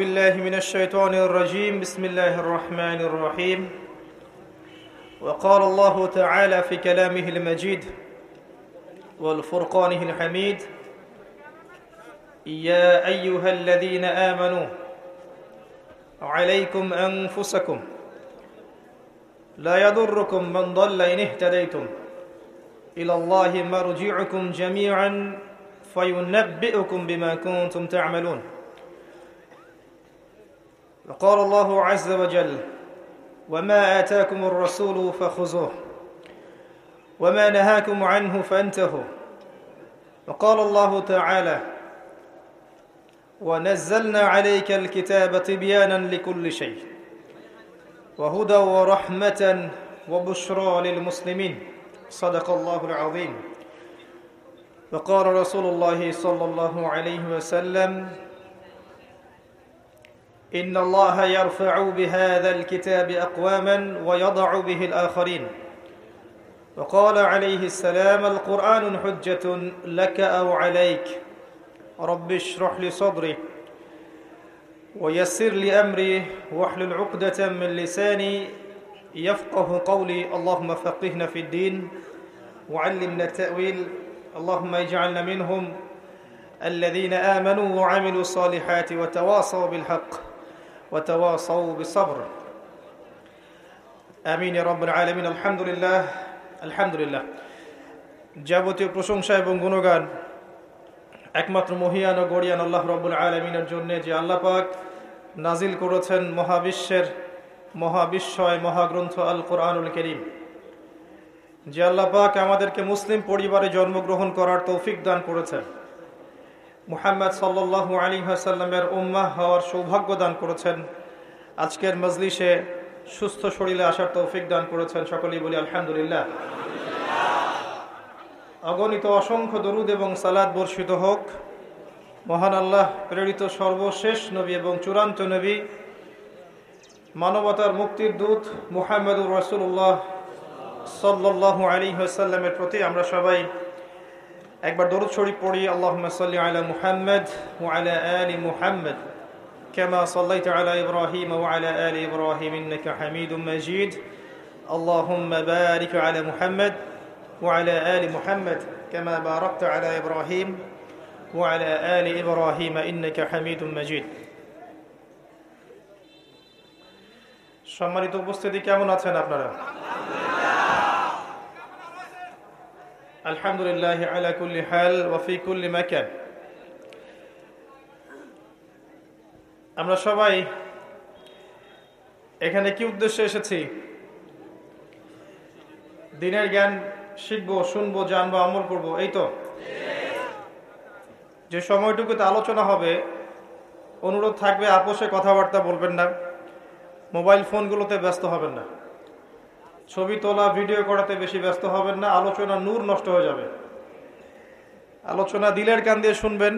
بالله من الشيطان الرجيم. بسم الله الرحمن الرحيم. وقال الله تعالى في كلامه المجيد والفرقانه الحميد يا أيها الذين آمنوا عليكم أنفسكم لا يضركم من ضل إن اهتديتم إلى الله مرجعكم جميعا فينبئكم بما كنتم تعملون. وقال الله عز وجل وما آتاكم الرسول فخذوه وما نهاكم عنه فانتهوا وقال الله تعالى ونزلنا عليك الكتاب تبيانا لكل شيء وهدى ورحمة وبشرى للمسلمين صدق الله العظيم. وقال رسول الله صلى الله عليه وسلم إن الله يرفع بهذا الكتاب أقواما ويضع به الآخرين. وقال عليه السلام القرآن حجة لك أو عليك. رب اشرح لي صدري ويسر لي أمري واحلل عقدة من لساني يفقه قولي. اللهم فقهنا في الدين وعلمنا التأويل. اللهم اجعلنا منهم الذين آمنوا وعملوا الصالحات وتواصوا بالحق. وتواصوا بالصبر امين يا رب العالمين الحمد لله الحمد لله যাবতীয় প্রশংসা এবং গুণগান একমাত্র মহিয়ান ও গড়িয়ান আল্লাহ রব্বুল আলমিনের জন্য যে আল্লাহ পাক নাজিল করেছেন মহাবিশ্বের মহাবিশ্বয় মহাগ্রন্থ আল কোরআনুল করিম যে আল্লাহ পাক আমাদেরকে মুসলিম পরিবারে জন্মগ্রহণ করার তৌফিক দান করেছেন মুহাম্মদ সাল্লু আলী হাসাল্লামের উম্মাহ হওয়ার সৌভাগ্য দান করেছেন। আজকের মজলিসে সুস্থ শরীরে আসার তৌফিক দান করেছেন সকলেই বলি আলহামদুলিল্লাহ। অগণিত অসংখ্য দরুদ এবং সালাদ বর্ষিত হোক। মহান আল্লাহ, প্রেরিত সর্বশেষ নবী এবং চূড়ান্ত নবী, মানবতার মুক্তির দূত মুহাম্মদুর রসুল্লাহ সাল্লাহ আলী হাসাল্লামের প্রতি আমরা সবাই একবার দরুদ শরীফ পড়ি আল্লাহ সাল্লি আলা মুহাম্মদ ওয়ালা আলি মুহাম্মদ كما صليت على إبراهيم وعلى آل إبراهيم إنك حميد مجيد اللهم بارك على محمد وعلى آل محمد كما باركت على إبراهيم وعلى آل إبراهيم إنك حميد مجيد সম্মানিত উপস্থিতি কেমন আছেন আপনারা আলহামদুলিল্লাহ আলা কুল্লি হাল ওয়াফি কুল্লি মাকান। আমরা সবাই এখানে কি উদ্দেশ্যে এসেছি? দিনের জ্ঞান শিখব, শুনব, জানব, আমল করব, এই তো? যে সময়টুকুতে আলোচনা হবে, অনুরোধ থাকবে আপোষে কথাবার্তা বলবেন না, মোবাইল ফোনগুলোতে ব্যস্ত হবেন না। ছবি তোলা, ভিডিও করাতে বেশি ব্যস্ত হবেন না, আলোচনা নূর নষ্ট হয়ে যাবে। আলোচনা দিলের কান দিয়ে শুনবেন,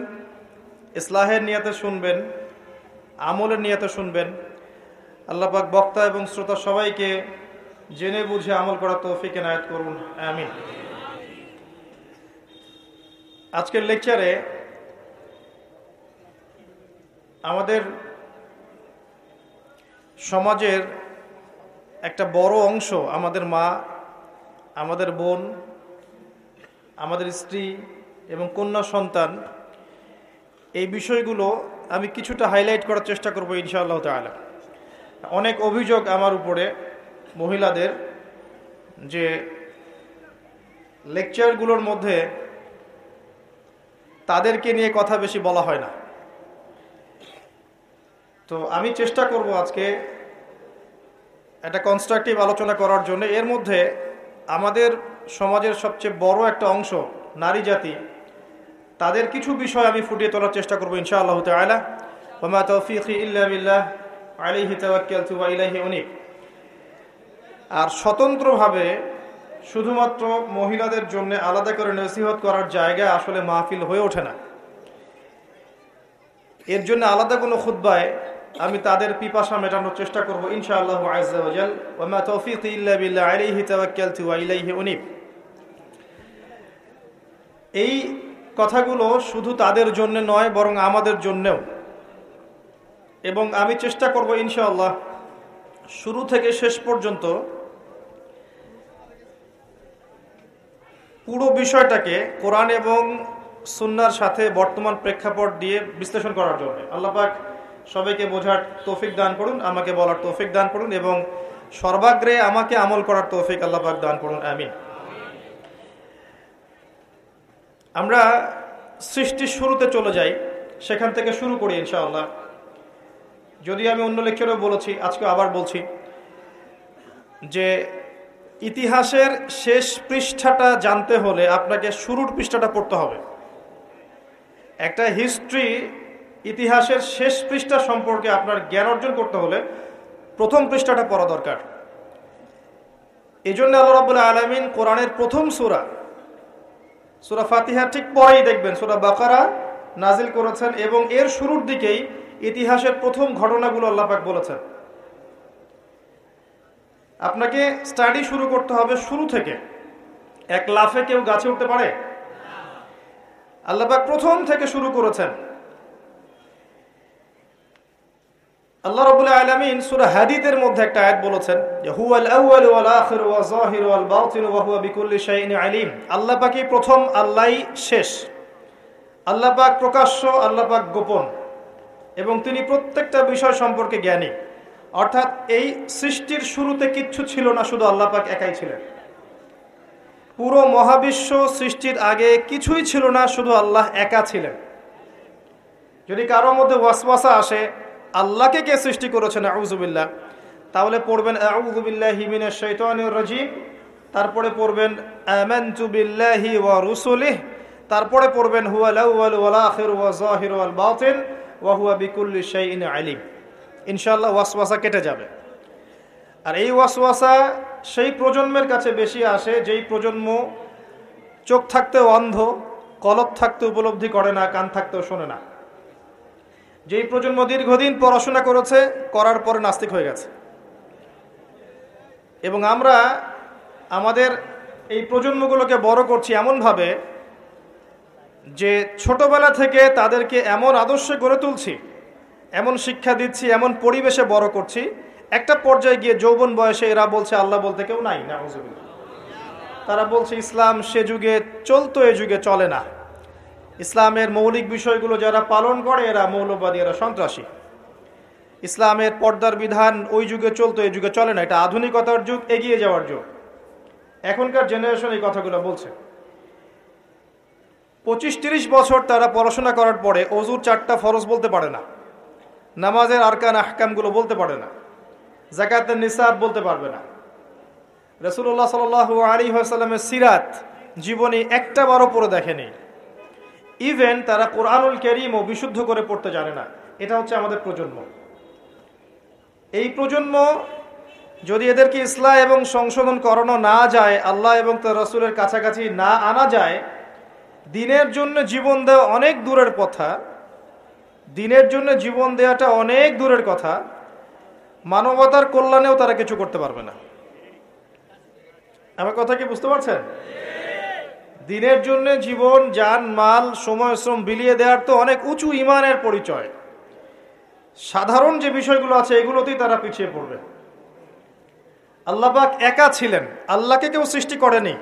ইসলাহের নিয়াতে শুনবেন, আমলের নিয়াতে শুনবেন। আল্লাপাক বক্তা এবং শ্রোতা সবাইকে জেনে বুঝে আমল করা তৌফিক এনায়ত করুন, আমিন। আজকের লেকচারে আমাদের সমাজের একটা বড় অংশ আমাদের মা, আমাদের বোন, আমাদের স্ত্রী এবং কন্যা সন্তান, এই বিষয়গুলো আমি কিছুটা হাইলাইট করার চেষ্টা করব ইনশাআল্লাহ তালা অনেক অভিযোগ আমার উপরে মহিলাদের যে লেকচারগুলোর মধ্যে তাদেরকে নিয়ে কথা বেশি বলা হয় না। তো আমি চেষ্টা করব আজকে একটা কনস্ট্রাকটিভ আলোচনা করার জন্য। এর মধ্যে আমাদের সমাজের সবচেয়ে বড় একটা অংশ নারী জাতি, তাদের কিছু বিষয় আমি ফুটিয়ে তোলার চেষ্টা করব ইনশা আল্লাহ তালা ওমা তৌফিক আর স্বতন্ত্রভাবে শুধুমাত্র মহিলাদের জন্য আলাদা করে নসিহত করার জায়গা আসলে মাহফিল হয়ে ওঠে না। এর জন্য আলাদা কোনো খুদ্বায় আমি তাদের পিপাসা মেটানোর চেষ্টা করব, ইনশাআল্লাহ ইল্লা এই কথাগুলো শুধু তাদের জন্য নয়, বরং আমাদের জন্যেও। এবং আমি চেষ্টা করব, ইনশাআল্লাহ, শুরু থেকে শেষ পর্যন্ত পুরো বিষয়টাকে কোরআন এবং সুন্নার সাথে বর্তমান প্রেক্ষাপট দিয়ে বিশ্লেষণ করার জন্য। আল্লাপাক সবাইকে বোঝার তৌফিক দান করুন, আমাকে বলার তৌফিক দান করুন এবং সর্বাগ্রে আমাকে আমল করার তৌফিক আল্লাপাক দান করুন, আমিন। আমরা সৃষ্টির শুরুতে চলে যাই, সেখান থেকে শুরু করি ইনশাআল্লাহ। যদি আমি অন্য লেকচারেও বলেছি, আজকে আবার বলছি যে ইতিহাসের শেষ পৃষ্ঠাটা জানতে হলে আপনাকে শুরুর পৃষ্ঠাটা পড়তে হবে। একটা হিস্ট্রি ইতিহাসের শেষ পৃষ্ঠা সম্পর্কে আপনার জ্ঞান অর্জন করতে হলে প্রথম পৃষ্ঠাটা পড়া দরকার। এই জন্য আল্লাহ রাবুল্লাহ আলমিন কোরআনের প্রথম সুরা সুরা ফাতিহার ঠিক পরেই দেখবেন, সুরা বাকারা নাজিল করেছেন এবং এর শুরুর দিকেই ইতিহাসের প্রথম ঘটনাগুলো আল্লাপাক বলেছেন। আপনাকে স্টাডি শুরু করতে হবে শুরু থেকে। এক লাফে কেউ গাছে উঠতে পারে? আল্লাপাক প্রথম থেকে শুরু করেছেন। আল্লাহ রাব্বুল আলামিন সূরা হাদীদের মধ্যে একটা আয়াত বলেছেন আলিম। আল্লাহ পাকি প্রথম আল্লাহই শেষ। আল্লাহ পাক প্রকাশ্য, আল্লাহ পাক গোপন। এবং তিনি প্রত্যেকটা বিষয় সম্পর্কে জ্ঞানী। অর্থাৎ এই সৃষ্টির শুরুতে কিচ্ছু ছিল না, শুধু আল্লাহ পাক একাই ছিলেন। পুরো মহাবিশ্ব সৃষ্টির আগে কিছুই ছিল না, শুধু আল্লাহ একা ছিলেন। যদি কারও মধ্যে ওয়াসওয়াসা আসে আল্লাহকে কে সৃষ্টি করেছেন? আউজুবিল্লাহ তাহলে পড়বেন আউজুবিল্লাহ শৈতানুর রাজিম, তারপরে পড়বেন আমানতু বিল্লাহি ওয়া রুসুলিহ, তারপরে পড়বেন হুয়াল আখির ওয়া হুয়া বিকুল্লি শাইইন আলিম। ইনশাআল্লাহ ওয়াসওয়াসা কেটে যাবে। আর এই ওয়াসওয়াসা সেই প্রজন্মের কাছে বেশি আসে, যেই প্রজন্ম চোখ থাকতেও অন্ধ, কলব থাকতে উপলব্ধি করে না, কান থাকতেও শোনে না। যেই প্রজন্ম দীর্ঘদিন পড়াশোনা করেছে, করার পরে নাস্তিক হয়ে গেছে। এবং আমরা আমাদের এই প্রজন্মগুলোকে বড় করছি এমনভাবে যে ছোটবেলা থেকে তাদেরকে এমন আদর্শে গড়ে তুলছি, এমন শিক্ষা দিচ্ছি, এমন পরিবেশে বড় করছি। একটা পর্যায়ে গিয়ে যৌবন বয়সে এরা বলছে, আল্লাহ বলতে কেউ নাই না তারা বলছে, ইসলাম সে যুগে, চলতো এ যুগে চলে না। ইসলামের মৌলিক বিষয়গুলো যারা পালন করে, এরা মৌলবাদী, এরা সন্ত্রাসী। ইসলামের পর্দার বিধান ওই যুগে চলতো এই যুগে চলে না। এটা আধুনিকতার যুগ, এগিয়ে যাওয়ার যুগ। এখনকার জেনারেশন এই কথাগুলো বলছে। পঁচিশ তিরিশ বছর তারা পড়াশোনা করার পরে অজুর চারটা ফরজ বলতে পারে না। নামাজের আরকান, আহকামগুলো বলতে পারে না। জাকাতের নিসাব বলতে পারবে না। রসুল্লাহ সাল আলী আসাল্লামের সিরাত জীবনী একটা বারও পড়ে দেখেনি। ইভেন তারা কোরআনুল ও বিশুদ্ধ করে পড়তে জানে না। এটা হচ্ছে আমাদের প্রজন্ম। এই প্রজন্ম যদি এদেরকে ইসলাম এবং সংশোধন করানো না যায়, আল্লাহ এবং তার রসুলের কাছাকাছি না আনা যায়, দিনের জন্য জীবন দেওয়া অনেক দূরের কথা, দিনের জন্য জীবন দেওয়াটা অনেক দূরের কথা, মানবতার কল্যাণেও তারা কিছু করতে পারবে না। আমার কথা কি বুঝতে পারছেন? দিনের জন্য জীবন, যান, মাল সময় শ্রম বিলিয়ে দেওয়ার তো অনেক উঁচু ইমানের পরিচয়। সাধারণ যে বিষয়গুলো আছে, এগুলোতেই তারা পিছিয়ে পড়বে। আল্লাহবাক একা ছিলেন। আল্লাহকে কেউ সৃষ্টি করেনি।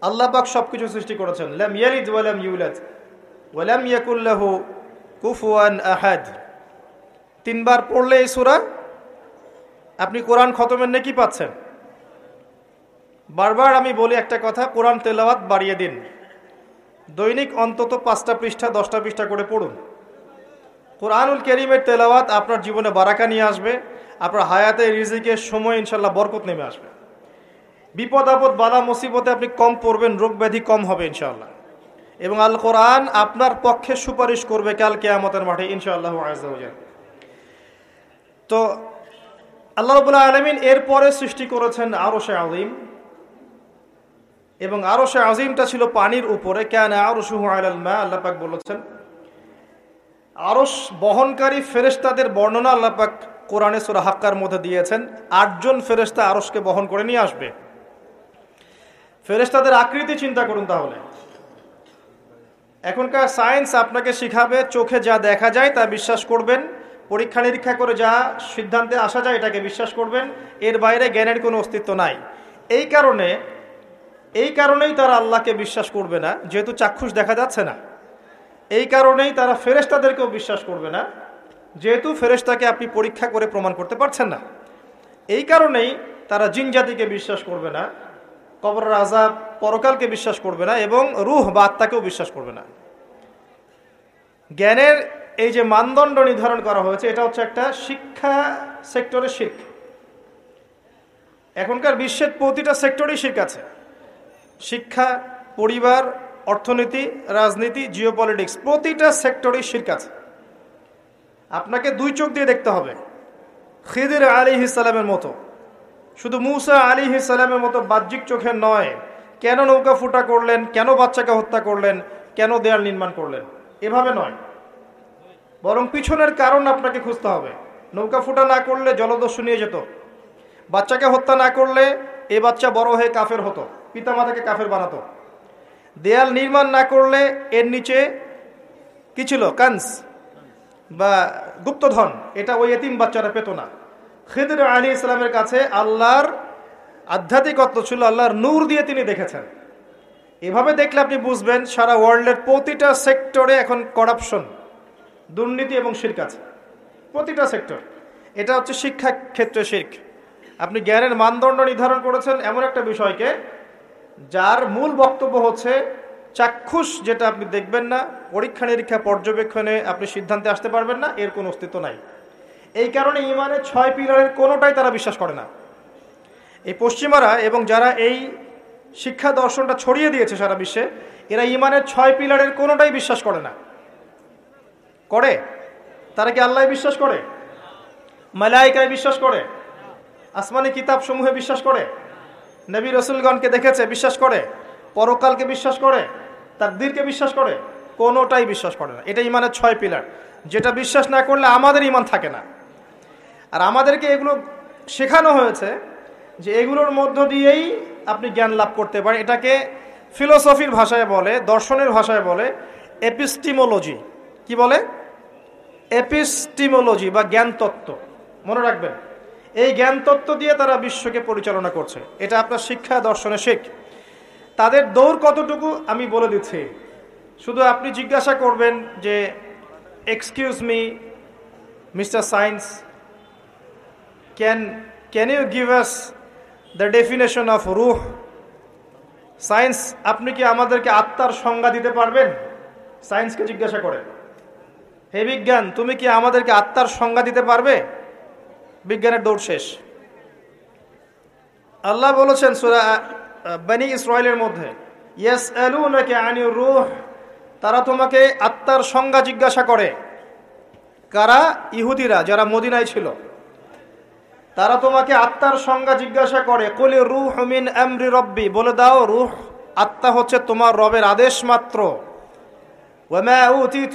আল্লাহবাক সব কিছু সৃষ্টি করেছেন। ল্যাম তিনবার পড়লে এই সুরা? আপনি কোরআন খতমের নেকি পাচ্ছেন? বারবার আমি বলি একটা কথা, কোরআন তেলাওয়াত বাড়িয়ে দিন। দৈনিক অন্তত পাঁচটা পৃষ্ঠা, দশটা পৃষ্ঠা করে পড়ুন। কোরআনুল করিমের তেলাওয়াত আপনার জীবনে বারাকা নিয়ে আসবে, আপনার হায়াতে রিজিকের সময় ইনশাল্লাহ বরকত নেমে আসবে। বিপদ আপদ বালা মুসিবতে আপনি কম পড়বেন, রোগ ব্যাধি কম হবে ইনশাল্লাহ। এবং আল কোরআন আপনার পক্ষে সুপারিশ করবে কাল কেয়ামতের মাঠে, ইনশাআল্লাহ তো আল্লাহ রবুল্লাহ আলমিন এরপরে সৃষ্টি করেছেন আরও সে আলিম এবং আরও সে আজিমটা ছিল পানির উপরে। কেন আরও সুহ আল্লাহ আল্লাপাক বলেছেন। আরস বহনকারী ফেরেস্তাদের বর্ণনা আল্লাপাক কোরআনে সুরা হাক্কার মধ্যে দিয়েছেন, আটজন ফেরেস্তা আরসকে বহন করে নিয়ে আসবে। ফেরেস্তাদের আকৃতি চিন্তা করুন তাহলে। এখনকার সায়েন্স আপনাকে শিখাবে, চোখে যা দেখা যায় তা বিশ্বাস করবেন, পরীক্ষা নিরীক্ষা করে যা সিদ্ধান্তে আসা যায় এটাকে বিশ্বাস করবেন, এর বাইরে জ্ঞানের কোনো অস্তিত্ব নাই। এই কারণে এই কারণেই তারা আল্লাহকে বিশ্বাস করবে না, যেহেতু চাক্ষুষ দেখা যাচ্ছে না। এই কারণেই তারা ফেরেস্তাদেরকেও বিশ্বাস করবে না, যেহেতু ফেরেস্তাকে আপনি পরীক্ষা করে প্রমাণ করতে পারছেন না। এই কারণেই তারা জিন জাতিকে বিশ্বাস করবে না কবর রাজা পরকালকে বিশ্বাস করবে না এবং রুহ বা আত্মাকেও বিশ্বাস করবে না। জ্ঞানের এই যে মানদণ্ড নির্ধারণ করা হয়েছে, এটা হচ্ছে একটা শিক্ষা সেক্টরের শিখ এখনকার বিশ্বের প্রতিটা সেক্টরেই শিখ আছে। শিক্ষা, পরিবার, অর্থনীতি, রাজনীতি জিও পলিটিক্স প্রতিটা সেক্টরেই শির্ক আছে। আপনাকে দুই চোখ দিয়ে দেখতে হবে। খিদির আলী ইসালামের মতো। শুধু মুসা আলী ইসালামের মতো বাহ্যিক চোখের নয়, কেন নৌকা ফুটা করলেন, কেন বাচ্চাকে হত্যা করলেন, কেন দেয়াল নির্মাণ করলেন, এভাবে নয়। বরং পিছনের কারণ আপনাকে খুঁজতে হবে। নৌকা ফুটা না করলে জলদস্যু নিয়ে যেত। বাচ্চাকে হত্যা না করলে এ বাচ্চা বড় হয়ে কাফের হতো। পিতামাতাকে কাফের বানাতো। দেয়াল নির্মাণ না করলে এর নিচে কি ছিল? কান্স বা গুপ্তধন। এটা ওই এতিম বাচ্চারা পেত না। খিদর আলী ইসলামের কাছে আল্লাহর আধ্যাত্মিকত্ব ছিল, আল্লাহর নূর দিয়ে তিনি দেখেছেন। এভাবে দেখলে আপনি বুঝবেন সারা ওয়ার্ল্ডের প্রতিটা সেক্টরে এখন করাপশন, দুর্নীতি এবং শির্ক আছে। প্রতিটা সেক্টর। এটা হচ্ছে শিক্ষা ক্ষেত্রে শির্ক। আপনি জ্ঞানের মানদণ্ড নির্ধারণ করেছেন এমন একটা বিষয়কে যার মূল বক্তব্য হচ্ছে, চাক্ষুষ যেটা আপনি দেখবেন না, পরীক্ষা নিরীক্ষা পর্যবেক্ষণে আপনি সিদ্ধান্তে আসতে পারবেন না, এর কোনো অস্তিত্ব নাই। এই কারণে ইমানের ছয় পিলারের কোনোটাই তারা বিশ্বাস করে না। এই পশ্চিমারা এবং যারা এই শিক্ষা দর্শনটা ছড়িয়ে দিয়েছে সারা বিশ্বে, এরা ইমানের ছয় পিলারের কোনোটাই বিশ্বাস করে না। করে? তারা কি আল্লাহ বিশ্বাস করে? মালায়িকায় বিশ্বাস করে? আসমানি কিতাব সমূহে বিশ্বাস করে? নবী রসুলগণকে দেখেছে, বিশ্বাস করে? পরকালকে বিশ্বাস করে? তাকদিরকে বিশ্বাস করে? কোনোটাই বিশ্বাস করে না। এটা ইমানের ছয় পিলার। যেটা বিশ্বাস না করলে আমাদের ইমান থাকে না। আর আমাদেরকে এগুলো শেখানো হয়েছে যে এগুলোর মধ্য দিয়েই আপনি জ্ঞান লাভ করতে পারেন। এটাকে ফিলোসফির ভাষায় বলে, দর্শনের ভাষায় বলে, এপিস্টিমোলজি। কি বলে? এপিস্টিমোলজি বা জ্ঞান তত্ত্ব মনে রাখবেন। এই জ্ঞান তত্ত্ব দিয়ে তারা বিশ্বকে পরিচালনা করছে। এটা আপনার শিক্ষা, দর্শনে শেখ। তাদের দৌড় কতটুকু আমি বলে দিচ্ছি। শুধু আপনি জিজ্ঞাসা করবেন যে excuse me mister science can can you give us the definition of রুহ সায়েন্স আপনি কি আমাদেরকে আত্মার সংজ্ঞা দিতে পারবেন? সায়েন্সকে জিজ্ঞাসা করে। হে বিজ্ঞান, তুমি কি আমাদেরকে আত্মার সংজ্ঞা দিতে পারবে? বিজ্ঞানের দৌড় শেষ। আল্লাহ বলেছেন সুরা বানি ইসরায়েলের মধ্যে ইয়েস আলু নাকি আনি রুহ, তারা তোমাকে আত্মার সংজ্ঞা জিজ্ঞাসা করে। কারা? ইহুদিরা, যারা মদিনায় ছিল। তারা তোমাকে আত্মার সংজ্ঞা জিজ্ঞাসা করে, কলি রুহ মিন এমরি রব্বি। বলে দাও, রুহ, আত্মা হচ্ছে তোমার রবের আদেশ মাত্র।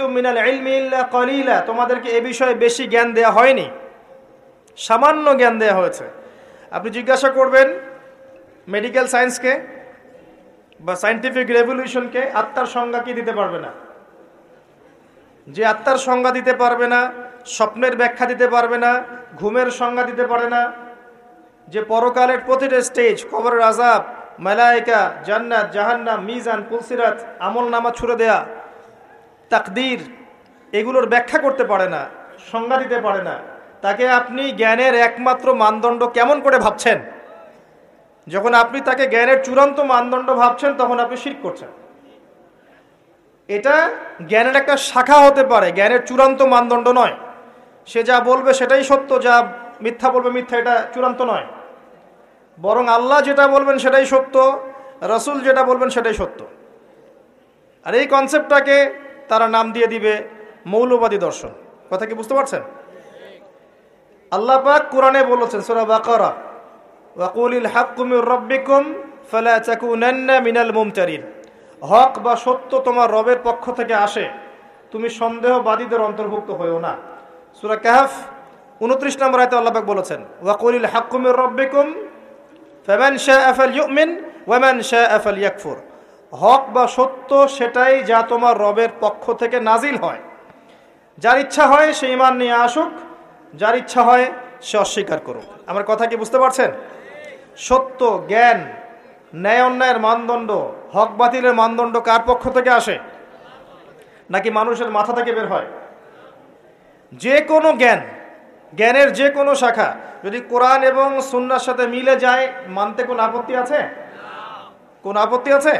মিনাল তোমাদেরকে এ বিষয়ে বেশি জ্ঞান দেয়া হয়নি। সামান্য জ্ঞান দেওয়া হয়েছে। আপনি জিজ্ঞাসা করবেন মেডিকেল সায়েন্সকে বা সাইন্টিফিক রেভলিউশনকে আত্মার সংজ্ঞা কি দিতে পারবে না? যে আত্মার সংজ্ঞা দিতে পারবে না, স্বপ্নের ব্যাখ্যা দিতে পারবে না, ঘুমের সংজ্ঞা দিতে পারে না, যে পরকালের প্রতিটা স্টেজ কবরের আজাব মালায়িকা, জান্নাত জাহান্না মিজান, পুলসিরাত, আমল নামা ছুড়ে দেয়া, তাকদির, এগুলোর ব্যাখ্যা করতে পারে না, সংজ্ঞা দিতে পারে না। তাকে আপনি জ্ঞানের একমাত্র মানদণ্ড কেমন করে ভাবছেন? যখন আপনি তাকে জ্ঞানের চূড়ান্ত মানদণ্ড ভাবছেন, তখন আপনি শির করছেন। এটা জ্ঞানের একটা শাখা হতে পারে, জ্ঞানের চূড়ান্ত মানদণ্ড নয়। সে যা বলবে সেটাই সত্য, যা মিথ্যা বলবে মিথ্যা, এটা চূড়ান্ত নয়। বরং আল্লাহ যেটা বলবেন সেটাই সত্য, রসুল যেটা বলবেন সেটাই সত্য। আর এই কনসেপ্টটাকে তারা নাম দিয়ে দিবে মৌলবাদী দর্শন। কথা কি বুঝতে পারছেন? আল্লাহ পাক কোরআনে বলেছেন, সূরা বাকারা, ওয়াকুলিল হাক্কু মির রাব্বিকুম ফালা তাকুনান্না মিনাল মুমতারিন। হক বা সত্য তোমার রবের পক্ষ থেকে আসে, তুমি সন্দেহবাদীদের অন্তর্ভুক্ত হয়েও না। সূরা কাহফ 29 নম্বর আয়াতে আল্লাহ পাক বলেছেন, ওয়াকুলিল হাক্কু মির রাব্বিকুম ফামান শাআ ফালইউমিন ওয়ামান শাআ ফালইয়াকফুর। হক বা সত্য সেটাই যা তোমার রবের পক্ষ থেকে নাজিল হয়। যার ইচ্ছা হয় সে ইমান নিয়ে আসুক যার ইচ্ছা হয় সে অস্বীকার করুক। আমার কথা কি বুঝতে পারছেন? সত্য, জ্ঞান, ন্যায় অন্যায়ের মানদণ্ড, হক বাতিলের মানদণ্ড কার পক্ষ থেকে আসে? নাকি মানুষের মাথা থেকে বের হয়? যে কোনো জ্ঞান, জ্ঞানের যে কোনো শাখা, যদি কোরআন এবং সুন্নার সাথে মিলে যায়, মানতে কোনো আপত্তি আছে? কোনো আপত্তি আছে?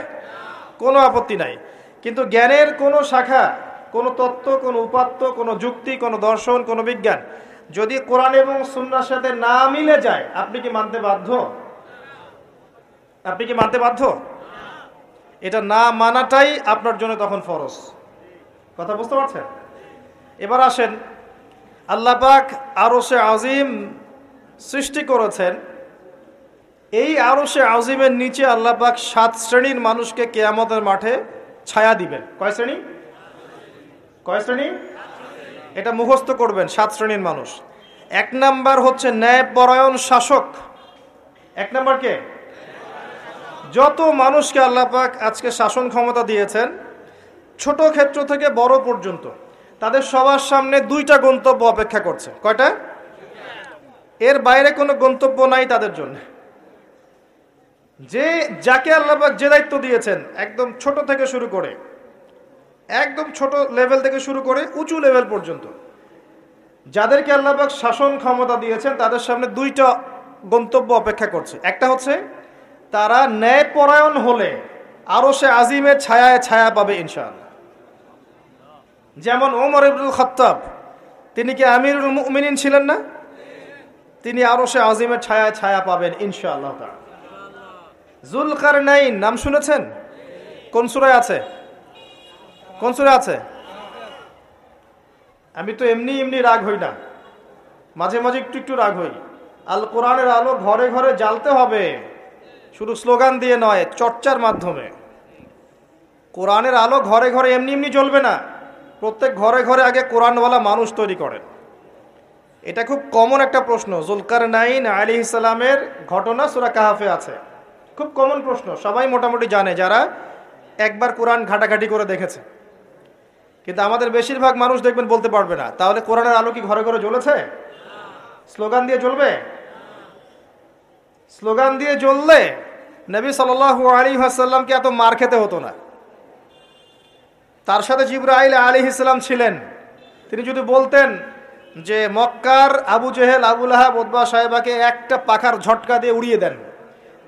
কোনো আপত্তি নাই। কিন্তু জ্ঞানের কোনো শাখা, কোনো তত্ত্ব, কোনো উপাত্ত, কোনো যুক্তি, কোনো দর্শন, কোনো বিজ্ঞান যদি কোরআন এবং সুন্নার সাথে না মিলে যায়, আপনি কি মানতে বাধ্য? আপনি কি মানতে বাধ্য? এটা না মানাটাই আপনার জন্য তখন ফরজ। কথা বুঝতে পারছেন? এবার আসেন, আল্লাহ পাক আরও সে আজিম সৃষ্টি করেছেন। এই আরও সে আজিমের নিচে আল্লাহ পাক সাত শ্রেণির মানুষকে কেয়ামতের মাঠে ছায়া দিবেন। কয় শ্রেণি? কয় শ্রেণি? এটা মুখস্থ করবেন, সাত শ্রেণির মানুষ। এক নাম্বার হচ্ছে ন্যায়পরায়ণ শাসক। এক নাম্বার কে? যত মানুষকে আল্লাহ পাক আজকে শাসন ক্ষমতা দিয়েছেন, ছোট ক্ষেত্র থেকে বড় পর্যন্ত, তাদের সবার সামনে দুইটা গন্তব্য অপেক্ষা করছে। কয়টা? এর বাইরে কোনো গন্তব্য নাই তাদের জন্য। যে, যাকে আল্লাহবাক যে দায়িত্ব দিয়েছেন, একদম ছোট থেকে শুরু করে একদম ছোট লেভেল থেকে শুরু করে উঁচু লেভেল পর্যন্ত। যাদেরকে আল্লাহবাক শাসন ক্ষমতা দিয়েছেন, তাদের সামনে দুইটা গন্তব্য অপেক্ষা করছে। একটা হচ্ছে, তারা ন্যায়পরায়ণ হলে আরও সে আজিমের ছায়ায় ছায়া পাবে ইনশাআল্লাহ। যেমন ওমর ইবুল খত্তাব, তিনি কি আমিরুল মুমিনিন ছিলেন না? তিনি আরও সে আজিমের ছায়া ছায়া পাবেন ইনশাআল্লাহ জুলকার নাইন নাম শুনেছেন? কোন সুরায় আছে? কোন সুরে আছে? আমি তো এমনি এমনি রাগ হই না। মাঝে মাঝে একটু একটু রাগ হই। আল কোরআনের আলো ঘরে ঘরে জ্বালতে হবে। শুধু স্লোগান দিয়ে নয়, চর্চার মাধ্যমে। কোরআনের আলো ঘরে ঘরে এমনি এমনি জ্বলবে না। প্রত্যেক ঘরে ঘরে আগে কোরআনওয়ালা মানুষ তৈরি করেন। এটা খুব কমন একটা প্রশ্ন। জুলকার নাইন আলী ইসলামের ঘটনা সুরা কাহাফে আছে। খুব কমন প্রশ্ন। সবাই মোটামুটি জানে যারা একবার কোরআন ঘাটাঘাটি করে দেখেছে। কিন্তু আমাদের বেশিরভাগ মানুষ দেখবেন বলতে পারবে না। তাহলে কোরআনের আলো কি ঘরে ঘরে জ্বলেছে? স্লোগান দিয়ে জ্বলবে? স্লোগান দিয়ে জ্বললে নবী সাল আলী হাসাল্লামকে এত মার খেতে হতো না। তার সাথে জিব্রাইল আলী ইসলাম ছিলেন। তিনি যদি বলতেন যে মক্কার আবু জেহেল আবুল আহাব ওদবা সাহেবাকে একটা পাখার ঝটকা দিয়ে উড়িয়ে দেন,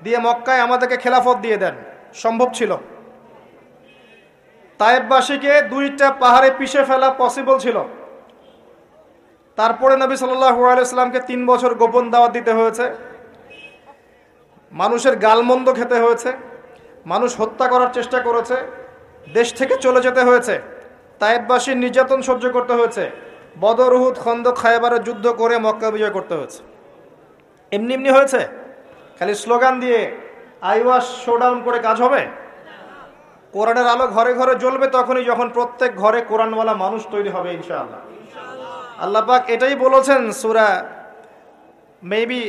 দিয়ে মক্কায় আমাদেরকে খেলাফত দিয়ে দেন, সম্ভব ছিল। তায়েববাসীকে দুইটা পাহাড়ে পিষে ফেলা পসিবল ছিল। তারপরে নবী সাল্লাইসলামকে তিন বছর গোপন দাওয়াত দিতে হয়েছে। মানুষের গালমন্দ খেতে হয়েছে। মানুষ হত্যা করার চেষ্টা করেছে। দেশ থেকে চলে যেতে হয়েছে। তায়েববাসীর নির্যাতন সহ্য করতে হয়েছে। বদরহুদ খন্দ খায়বারের যুদ্ধ করে মক্কা বিজয় করতে হয়েছে। এমনি এমনি হয়েছে। খালি স্লোগান দিয়ে আইওয়াস শোডাউন করে কাজ হবে? কোরআনের আলো ঘরে ঘরে জ্বলবে তখনই যখন প্রত্যেক ঘরে কোরআনওয়ালা মানুষ তৈরি হবে, ইনশাআল্লাহ। আল্লাহ পাক এটাই বলেছেন সুরা মেবি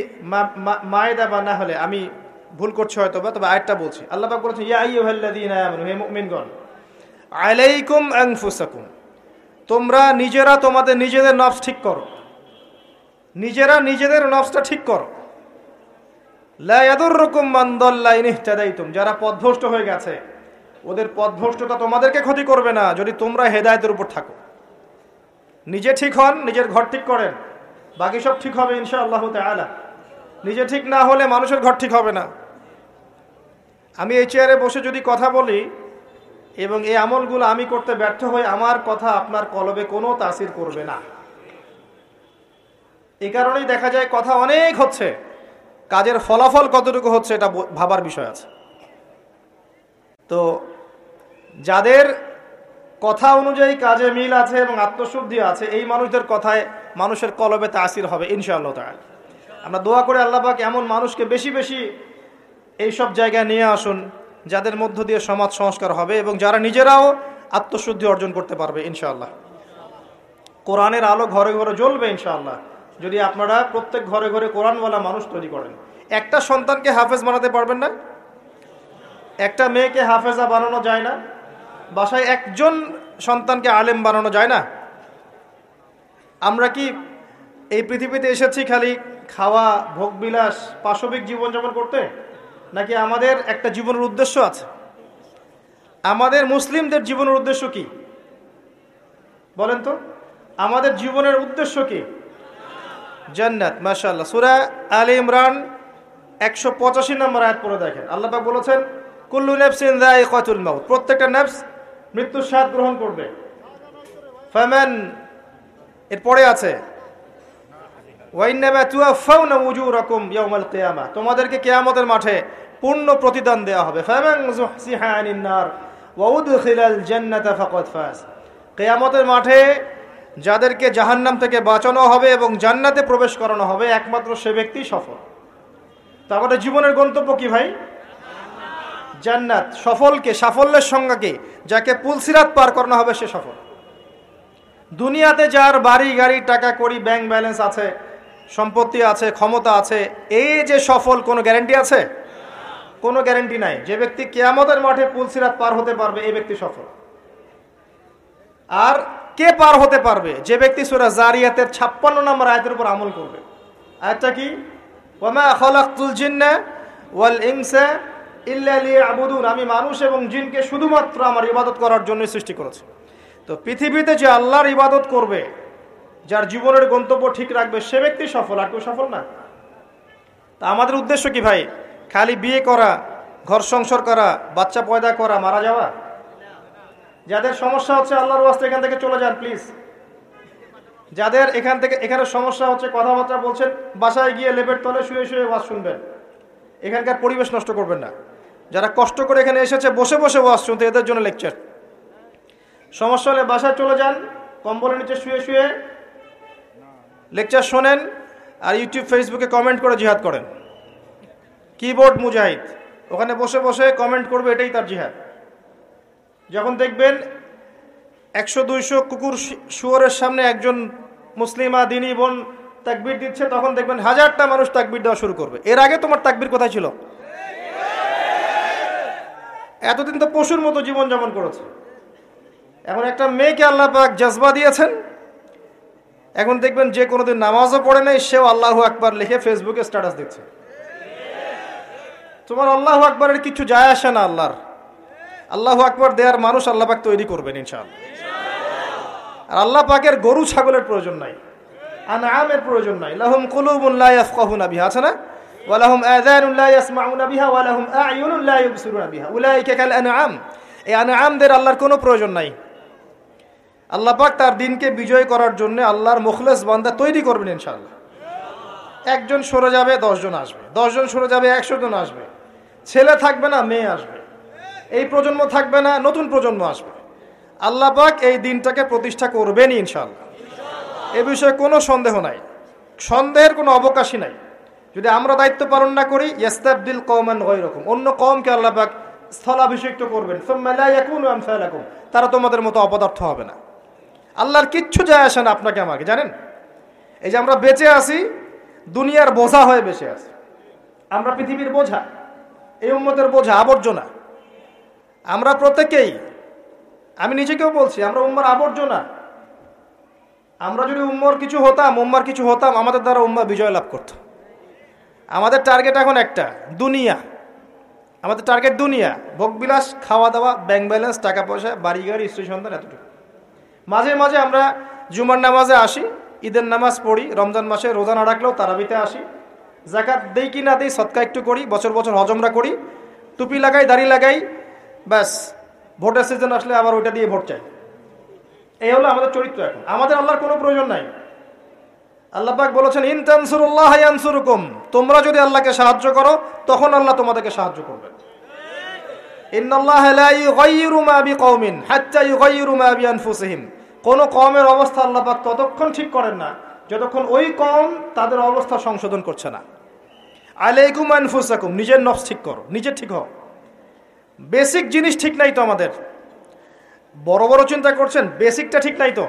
মায়েদা বা না হলে, আমি ভুল করছি হয়তো বা, তবে আরেকটা বলছি। আল্লাহ পাক বলেছেন, ইয়া আইয়ুহাল্লাযীনা আমানু, হে মুমিনগণ, আলাইকুম আনফুসাকুম, তোমরা নিজেরা তোমাদের নিজেদের নফস ঠিক করো। নিজেরা নিজেদের নফসটা ঠিক করো। লায়াদুর রকম মান্দল্লাইনিহতাদাইতুম যারা পথভ্রষ্ট হয়ে গেছে ওদের পথভ্রষ্টতা তোমাদেরকে ক্ষতি করবে না, যদি তোমরা হেদায়তের উপর থাকো। নিজে ঠিক হন, নিজের ঘর ঠিক করেন। বাকি সব ঠিক হবে ইনশা আল্লাহ তালা নিজে ঠিক না হলে মানুষের ঘর ঠিক হবে না। আমি এই চেয়ারে বসে যদি কথা বলি এবং এই আমলগুলো আমি করতে ব্যর্থ হই, আমার কথা আপনার কলবে কোনো তাসির করবে না। এই কারণেই দেখা যায় কথা অনেক হচ্ছে, কাজের ফলাফল কতটুকু হচ্ছে এটা ভাবার বিষয় আছে। তো যাদের কথা অনুযায়ী কাজে মিল আছে এবং আত্মশুদ্ধি আছে, এই মানুষদের কথায় মানুষের কলবে তাসির হবে, ইনশাআল্লাহ তাল আমরা দোয়া করে আল্লাহবাক এমন মানুষকে বেশি বেশি এই সব জায়গায় নিয়ে আসুন, যাদের মধ্য দিয়ে সমাজ সংস্কার হবে এবং যারা নিজেরাও আত্মশুদ্ধি অর্জন করতে পারবে, ইনশাআল্লাহ। কোরআনের আলো ঘরে ঘরে জ্বলবে, ইনশাআল্লাহ। যদি আপনারা প্রত্যেক ঘরে ঘরে কোরআনওয়ালা মানুষ তৈরি করেন, একটা সন্তানকে হাফেজ বানাতে পারবেন না? একটা মেয়েকে হাফেজা বানানো যায় না? বাসায় একজন সন্তানকে আলেম বানানো যায় না। আমরা কি এই পৃথিবীতে এসেছি খালি খাওয়া, ভোগবিলাস, পাশবিক জীবনযাপন করতে? নাকি আমাদের একটা জীবনের উদ্দেশ্য আছে? আমাদের মুসলিমদের জীবনের উদ্দেশ্য কি? বলেন তো, আমাদের জীবনের উদ্দেশ্য কি? জান্নাত মাশাল্লাহ সুরা আলী ইমরান একশো পঁচাশি নম্বর আয়াত পরে দেখেন। আল্লাহ বলেছেন, কুল্লু মাউত। প্রত্যেকটা নেফস মৃত্যুর স্বাদ গ্রহণ করবে। ফামান, এরপরে আছে তোমাদেরকে কেয়ামতের মাঠে পূর্ণ প্রতিদান দেওয়া হবে। কেয়ামতের মাঠে যাদেরকে জাহান্নাম থেকে বাঁচানো হবে এবং জান্নাতে প্রবেশ করানো হবে, একমাত্র সে ব্যক্তি সফল। তা আমাদের জীবনের গন্তব্য কি ভাই? জান্নাত, সফলকে, সাফল্যের সংজ্ঞাকে, যাকে পুলসিরাত পার করানো হবে সে সফল। দুনিয়াতে যার বাড়ি, গাড়ি, টাকা করি ব্যাংক ব্যালেন্স আছে, সম্পত্তি আছে, ক্ষমতা আছে এই যে সফল কোনো গ্যারেন্টি আছে? কোনো গ্যারেন্টি নাই। যে ব্যক্তি কেয়ামতের মাঠে পুলসিরাত পার হতে পারবে, এই ব্যক্তি সফল। আর কে পার হতে পারবে? যে ব্যক্তি সুরা জারিয়াতের ছাপ্পান্ন নম্বর আয়তের উপর আমল করবে। আয়টা কি? ওমা খলাকুল ওয়াল ইনসা ইল্লা আবুদুন আমি মানুষ এবং জিনকে শুধুমাত্র আমার ইবাদত করার জন্য সৃষ্টি করেছি। তো পৃথিবীতে যে আল্লাহর ইবাদত করবে, যার জীবনের গন্তব্য ঠিক রাখবে, সে ব্যক্তি সফল, আর কেউ সফল না। তা আমাদের উদ্দেশ্য কি ভাই? খালি বিয়ে করা, ঘর সংসার করা, বাচ্চা পয়দা করা, মারা যাওয়া? যাদের সমস্যা হচ্ছে আল্লাহর ওয়াস্তে, এখান থেকে চলে যান, প্লিজ। যাদের এখান থেকে, এখানে সমস্যা হচ্ছে, কথাবার্তা বলছেন, বাসায় গিয়ে লেপের তলে শুয়ে শুয়ে ওয়াজ শুনবেন। এখানকার পরিবেশ নষ্ট করবেন না। যারা কষ্ট করে এখানে এসেছে, বসে বসে ওয়াজ শুনতে, এদের জন্য লেকচার সমস্যা হলে বাসায় চলে যান, কম্বলের নিচে শুয়ে শুয়ে লেকচার শোনেন আর ইউটিউব ফেসবুকে কমেন্ট করে জিহাদ করেন। কিবোর্ড মুজাহিদ, ওখানে বসে বসে কমেন্ট করবে, এটাই তার জিহাদ। যখন দেখবেন একশো, দুইশো কুকুর শুয়োরের সামনে একজন মুসলিমা দিনী বোন তাকবির দিচ্ছে, তখন দেখবেন হাজারটা মানুষ তাকবির দেওয়া শুরু করবে। এর আগে তোমার তাকবির কোথায় ছিল? এতদিন তো পশুর মতো জীবন জীবনযাপন করেছে। এখন একটা মেয়েকে আল্লাহ পাক জজবা দিয়েছেন। এখন দেখবেন যে কোনোদিন নামাজও পড়ে নাই, সেও আল্লাহ আকবার লিখে ফেসবুকে স্ট্যাটাস দিচ্ছে। তোমার আল্লাহ আকবরের কিছু যায় আসে না আল্লাহর। আল্লাহ আকবর দেয়ার মানুষ আল্লাহ পাক তৈরি করবেন ইনশাআল্লাহ। আর আল্লাহ পাকের গরু ছাগলের প্রয়োজন নাই। আনআমের প্রয়োজন নাই। লাহুম বিহা। আছে না? ওয়ালাহুম আযানুন লা ইয়াসমাউনা বিহা ওয়ালাহুম আ'য়ুনুন লা ইউবসিরুনা বিহা উলাইকা কাল আনআম এই আনআমদের আল্লাহর কোনো প্রয়োজন নাই। আল্লাহ পাক তার দিনকে বিজয় করার জন্য আল্লাহর মুখলেস বান্দা তৈরি করবেন ইনশাআল্লাহ। একজন সরে যাবে, দশজন আসবে। দশজন সরে যাবে একশো জন আসবে। ছেলে থাকবে না, মেয়ে আসবে। এই প্রজন্ম থাকবে না, নতুন প্রজন্ম আসবে। আল্লাহ পাক এই দিনটাকে প্রতিষ্ঠা করবেনই ইনশাআল্লাহ। এ বিষয়ে কোনো সন্দেহ নাই। সন্দেহের কোনো অবকাশই নাই। যদি আমরা দায়িত্ব পালন না করি, ইয়াস্তাবদিল কৌমান ওই রকম অন্য কমকে আল্লাহ পাক স্থলাভিষিক্ত করবেন। তারা তোমাদের মতো অপদার্থ হবে না। আল্লাহর কিচ্ছু যায় আসে না আপনাকে আমাকে, জানেন? এই যে আমরা বেঁচে আছি, দুনিয়ার বোঝা হয়ে বেঁচে আছি। আমরা পৃথিবীর বোঝা, এই উম্মতের বোঝা, আবর্জনা। আমরা প্রত্যেকেই, আমি নিজেকেও বলছি, আমরা উম্মার আবর্জনা। আমরা যদি উম্মর কিছু হতাম, উম্মার কিছু হতাম, আমাদের দ্বারা উম্মা বিজয় লাভ করত। আমাদের টার্গেট এখন একটা, দুনিয়া। আমাদের টার্গেট দুনিয়া। ভোগবিলাস খাওয়া দাওয়া ব্যাংক ব্যালেন্স টাকা পয়সা বাড়ি গাড়ি স্ত্রী সন্তান এতটুকু। মাঝে মাঝে আমরা জুমার নামাজে আসি, ঈদের নামাজ পড়ি, রমজান মাসে রোজা না রাখলেও তারাবিতে আসি। জাকাত দেই কি না দেই, সৎকা একটু করি, বছর বছর হজমরা করি, টুপি লাগাই, দাড়ি লাগাই, ব্যাস। ভোটের সিজন আসলে আবার ওইটা দিয়ে ভোট চাই। এই হলো আমাদের চরিত্র এখন। আমাদের আল্লাহর কোনো প্রয়োজন নাই। আল্লাহ পাক বলেছেন ইনতানসুরুল্লাহ ইয়ানসুরুকুম। তোমরা যদি আল্লাহকে সাহায্য করো, তখন আল্লাহ তোমাদেরকে সাহায্য করবেন। ইন্নাল্লাহ লা ইউগাইয়িরু মা বিকওমিন হাত্তা ইউগাইয়িরু মা বিআনফুসিহিম। কোন কওমের অবস্থা আল্লাহ পাক ততক্ষণ ঠিক করেন না, যতক্ষণ ওই কম তাদের অবস্থা সংশোধন করছে না। আলাইকুম আনফুসাকুম, নিজের নফস ঠিক করো, নিজে ঠিক হও। বেসিক জিনিস ঠিক নাই তো আমাদের। বড় বড় চিন্তা করছেন, বেসিকটা ঠিক নাই তো।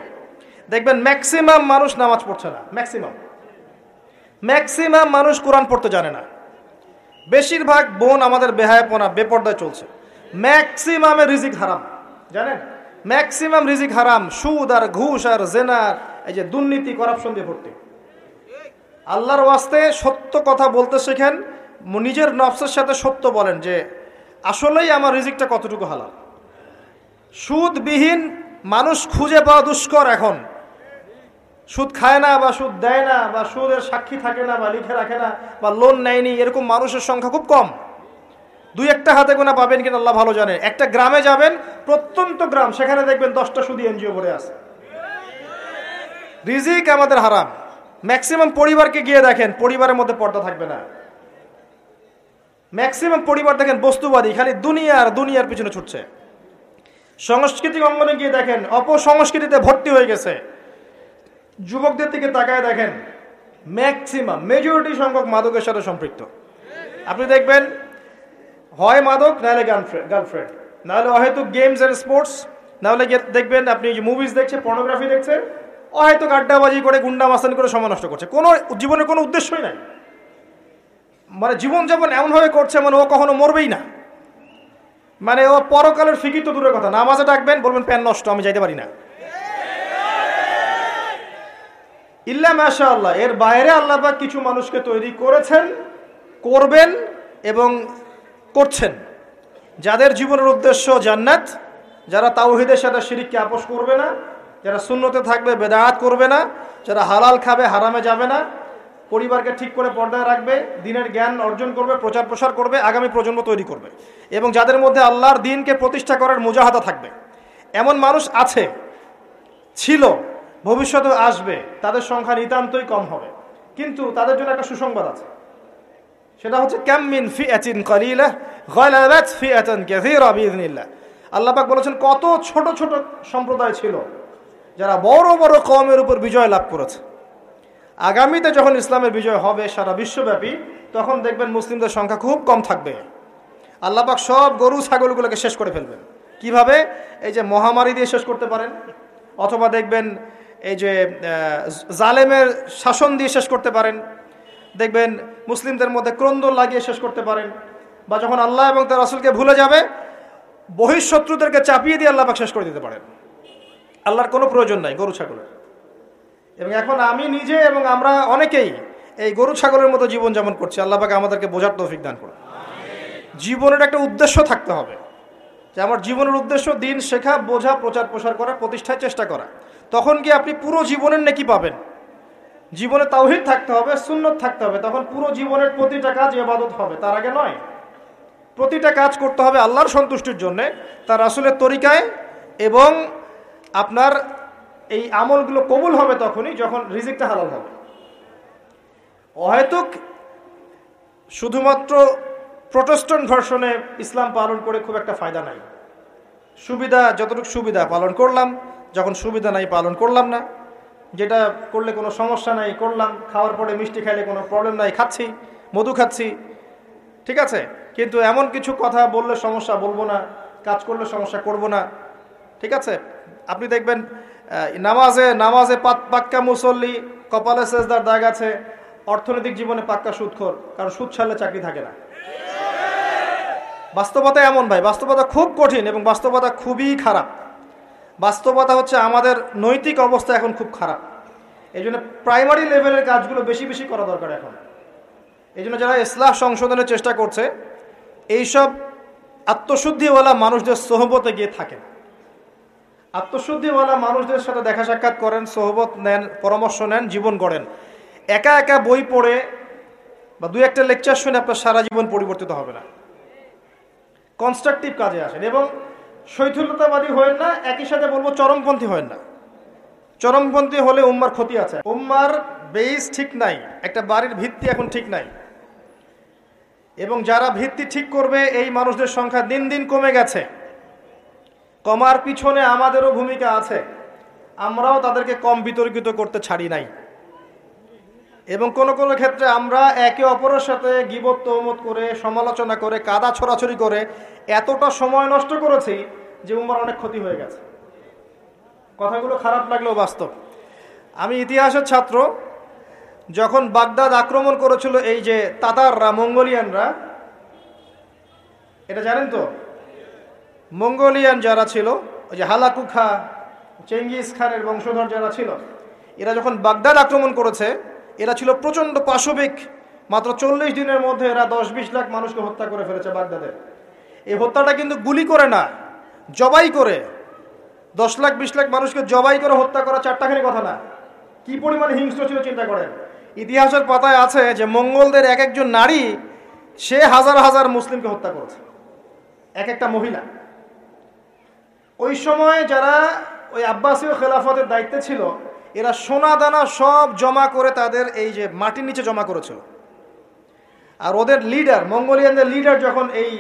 দেখবেন ম্যাক্সিমাম মানুষ নামাজ পড়ছে না ম্যাক্সিমাম ম্যাক্সিমাম মানুষ কোরআন পড়তে জানে না। বেশিরভাগ বোন আমাদের বেহায়পনা, বেপর্দায় চলছে। ম্যাক্সিমামে রিজিক হারাম, জানেন? ম্যাক্সিমাম রিজিক হারাম, সুদ আর ঘুষ আর জেনার এই যে দুর্নীতি করাপশন দিয়ে ভর্তি। আল্লাহর ওয়াস্তে সত্য কথা বলতে শেখেন নিজের নফসের সাথে সত্য বলেন যে, আসলেই আমার রিজিকটা কতটুকু হালাল। সুদবিহীন মানুষ খুঁজে পাওয়া দুষ্কর এখন। সুদ খায় না বা সুদ দেয় না বা সুদের সাক্ষী থাকে না বা লিখে রাখে না বা লোন নেয়নি, এরকম মানুষের সংখ্যা খুব কম। দুই একটা হাতে গোনা পাবেন কিনা আল্লাহ ভালো জানে। একটা গ্রামে যাবেন, প্রত্যন্ত গ্রাম, সেখানে দেখবেন দশটা সুদি এনজিও ভরে আছে। রিজিক আমাদের হারাম। ম্যাক্সিমাম পরিবারকে গিয়ে দেখেন, পরিবারের মধ্যে পর্দা থাকবে না। ম্যাক্সিমাম পরিবার দেখেন, বস্তুবাদী, খালি দুনিয়ার দুনিয়ার পিছনে ছুটছে। সাংস্কৃতিক অঙ্গনে গিয়ে দেখেন, অপসংস্কৃতিতে ভর্তি হয়ে গেছে। যুবকদের দিকে তাকায় দেখেন ম্যাক্সিমাম মেজরিটি সংখ্যক মাদকের সাথে সম্পৃক্ত। আপনি দেখবেন, হয় মাদক, নাহলে গার্লফ্রেন্ড গার্লফ্রেন্ড নাহলে হয়তো গেমস অ্যান্ড স্পোর্টস নাহলে দেখবেন আপনি মুভিজ দেখছেন পর্নোগ্রাফি দেখছেন, হয়তো আড্ডাবাজি করে গুন্ডা মাস্তানি করে সময় নষ্ট করছে। কোনো জীবনের কোনো উদ্দেশ্যই নাই। মানে জীবনযাপন এমনভাবে করছে মানে ও কখনো মরবেই না। মানে ও পরকালের ফিকির তো দূরের কথা। নামাজে ডাকবেন, বলবেন, প্যান নষ্ট, আমি যাইতে পারি না। ইল্লা মাশা আল্লাহ এর বাইরে আল্লাহ পাক কিছু মানুষকে তৈরি করেছেন, করবেন এবং করছেন। যাদের জীবনের উদ্দেশ্য জান্নাত, যারা তাওহিদের সাথে শিরিককে আপোষ করবে না, যারা শূন্যতে থাকবে, বেদায়াত করবে না, যারা হালাল খাবে, হারামে যাবে না, পরিবারকে ঠিক করে পর্দায় রাখবে, দিনের জ্ঞান অর্জন করবে, প্রচার প্রসার করবে, আগামী প্রজন্ম তৈরি করবে। এবং যাদের মধ্যে আল্লাহর দিনকে প্রতিষ্ঠা করার মুজাহাদা থাকবে। এমন মানুষ আছে, ছিল ভবিষ্যতে আসবে, তাদের সংখ্যা নিতান্তই কম হবে। কিন্তু তাদের জন্য একটা সুসংবাদ আছে। সেটা হচ্ছে ক্যামিন ফি আচিন কলিলা? গলাবাত ফি আচান কাসীরা বিইذنিল্লাহ আল্লাহ পাক বলেছেন, কত ছোট ছোট সম্প্রদায় ছিল যারা বড় বড় কমের উপর বিজয় লাভ করেছে। আগামীতে যখন ইসলামের বিজয় হবে সারা বিশ্বব্যাপী, তখন দেখবেন মুসলিমদের সংখ্যা খুব কম থাকবে। আল্লাহ পাক সব গরু, ছাগলগুলোকে শেষ করে ফেলবেন। কীভাবে? এই যে মহামারী দিয়ে শেষ করতে পারেন। অথবা দেখবেন এই যে জালেমের শাসন দিয়ে শেষ করতে পারেন। দেখবেন মুসলিমদের মধ্যে ক্রন্দন লাগিয়ে শেষ করতে পারেন। বা যখন আল্লাহ এবং তার রাসূলকে ভুলে যাবে, বহিঃশত্রুদেরকে চাপিয়ে দিয়ে আল্লাহ শেষ করে দিতে পারেন। আল্লাহর কোনো প্রয়োজন নাই গরু, ছাগলের। এবং এখন আমি নিজে এবং আমরা অনেকেই এই গরু, ছাগলের মতো জীবন যেমন করছি। আল্লাহ পাকে আমাদেরকে বোঝার তৌফিক দান করুন। জীবনের একটা উদ্দেশ্য থাকতে হবে। যে আমার জীবনের উদ্দেশ্য দিন শেখা, বোঝা প্রচার প্রসার করা, প্রতিষ্ঠায় চেষ্টা করা। তখন কি আপনি পুরো জীবনের নেকি পাবেন? জীবনে তাওহিদ থাকতে হবে, সুন্নত থাকতে হবে, তখন পুরো জীবনের প্রতিটা কাজ ইবাদত হবে, তার আগে নয়। প্রতিটা কাজ করতে হবে আল্লাহর সন্তুষ্টির জন্যে, তার রাসুলের তরিকায়, এবং আপনার এই আমলগুলো কবুল হবে তখনই যখন রিজিকটা হালাল হবে। অহেতুক শুধুমাত্র প্রোটেস্টন ভার্সনে ইসলাম পালন করে খুব একটা ফায়দা নাই। সুবিধা, যতটুকু সুবিধা পালন করলাম যখন সুবিধা নাই পালন করলাম না। যেটা করলে কোনো সমস্যা নাই, করলাম, খাওয়ার পরে মিষ্টি খাইলে কোনো প্রবলেম নাই, খাচ্ছি, মধু খাচ্ছি, ঠিক আছে? কিন্তু এমন কিছু কথা বললে সমস্যা বলব না, কাজ করলে সমস্যা করব না, ঠিক আছে? আপনি দেখবেন নামাজে নামাজে পাক্কা মুসল্লি, কপালে সেজদার দাগ আছে, অর্থনৈতিক জীবনে পাক্কা সুদখোর, কারণ সুদ ছাড়লে চাকরি থাকে না। বাস্তবতা এমন ভাই, বাস্তবতা খুব কঠিন এবং বাস্তবতা খুবই খারাপ। বাস্তবতা হচ্ছে আমাদের নৈতিক অবস্থা এখন খুব খারাপ। এই জন্য প্রাইমারি লেভেলের কাজগুলো বেশি বেশি করা দরকার এখন। এই জন্য যারা ইসলাহ সংশোধনের চেষ্টা করছে, এইসব আত্মশুদ্ধিওয়ালা মানুষদের সোহবতে গিয়ে থাকেন। আত্মশুদ্ধিওয়ালা মানুষদের সাথে দেখা সাক্ষাৎ করেন, সোহবত নেন, পরামর্শ নেন, জীবন গড়েন। একা একা বই পড়ে বা দু একটা লেকচার শুনে আপনার সারা জীবন পরিবর্তিত হবে না। কনস্ট্রাকটিভ কাজে আসেন এবং শৈথিলতাবাদী হয়েন না, একই সাথে বলব চরমপন্থী হয়েন না। চরমপন্থী হলে উম্মার ক্ষতি আছে। উম্মার বেস ঠিক নাই, একটা বাড়ির ভিত্তি এখন ঠিক নাই। এবং যারা ভিত্তি ঠিক করবে, এই মানুষদের সংখ্যা দিন দিন কমে গেছে। কমার পিছনে আমাদেরও ভূমিকা আছে। আমরাও তাদেরকে কম বিতর্কিত করতে ছাড়ি নাই। এবং কোন কোন ক্ষেত্রে আমরা একে অপরের সাথে গিবত তহমত করে, সমালোচনা করে, কাদা ছড়াছড়ি করে এতটা সময় নষ্ট করেছি যে উমার অনেক ক্ষতি হয়ে গেছে। কথাগুলো খারাপ লাগলেও বাস্তব। আমি ইতিহাসের ছাত্র, যখন বাগদাদ আক্রমণ করেছিল এই যে তাতাররা, মঙ্গোলিয়ানরা, এটা জানেন তো? মঙ্গোলিয়ান যারা ছিল, ওই যে হালাকু খা চেঙ্গিস খানের বংশধর যারা ছিল, এরা যখন বাগদাদ আক্রমণ করেছে এরা ছিল প্রচণ্ড পাশবিক। মাত্র চল্লিশ দিনের মধ্যে এরা দশ বিশ লাখ মানুষকে হত্যা করে ফেলেছে বাগদাদে। এই হত্যাটা কিন্তু গুলি করে না, জবাই করে। দশ লাখ, বিশ লাখ মানুষকে জবাই করে হত্যা করা চারটাখানি কথা না। কি পরিমাণে হিংস্র ছিল চিন্তা করেন। ইতিহাসের পাতায় আছে যে মঙ্গলদের এক একজন নারী, সে হাজার হাজার মুসলিমকে হত্যা করেছে। এক একটা মহিলা। ওই সময় যারা ওই আব্বাসীয় খেলাফতের দায়িত্বে ছিল এরা সোনা দানা সব জমা করে তাদের এই যে মাটির নিচে জমা করেছিল। আর ওদের লিডার, মঙ্গোলিয়ানদের লিডার যখন এই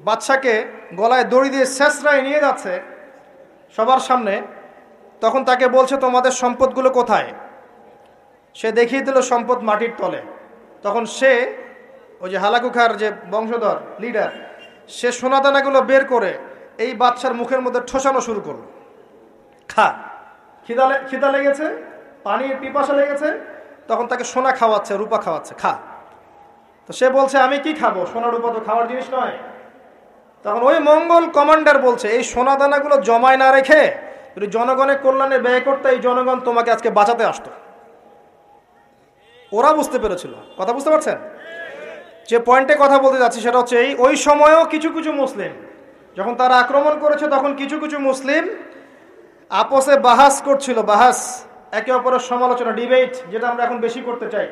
বাচ্চাকে গলায় দড়ি দিয়ে শেষরায় নিয়ে যাচ্ছে সবার সামনে, তখন তাকে বলছে, তোমাদের সম্পদগুলো কোথায়? সে দেখিয়ে দিল সম্পদ মাটির তলে। তখন সে, ওই যে হালাকুখার যে বংশধর, লিডার, সে সোনাদানাগুলো বের করে এই বাচ্চার মুখের মধ্যে ঠোসানো শুরু করল। খা খিদা খিদা লেগেছে, পানির পিপাসা লেগেছে, তখন তাকে সোনা খাওয়াচ্ছে, রূপা খাওয়াচ্ছে, খা। তো সে বলছে, আমি কি খাব? সোনা, রূপা তো খাওয়ার জিনিস নয়। তখন ওই মঙ্গল কমান্ডার বলছে, এই সোনা দানাগুলো জমায় না রেখে যদি জনগণের কল্যাণে ব্যয় করতে এই জনগণ তোমাকে আজকে বাঁচাতে আসতো। ওরা বুঝতে পেরেছিল। কথা বুঝতে পারছেন? যে পয়েন্টে কথা বলতে যাচ্ছি সেটা হচ্ছে এই, ওই সময়ও কিছু কিছু মুসলিম, যখন তারা আক্রমণ করেছে, তখন কিছু কিছু মুসলিম আপোসে বাহাস করছিল, বাহাস, একে অপরের সমালোচনা ডিবেট যেটা আমরা এখন বেশি করতে চাই,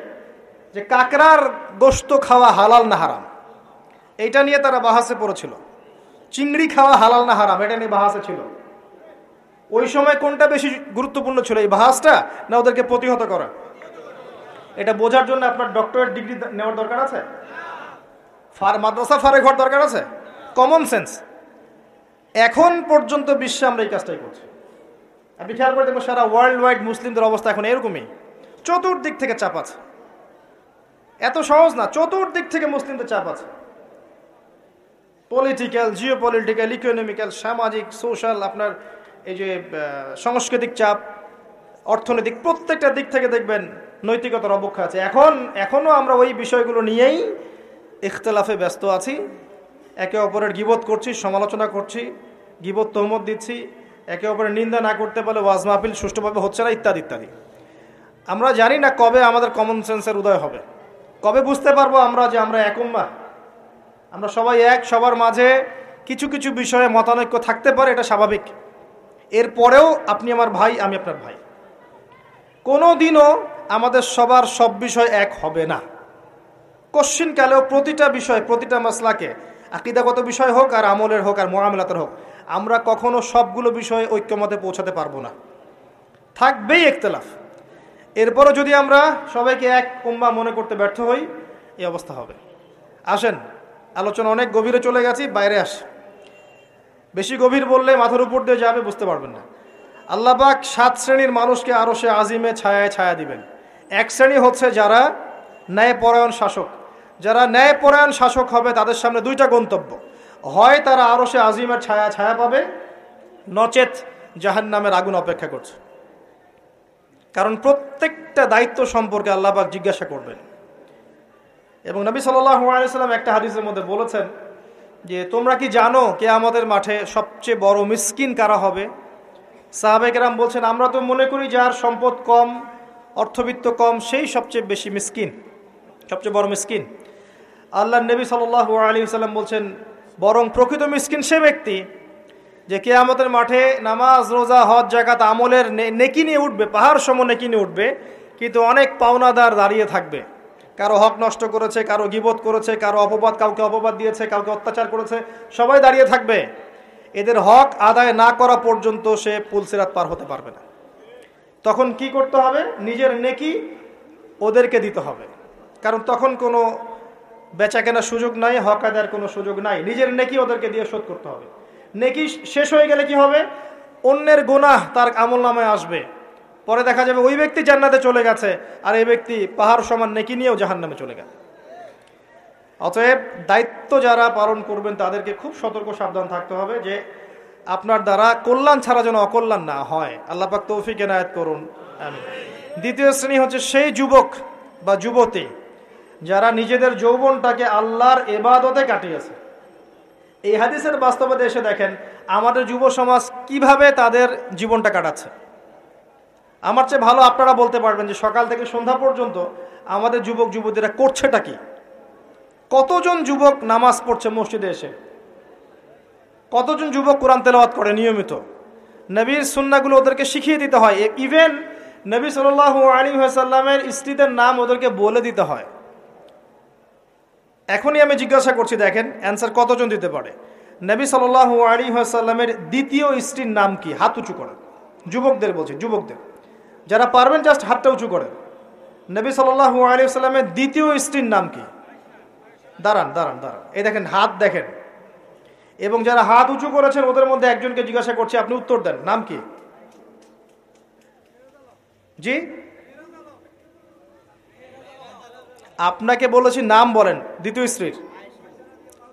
যে কাকরার গোস্ত খাওয়া হালাল না হারাম? এইটা নিয়ে তারা বাহাসে পড়েছিল। চিংড়ি খাওয়া হালাল না হারাম? এটা নিয়ে বাহাসে ছিল। ওই সময় কোনটা বেশি গুরুত্বপূর্ণ ছিল, এই বাহাসটা না ওদেরকে প্রতিহত করা? এটা বোঝার জন্য আপনার ডক্টরেট ডিগ্রি নেওয়ার দরকার আছে? ফার মাদ্রাসা ফারে ঘর দরকার আছে? কমন সেন্স এখন পর্যন্ত বিশ্বে আমরা এই কাজটাই করছি। আপনি খেয়াল করে দেখব সারা ওয়ার্ল্ড ওয়াইড মুসলিমদের অবস্থা এখন এরকমই। চতুর্দিক থেকে চাপ আছে। এত সহজ না, চতুর্দিক থেকে মুসলিমদের চাপ আছে। পলিটিক্যাল জিও পলিটিক্যাল ইকোনমিক্যাল সামাজিক সোশ্যাল আপনার এই যে সাংস্কৃতিক চাপ, অর্থনৈতিক প্রত্যেকটা দিক থেকে দেখবেন নৈতিকতার অবক্ষা আছে। এখন এখনও আমরা ওই বিষয়গুলো নিয়েই ইখতলাফে ব্যস্ত আছি। একে অপরের গিবত করছি, সমালোচনা করছি, গিবত তহমত দিচ্ছি। একে অপরের নিন্দা না করতে পারলে ওয়াজ মাহফিল সুষ্ঠুভাবে হচ্ছে না, ইত্যাদি ইত্যাদি। আমরা জানি না কবে আমাদের কমন সেন্সের উদয় হবে। কবে বুঝতে পারব আমরা যে আমরা এক একম্মা আমরা সবাই এক, সবার মাঝে কিছু কিছু বিষয়ে মতানৈক্য থাকতে পারে, এটা স্বাভাবিক। এরপরেও আপনি আমার ভাই, আমি আপনার ভাই। কোনো দিনও আমাদের সবার সব বিষয় এক হবে না। কালেও প্রতিটা বিষয়, প্রতিটা মশলাকে আকিদাগত বিষয় হোক আর আমলের হোক আর মোয়ামলাতের হোক আমরা কখনো সবগুলো বিষয়ে ঐক্যমতে পৌঁছাতে পারব না। থাকবেই একতলাফ এরপরও যদি আমরা সবাইকে এক কুম্বা মনে করতে ব্যর্থ হই এই অবস্থা হবে। আসেন, আলোচনা অনেক গভীরে চলে গেছি, বাইরে আস। বেশি গভীর বললে মাথার উপর দিয়ে যাবে, বুঝতে পারবেন না। আল্লাহবাক সাত শ্রেণির মানুষকে আরও সে আজিমে ছায়ায় ছায়া দিবেন। এক শ্রেণি হচ্ছে যারা ন্যায়পরায়ণ শাসক। যারা ন্যায়পরায়ণ শাসক হবে, তাদের সামনে দুইটা গন্তব্য। হয় তারা আরও সে আজিমের ছায়া ছায়া পাবে, নচেত জাহান নামের আগুন অপেক্ষা করছে। কারণ প্রত্যেকটা দায়িত্ব সম্পর্কে আল্লাহবাক জিজ্ঞাসা করবেন। এবং নবী সাল্লাম একটা হাদিসের মধ্যে বলেছেন যে, তোমরা কি জানো কে আমাদের মাঠে সবচেয়ে বড় মিসকিন কারা হবে? সাহাবেকেরাম বলছেন, আমরা তো মনে করি যার সম্পদ কম, অর্থবিত্ত কম, সেই সবচেয়ে বেশি মিসকিন, সবচেয়ে বড় মিসকিন। আল্লাহ নবী সাল আলী সাল্লাম বলছেন বরং প্রকৃত মিসকিন সে ব্যক্তি যে কে আমাদের মাঠে নামাজ, রোজা, হজ জাকাত আমলের নেকি নিয়ে উঠবে, পাহাড় সম নেকি নিয়ে উঠবে, কিন্তু অনেক পাওনাদার দাঁড়িয়ে থাকবে। কারও হক নষ্ট করেছে, কারও গিবোধ করেছে, কারও অপবাদ, কাউকে অপবাদ দিয়েছে, কাউকে অত্যাচার করেছে, সবাই দাঁড়িয়ে থাকবে। এদের হক আদায় না করা পর্যন্ত সে পুলসিরাত পার হতে পারবে না। তখন কি করতে হবে? নিজের নেকি ওদেরকে দিতে হবে। কারণ তখন কোনো বেচা কেনার সুযোগ নাই, হক আদায়ের কোনো সুযোগ নাই। নিজের নেকি ওদেরকে দিয়ে শোধ করতে হবে। নেকি শেষ হয়ে গেলে কি হবে? অন্যের গোনাহ তার আমল নামায় আসবে। পরে দেখা যাবে ওই ব্যক্তি জান্নাতে চলে গেছে, আর এই ব্যক্তি পাহাড় সমান নেকি নিয়েও জাহান নামে চলে গেছে অতএব দায়িত্ব যারা পালন করবেন, তাদেরকে খুব সতর্ক সাবধান থাকতে হবে যে আপনার দ্বারা কল্যাণ ছাড়া যেন অকল্যাণ না হয়। আল্লাপাক তৌফিক এনায়ত করুন। দ্বিতীয় শ্রেণি হচ্ছে সেই যুবক বা যুবতী যারা নিজেদের যৌবনটাকে আল্লাহর এবাদতে কাটিয়েছে। এই হাদিসের বাস্তবতা এসে দেখেন, আমাদের যুব সমাজ কীভাবে তাদের জীবনটা কাটাচ্ছে। আমার চেয়ে ভালো আপনারা বলতে পারবেন যে সকাল থেকে সন্ধ্যা পর্যন্ত আমাদের যুবক যুবতীরা করছেটা কি? কতজন যুবক নামাজ পড়ছে মসজিদে এসে? কতজন যুবক কোরআন তেলাওয়াত করে নিয়মিত? নবীর সুন্নাগুলো ওদেরকে শিখিয়ে দিতে হয়। ইভেন নবী সাল আলী সাল্লামের স্ত্রীদের নাম ওদেরকে বলে দিতে হয়। এখনই আমি জিজ্ঞাসা করছি, দেখেন অ্যান্সার কতজন দিতে পারে? নবী সাল আলী সাল্লামের দ্বিতীয় স্ত্রীর নাম কি? হাত উঁচু করেন। যুবকদের বলছি, যুবকদের। যারা পারবেন জাস্ট হাতটা উঁচু করেন। নবী সাল আলী সাল্লামের দ্বিতীয় স্ত্রীর নাম কি? দাঁড়ান দাঁড়ান দাঁড়ান। এই দেখেন, হাত দেখেন। এবং যারা হাত উঁচু করেছেন, ওদের মধ্যে একজনকে জিজ্ঞাসা করছি, আপনি উত্তর দেন। নাম কি? জি? আপনাকে বলেছি নাম বলেন, দ্বিতীয় স্ত্রীর।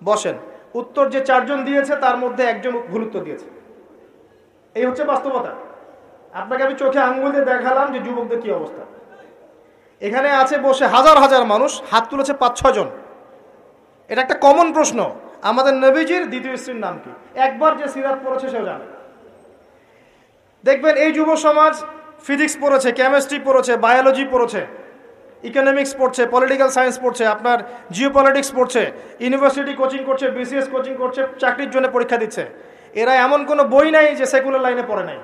বসেন। উত্তর যে চারজন দিয়েছে, তার মধ্যে একজন উত্তর দিয়েছে। এই হচ্ছে বাস্তবতা। আপনাকে আমি চোখে আঙ্গুল দিয়ে দেখালাম যে যুবকদের কি অবস্থা। এখানে আছে বসে হাজার হাজার মানুষ, হাত তুলেছে পাঁচ ছজন এটা একটা কমন প্রশ্ন। আমাদের নবীজির দ্বিতীয় স্ত্রীর নাম কি? একবার যে সিরাত পড়েছে, সেও জানে। দেখবেন এই যুব সমাজ ফিজিক্স পড়েছে, কেমিস্ট্রি পড়েছে, বায়োলজি পড়েছে। ইকোনমিক্স পড়ছে পলিটিক্যাল সায়েন্স পড়ছে, আপনার জিও পলিটিক্স পড়ছে ইউনিভার্সিটি কোচিং করছে বিসিএস কোচিং করছে, চাকরির জন্য পরীক্ষা দিচ্ছে। এরা এমন কোনো বই নাই যে সেকুলার লাইনে পড়ে নাই।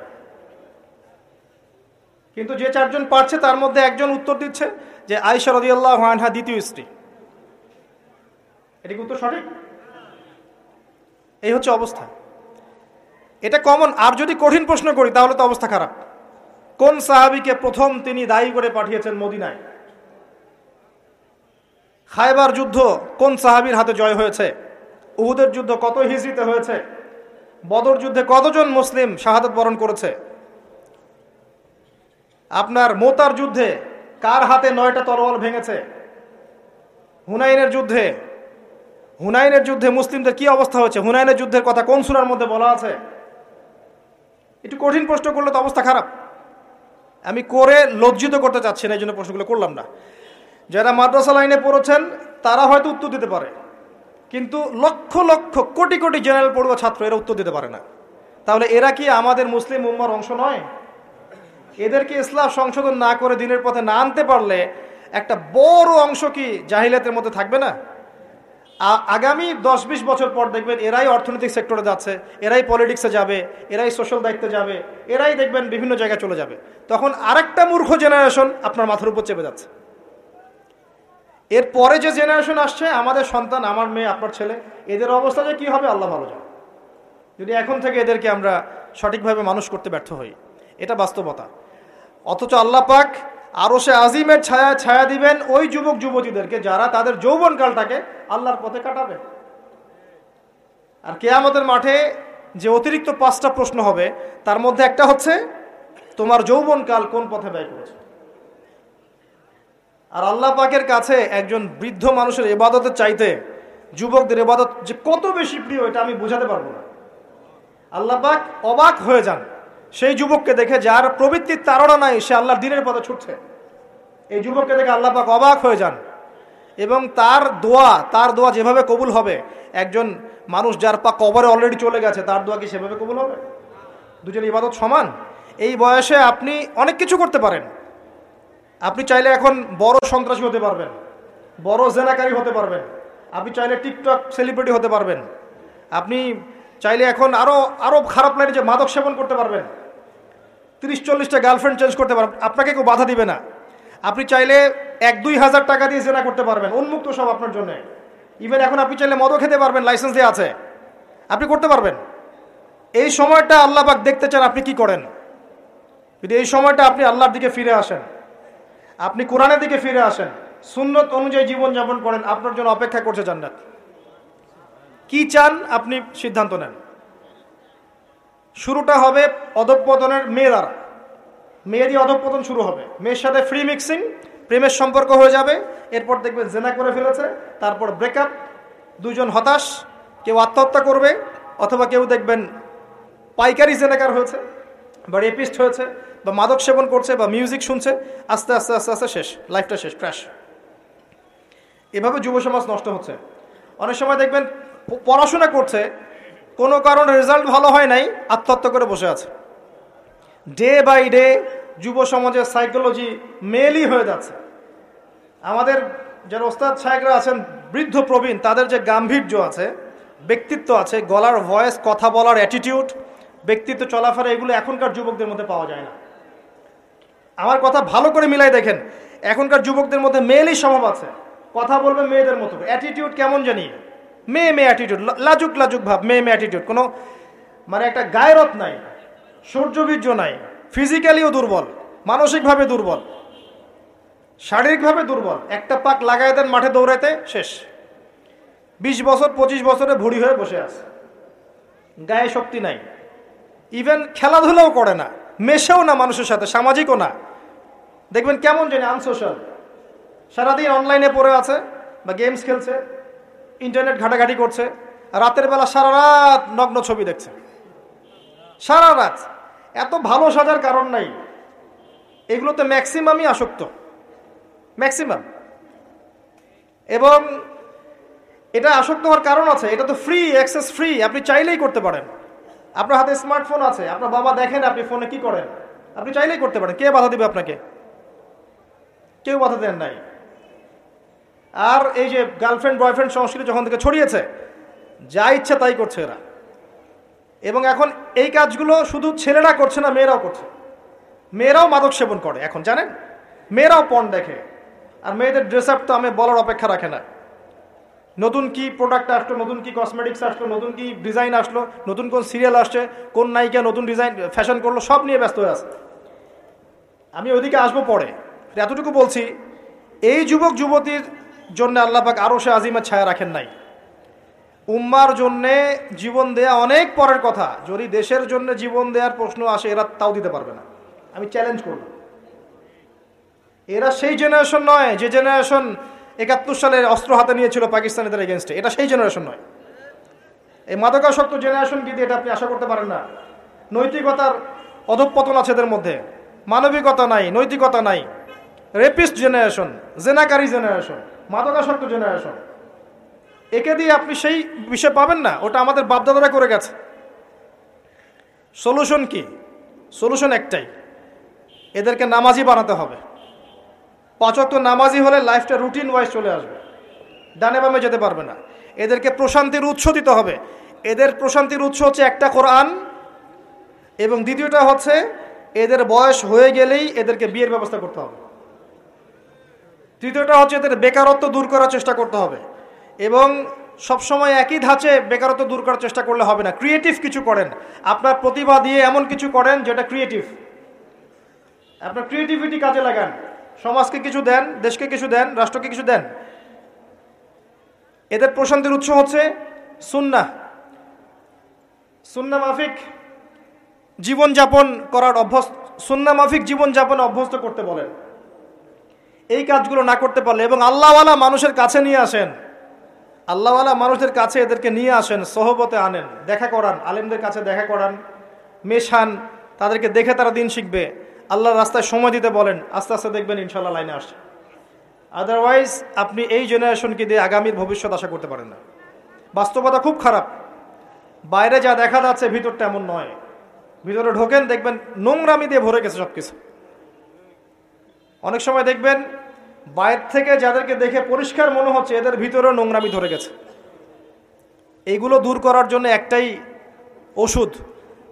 কিন্তু যে চারজন পারছে, তার মধ্যে একজন উত্তর দিচ্ছে যে আইসা রদিয়াল্লাহ আনহা দ্বিতীয় স্ত্রী। এটা উত্তর সঠিক? এই হচ্ছে অবস্থা। এটা কমন আর যদি কঠিন প্রশ্ন করি, তাহলে তো অবস্থা খারাপ। কোন সাহাবিকে প্রথম তিনি দায়ী করে পাঠিয়েছেন মদিনায়? খায়বার যুদ্ধ কোন সাহাবির হাতে জয় হয়েছে? উহুদের যুদ্ধ কত হিজড়িতে হয়েছে? বদর যুদ্ধে কতজন মুসলিম শাহাদত বরণ করেছে? আপনার মোতার যুদ্ধে কার হাতে নয়টা তরোয়াল ভেঙেছে? হুনাইনের যুদ্ধে হুনাইনের যুদ্ধে মুসলিমদের কি অবস্থা হয়েছে? হুনাইনের যুদ্ধের কথা কোন সুরার মধ্যে বলা আছে? একটু কঠিন প্রশ্ন করলে তো অবস্থা খারাপ। আমি করে লজ্জিত করতে চাচ্ছি না, এই জন্য প্রশ্নগুলো করলাম না। যারা মাদ্রাসা লাইনে পড়েছেন, তারা হয়তো উত্তর দিতে পারে। কিন্তু লক্ষ লক্ষ কোটি কোটি জেনারেল পড়ুয়া ছাত্র এরা উত্তর দিতে পারে না। তাহলে এরা কি আমাদের মুসলিম উম্মার অংশ নয়? এদেরকে ইসলাম সংশোধন না করে দিনের পথে না আনতে পারলে একটা বড় অংশ কি জাহিলাতের মধ্যে থাকবে না? আগামী দশ বিশ বছর পর দেখবেন এরাই অর্থনৈতিক সেক্টরে যাচ্ছে, এরাই পলিটিক্সে যাবে, এরাই সোশ্যাল দায়িত্বে যাবে, এরাই দেখবেন বিভিন্ন জায়গায় চলে যাবে। তখন আরেকটা মূর্খ জেনারেশন আপনার মাথার উপর চেপে যাচ্ছে। এর পরে যে জেনারেশন আসছে, আমাদের সন্তান, আমার মেয়ে, আপনার ছেলে, এদের অবস্থা যে কী হবে, আল্লাহ ভালো জানে। যদি এখন থেকে এদেরকে আমরা সঠিকভাবে মানুষ করতে ব্যর্থ হই, এটা বাস্তবতা। অথচ আল্লাহ পাক আরও সে আজিমের ছায়া ছায়া দিবেন ওই যুবক, যুবতীদেরকে যারা তাদের যৌবনকালটাকে আল্লাহর পথে কাটাবে। আর কেয়ামতের মাঠে যে অতিরিক্ত পাঁচটা প্রশ্ন হবে, তার মধ্যে একটা হচ্ছে, তোমার যৌবনকাল কোন পথে ব্যয় করেছে? আর আল্লাহ পাকের কাছে একজন বৃদ্ধ মানুষের এবাদতের চাইতে যুবকদের এবাদত যে কত বেশি প্রিয়, এটা আমি বোঝাতে পারব না। আল্লাহ পাক অবাক হয়ে যান। সেই যুবককে দেখে যার প্রবৃত্তির তারা নাই, সে আল্লাহর দিনের পথে ছুটছে। এই যুবককে দেখে আল্লাহ পাক অবাক হয়ে যান এবং তার দোয়া তার দোয়া যেভাবে কবুল হবে, একজন মানুষ যার পা কবরে অলরেডি চলে গেছে, তার দোয়া কি সেভাবে কবুল হবে? দুজন ইবাদত সমান? এই বয়সে আপনি অনেক কিছু করতে পারেন। আপনি চাইলে এখন বড় সন্ত্রাসী হতে পারবেন, বড় জেনাকারী হতে পারবেন, আপনি চাইলে টিকটক সেলিব্রিটি হতে পারবেন, আপনি চাইলে এখন আরও আরও খারাপ লাইনে যে মাদক সেবন করতে পারবেন, তিরিশ চল্লিশটা গার্লফ্রেন্ড চেঞ্জ করতে পারবেন, আপনাকে কেউ বাধা দিবে না। আপনি চাইলে এক, দুই হাজার টাকা দিয়ে জেনা করতে পারবেন, উন্মুক্ত সব আপনার জন্য। ইভেন এখন আপনি চাইলে মদও খেতে পারবেন লাইসেন্স দিয়ে আছে। আপনি করতে পারবেন। এই সময়টা আল্লাহ পাক দেখতে চান আপনি কি করেন। যদি এই সময়টা আপনি আল্লাহর দিকে ফিরে আসেন আপনি কোরআনের দিকে ফিরে আসেন। সুন্নত অনুযায়ী জীবনযাপন করেন। আপনার জন্য অপেক্ষা করছে জান্নাত। কি চান আপনি সিদ্ধান্ত নেন। শুরুটা হবে অধঃপতনের মেয়ে দ্বারা। মেয়ে দিয়ে অধঃপতন শুরু হবে। মেয়ের সাথে ফ্রি মিক্সিং প্রেমের সম্পর্ক হয়ে যাবে। এরপর দেখবেন জেনা করে ফেলেছে। তারপর ব্রেকআপ দুজন হতাশ, কেউ আত্মহত্যা করবে, অথবা কেউ দেখবেন পাইকারি জেনাকার হয়েছে বা রেপিস্ট হয়েছে। বা মাদক সেবন করছে বা মিউজিক শুনছে, আস্তে আস্তে আস্তে আস্তে শেষ লাইফটা শেষ ক্র্যাশ এভাবে যুব সমাজ নষ্ট হচ্ছে। অনেক সময় দেখবেন পড়াশোনা করছে, কোনো কারণে রেজাল্ট ভালো হয় নাই, আত্মহত্যা করে বসে আছে। ডে বাই ডে যুব সমাজের সাইকোলজি মেলই হয়ে যাচ্ছে। আমাদের যারা ওস্তাদ সাহেবরা আছেন, বৃদ্ধ প্রবীণ, তাদের যে গাম্ভীর্য আছে, ব্যক্তিত্ব আছে, গলার ভয়েস কথা বলার অ্যাটিটিউড ব্যক্তিত্ব চলাফেরা, এগুলো এখনকার যুবকদের মধ্যে পাওয়া যায় না। আমার কথা ভালো করে মিলাই দেখেন। এখনকার যুবকদের মধ্যে মেয়েলই স্বভাব আছে। কথা বলবে মেয়েদের মতো অ্যাটিটিউড কেমন জানি? মেয়ে মেয়ে অ্যাটিটিউড লাজুক লাজুক ভাব, মেয়ে মেয়ে অ্যাটিটিউড কোনো মানে একটা গায়রত নাই, সৌর্যবীর্য নাই ফিজিক্যালিও দুর্বল, মানসিকভাবে দুর্বল, শারীরিকভাবে দুর্বল। একটা পাক লাগাই দেন মাঠে দৌড়াইতে, শেষ। বিশ বছর, পঁচিশ বছরে ভুড়ি হয়ে বসে আছে। গায়ে শক্তি নাই। ইভেন খেলাধুলাও করে না। মেশেও না মানুষের সাথে, সামাজিকও না। দেখবেন কেমন জানি আনসোশ্যাল। সারাদিন অনলাইনে পড়ে আছে বা গেমস খেলছে ইন্টারনেট ঘাটাঘাটি করছে, রাতের বেলা সারা রাত নগ্ন ছবি দেখছে। সারা রাত। এত ভালো সাজার কারণ নাই। এগুলোতে ম্যাক্সিমামই আসক্ত। ম্যাক্সিমাম এবং এটা আসক্ত হওয়ার কারণ আছে, এটা তো ফ্রি অ্যাক্সেস ফ্রি আপনি চাইলেই করতে পারেন। আপনার হাতে স্মার্টফোন আছে, আপনার বাবা দেখেন আপনি ফোনে কি করেন। আপনি চাইলেই করতে পারেন, কে বাধা দিবে আপনাকে? কেউ বাধা দেন নাই। আর এই যে গার্লফ্রেন্ড বয়ফ্রেন্ড সংস্কৃতি যখন থেকে ছড়িয়েছে, যা ইচ্ছা তাই করছে এরা। এবং এখন এই কাজগুলো শুধু ছেলেরা করছে না, মেয়েরাও করছে। মেয়েরাও মাদক সেবন করে, এখন জানেন? মেয়েরাও পণ দেখে। আর মেয়েদের ড্রেস আপ তো আমি বলার অপেক্ষা রাখে না। নতুন কি প্রোডাক্ট আসলো, নতুন কি কসমেটিক্স আসলো, নতুন কি ডিজাইন আসলো, নতুন কোন সিরিয়াল আসছে, কোন নায়িকা নতুন ডিজাইন ফ্যাশন করল, সব নিয়ে ব্যস্ত হয়ে আছে। আমি ওইদিকে আসব পরে। এতটুকু বলছি, এই যুবক, যুবতীর জন্য আল্লাপাক আরও সে আজিমের ছায়া রাখেন নাই। উম্মার জন্যে জীবন দেয়া অনেক পরের কথা। যদি দেশের জন্য জীবন দেওয়ার প্রশ্ন আসে, এরা তাও দিতে পারবে না। আমি চ্যালেঞ্জ করব এরা সেই জেনারেশন নয়, যে জেনারেশন একাত্তর সালের অস্ত্র হাতে নিয়েছিল পাকিস্তানিদের এগেনস্টে এটা সেই জেনারেশন নয়। এই মাদকাসক্ত জেনারেশন কি দিয়ে এটা আপনি আশা করতে পারেন না? নৈতিকতার অধঃপতন আছে এদের মধ্যে। মানবিকতা নাই, নৈতিকতা নাই। রেপিস্ট জেনারেশন জেনাকারী জেনারেশন মাদকাসক্ত জেনারেশন একে দিয়ে আপনি সেই বিষয় পাবেন না, ওটা আমাদের বাপদাদারা করে গেছে। সলিউশন কি? সলিউশন একটাই, এদেরকে নামাজি বানাতে হবে। পাচক নামাজি হলে লাইফটা রুটিন ওয়াইজ চলে আসবে। ডানে বামে যেতে পারবে না। এদেরকে প্রশান্তির উৎস দিতে হবে। এদের প্রশান্তির উৎস হচ্ছে একটা কোরআন, এবং দ্বিতীয়টা হচ্ছে এদের বয়স হয়ে গেলেই এদেরকে বিয়ের ব্যবস্থা করতে হবে। তৃতীয়টা হচ্ছে এদের বেকারত্ব দূর করার চেষ্টা করতে হবে। এবং সবসময় একই ধাঁচে বেকারত্ব দূর করার চেষ্টা করলে হবে না। ক্রিয়েটিভ কিছু করেন। আপনার প্রতিভা দিয়ে এমন কিছু করেন যেটা ক্রিয়েটিভ আপনার ক্রিয়েটিভিটি কাজে লাগান। সমাজকে কিছু দেন, দেশকে কিছু দেন, রাষ্ট্রকে কিছু দেন। এদের প্রশান্তির উৎস হচ্ছে সুন্না সুন্না মাফিক জীবনযাপন করার অভ্যস্ত সুন্না মাফিক জীবনযাপন অভ্যস্ত করতে বলেন। এই কাজগুলো না করতে পারলে এবং আল্লাহওয়ালা মানুষের কাছে নিয়ে আসেন। আল্লাহওয়ালা মানুষদের কাছে এদেরকে নিয়ে আসেন, সহবতে আনেন, দেখা করান, আলেমদের কাছে দেখা করান, মেশান, তাদেরকে দেখে তারা দিন শিখবে। আল্লাহর রাস্তায় সময় দিতে বলেন, আস্তে আস্তে দেখবেন ইনশাল্লাহ লাইনে আসছে। আদারওয়াইজ আপনি এই জেনারেশনকে দিয়ে আগামীর ভবিষ্যৎ আশা করতে পারেন না। বাস্তবতা খুব খারাপ। বাইরে যা দেখা যাচ্ছে, ভিতরটা এমন নয়। ভিতরে ঢোকেন, দেখবেন নোংরামি দিয়ে ভরে গেছে সব কিছু অনেক সময় দেখবেন বাইরে থেকে যাদেরকে দেখে পরিষ্কার মনে হচ্ছে এদের ভিতরে নোংরামি ধরে গেছে। এইগুলো দূর করার জন্য একটাই ওষুধ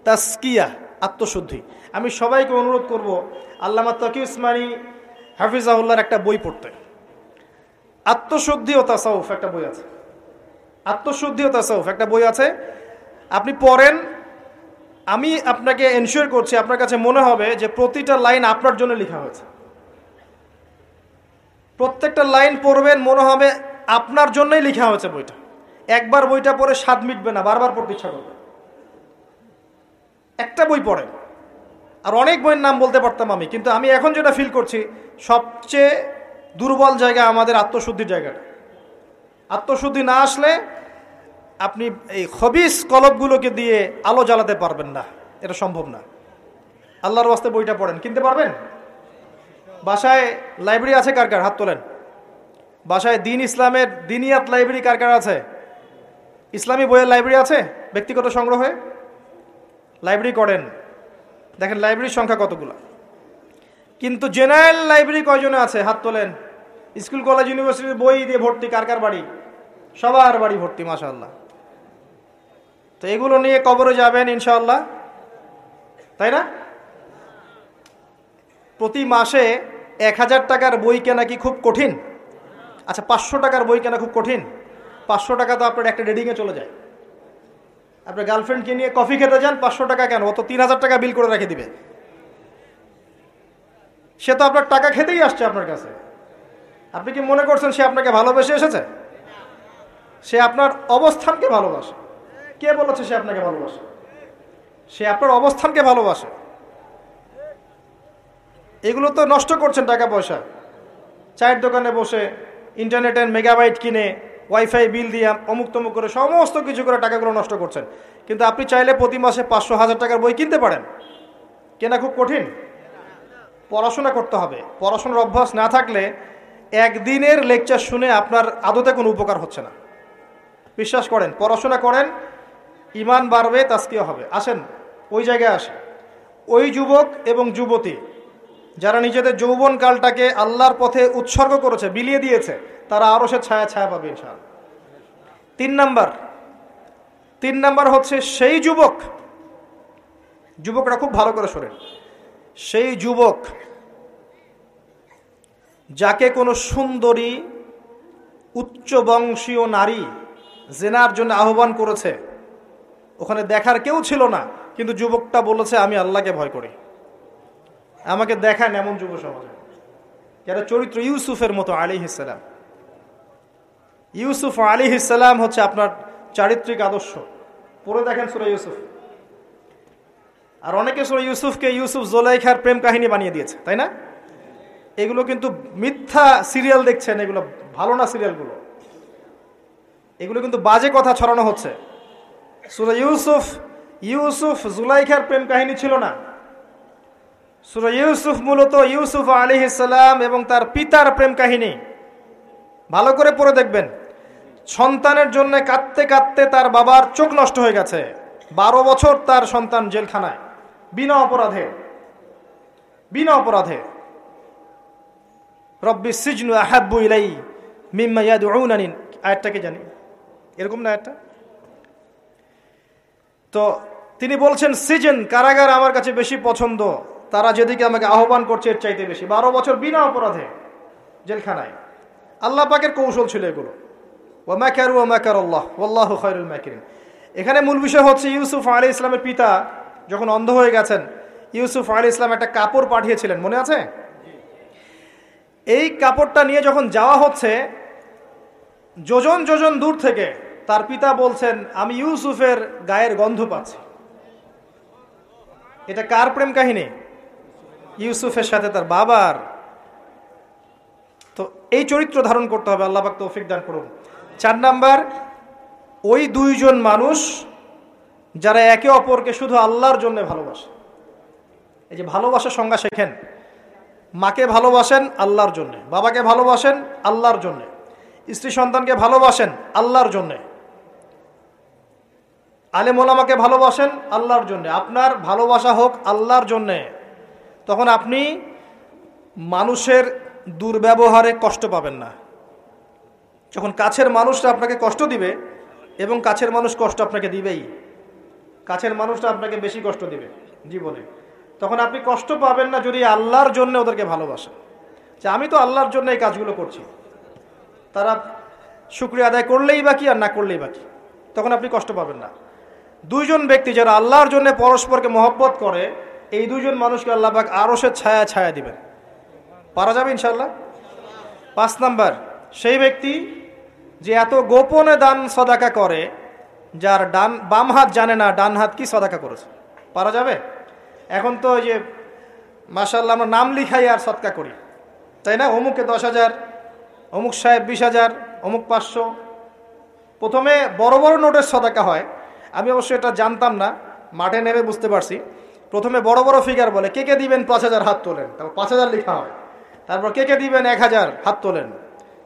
তাস্কিয়া আত্মশুদ্ধি। আমি সবাইকে অনুরোধ করব, আল্লামা তকি উসমানী হাফিজাহুল্লার একটা বই পড়তে। আত্মশুদ্ধি ও তাসাউফ একটা বই আছে। আত্মশুদ্ধি ও তাসাউফ একটা বই আছে। আপনি পড়েন, আমি আপনাকে এনশিওর করছি, আপনার কাছে মনে হবে যে প্রতিটা লাইন আপনার জন্য লেখা হয়েছে। প্রত্যেকটা লাইন পড়বেন, মনে হবে আপনার জন্যই লেখা হয়েছে বইটা। একবার বইটা পড়ে স্বাদ মিটবে না, বারবার পড়তে ইচ্ছা করবে। একটা বই পড়েন। আর অনেক বইয়ের নাম বলতে পারতাম আমি, কিন্তু আমি এখন যেটা ফিল করছি, সবচেয়ে দুর্বল জায়গা আমাদের আত্মশুদ্ধির জায়গাটা। আত্মশুদ্ধি না আসলে আপনি এই হবিস কলবগুলোকে দিয়ে আলো জ্বালাতে পারবেন না, এটা সম্ভব না। আল্লাহর বাস্তে বইটা পড়েন, কিনতে পারবেন? বাসায় লাইব্রেরি আছে কার কার? হাত তোলেন। বাসায় দিন ইসলামের দিনিয়াত লাইব্রেরি কার কার আছে? ইসলামী বইয়ের লাইব্রেরি আছে? ব্যক্তিগত সংগ্রহে লাইব্রেরি করেন। দেখেন লাইব্রেরির সংখ্যা কতগুলো। কিন্তু জেনারেল লাইব্রেরি কয়জনে আছে? হাত তোলেন। স্কুল, কলেজ, ইউনিভার্সিটির বই দিয়ে ভর্তি কার কার বাড়ি? সবার বাড়ি ভর্তি মাসাল্লাহ তো এগুলো নিয়ে কবরে যাবেন ইনশাল্লাহ তাই না? প্রতি মাসে এক হাজার টাকার বই কেনা কি খুব কঠিন? আচ্ছা পাঁচশো টাকার বই কেনা খুব কঠিন। পাঁচশো টাকা তো আপনার একটা রেডিংয়ে চলে যায়। আপনার গার্লফ্রেন্ডকে নিয়ে কফি খেতে যান, পাঁচশো টাকা কেন? ও তো তিন হাজার টাকা বিল করে রেখে দিবে। সে তো আপনার টাকা খেতেই আসছে আপনার কাছে। আপনি কি মনে করছেন সে আপনাকে ভালোবেসে এসেছে? সে আপনার অবস্থানকে ভালোবাসে। কে বলেছে সে আপনাকে ভালোবাসে? সে আপনার অবস্থানকে ভালোবাসে। এগুলো তো নষ্ট করছেন টাকা পয়সা চায়ের দোকানে বসে, ইন্টারনেটের মেগাবাইট কিনে ওয়াইফাই বিল দিয়ে অমুক তমুক করে সমস্ত কিছু করে টাকাগুলো নষ্ট করছেন। কিন্তু আপনি চাইলে প্রতি মাসে পাঁচশো হাজার টাকার বই কিনতে পারেন। কেনা খুব কঠিন। পড়াশোনা করতে হবে। পড়াশোনার অভ্যাস না থাকলে একদিনের লেকচার শুনে আপনার আদতে কোনো উপকার হচ্ছে না। বিশ্বাস করেন, পড়াশোনা করেন, ইমান বাড়বে তাস্কিও হবে। আসেন, ওই জায়গায় আসে। ওই যুবক এবং যুবতী যারা নিজেদের যৌবন কালটাকে আল্লাহর পথে উৎসর্গ করেছে, বিলিয়ে দিয়েছে, তারা আরও সে ছায়া ছায়া পাবে ইনশাল তিন নাম্বার তিন নাম্বার হচ্ছে সেই যুবক, যুবকরা খুব ভালো করে শোনেন। সেই যুবক যাকে কোনো সুন্দরী উচ্চ বংশীয় নারী জেনার জন্য আহ্বান করেছে, ওখানে দেখার কেউ ছিল না, কিন্তু যুবকটা বলেছে, আমি আল্লাহকে ভয় করি। আমাকে দেখান এমন যুব সমাজে। যারা চরিত্র ইউসুফের মতো আলী ইসালাম ইউসুফ আলী ইসালাম হচ্ছে আপনার চারিত্রিক আদর্শ। পড়ে দেখেন সুরা ইউসুফ। আর অনেকে সুরা ইউসুফকে ইউসুফ জোলাইখার প্রেম কাহিনী বানিয়ে দিয়েছে, তাই না? এগুলো কিন্তু মিথ্যা সিরিয়াল দেখছেন, এগুলো ভালো না সিরিয়ালগুলো। এগুলো কিন্তু বাজে কথা ছড়ানো হচ্ছে। সুরা ইউসুফ ইউসুফ জুলাইখার প্রেম কাহিনী ছিল না। সুরা ইউসুফ মূলত ইউসুফ আলী ইসালাম এবং তার পিতার প্রেম কাহিনী। ভালো করে পড়ে দেখবেন। সন্তানের জন্য কাঁদতে কাঁদতে তার বাবার চোখ নষ্ট হয়ে গেছে। বারো বছর তার সন্তান জেলখানায়। বিনা অপরাধে। বিনা অপরাধে। রব্বি সিজনু আহাব্বু ইলাই মিম্মা ইয়াদউনানি। আয়াতটাকে জানি? এরকম না একটা তো তিনি বলছেন, সিজন কারাগার আমার কাছে বেশি পছন্দ। তারা যেদিকে আমাকে আহ্বান করছে এর চাইতে বেশি। বারো বছর বিনা অপরাধে জেলখানায়। আল্লাহ পাকের কৌশল ছিল এগুলো। ও ম্যাকার ও ম্যাকার আল্লাহ আল্লাহ খৈরুল ম্যাকিরিন এখানে মূল বিষয় হচ্ছে ইউসুফ আলী ইসলামের পিতা যখন অন্ধ হয়ে গেছেন, ইউসুফ আলী ইসলাম একটা কাপড় পাঠিয়েছিলেন, মনে আছে? এই কাপড়টা নিয়ে যখন যাওয়া হচ্ছে, যোজন যোজন দূর থেকে তার পিতা বলছেন, আমি ইউসুফের গায়ের গন্ধ পাচ্ছি। এটা কার প্রেম কাহিনী? ইউসুফের সাথে তার বাবার। তো এই চরিত্র ধারণ করতে হবে, আল্লাহ তৌফিক দান করুন। চার নাম্বার, ওই দুইজন মানুষ যারা একে অপরকে শুধু আল্লাহর জন্য ভালোবাসে। এই যে ভালোবাসার সংজ্ঞা শেখেন, মাকে ভালোবাসেন আল্লাহর জন্যে, বাবাকে ভালোবাসেন আল্লাহর জন্যে, স্ত্রী সন্তানকে ভালোবাসেন আল্লাহর জন্যে আলেমোলামাকে ভালোবাসেন আল্লাহর জন্যে, আপনার ভালোবাসা হোক আল্লাহর জন্যে। তখন আপনি মানুষের দুর্ব্যবহারে কষ্ট পাবেন না। যখন কাছের মানুষরা আপনাকে কষ্ট দিবে এবং কাছের মানুষ কষ্ট আপনাকে দিবেই, কাছের মানুষরা আপনাকে বেশি কষ্ট দিবে জীবনে, তখন আপনি কষ্ট পাবেন না যদি আল্লাহর জন্য ওদেরকে ভালোবাসেন। যে আমি তো আল্লাহর জন্য এই কাজগুলো করছি। তারা শুক্রিয়া আদায় করলেই বাকি আর না করলেই বাকি তখন আপনি কষ্ট পাবেন না। দুইজন ব্যক্তি যারা আল্লাহর জন্য পরস্পরকে মহব্বত করে এই দুইজন মানুষকে আল্লাহবাক আরও সে ছায়া ছায়া দিবেন। পারা যাবে ইনশাল্লাহ পাঁচ নাম্বার, সেই ব্যক্তি যে এত গোপনে দান সদাকা করে, যার ডান, বাম হাত জানে না ডান হাত কি সদাকা করেছে। পারা যাবে? এখন তো যে মাসাল্লাহ আমরা নাম লিখাই আর সৎকা করি। তাই না? অমুকে দশ হাজার, অমুক সাহেব বিশ হাজার, অমুক পাঁচশো। প্রথমে বড় বড় নোটের সদাকা হয়। আমি অবশ্য এটা জানতাম না, মাঠে নেমে বুঝতে পারছি। প্রথমে বড় বড় ফিগার বলে, কে কে দিবেন পাঁচ হাজার হাত তোলেন? তারপর পাঁচ হাজার লেখা হয়। তারপর কে কে দিবেন এক হাজার হাত তোলেন?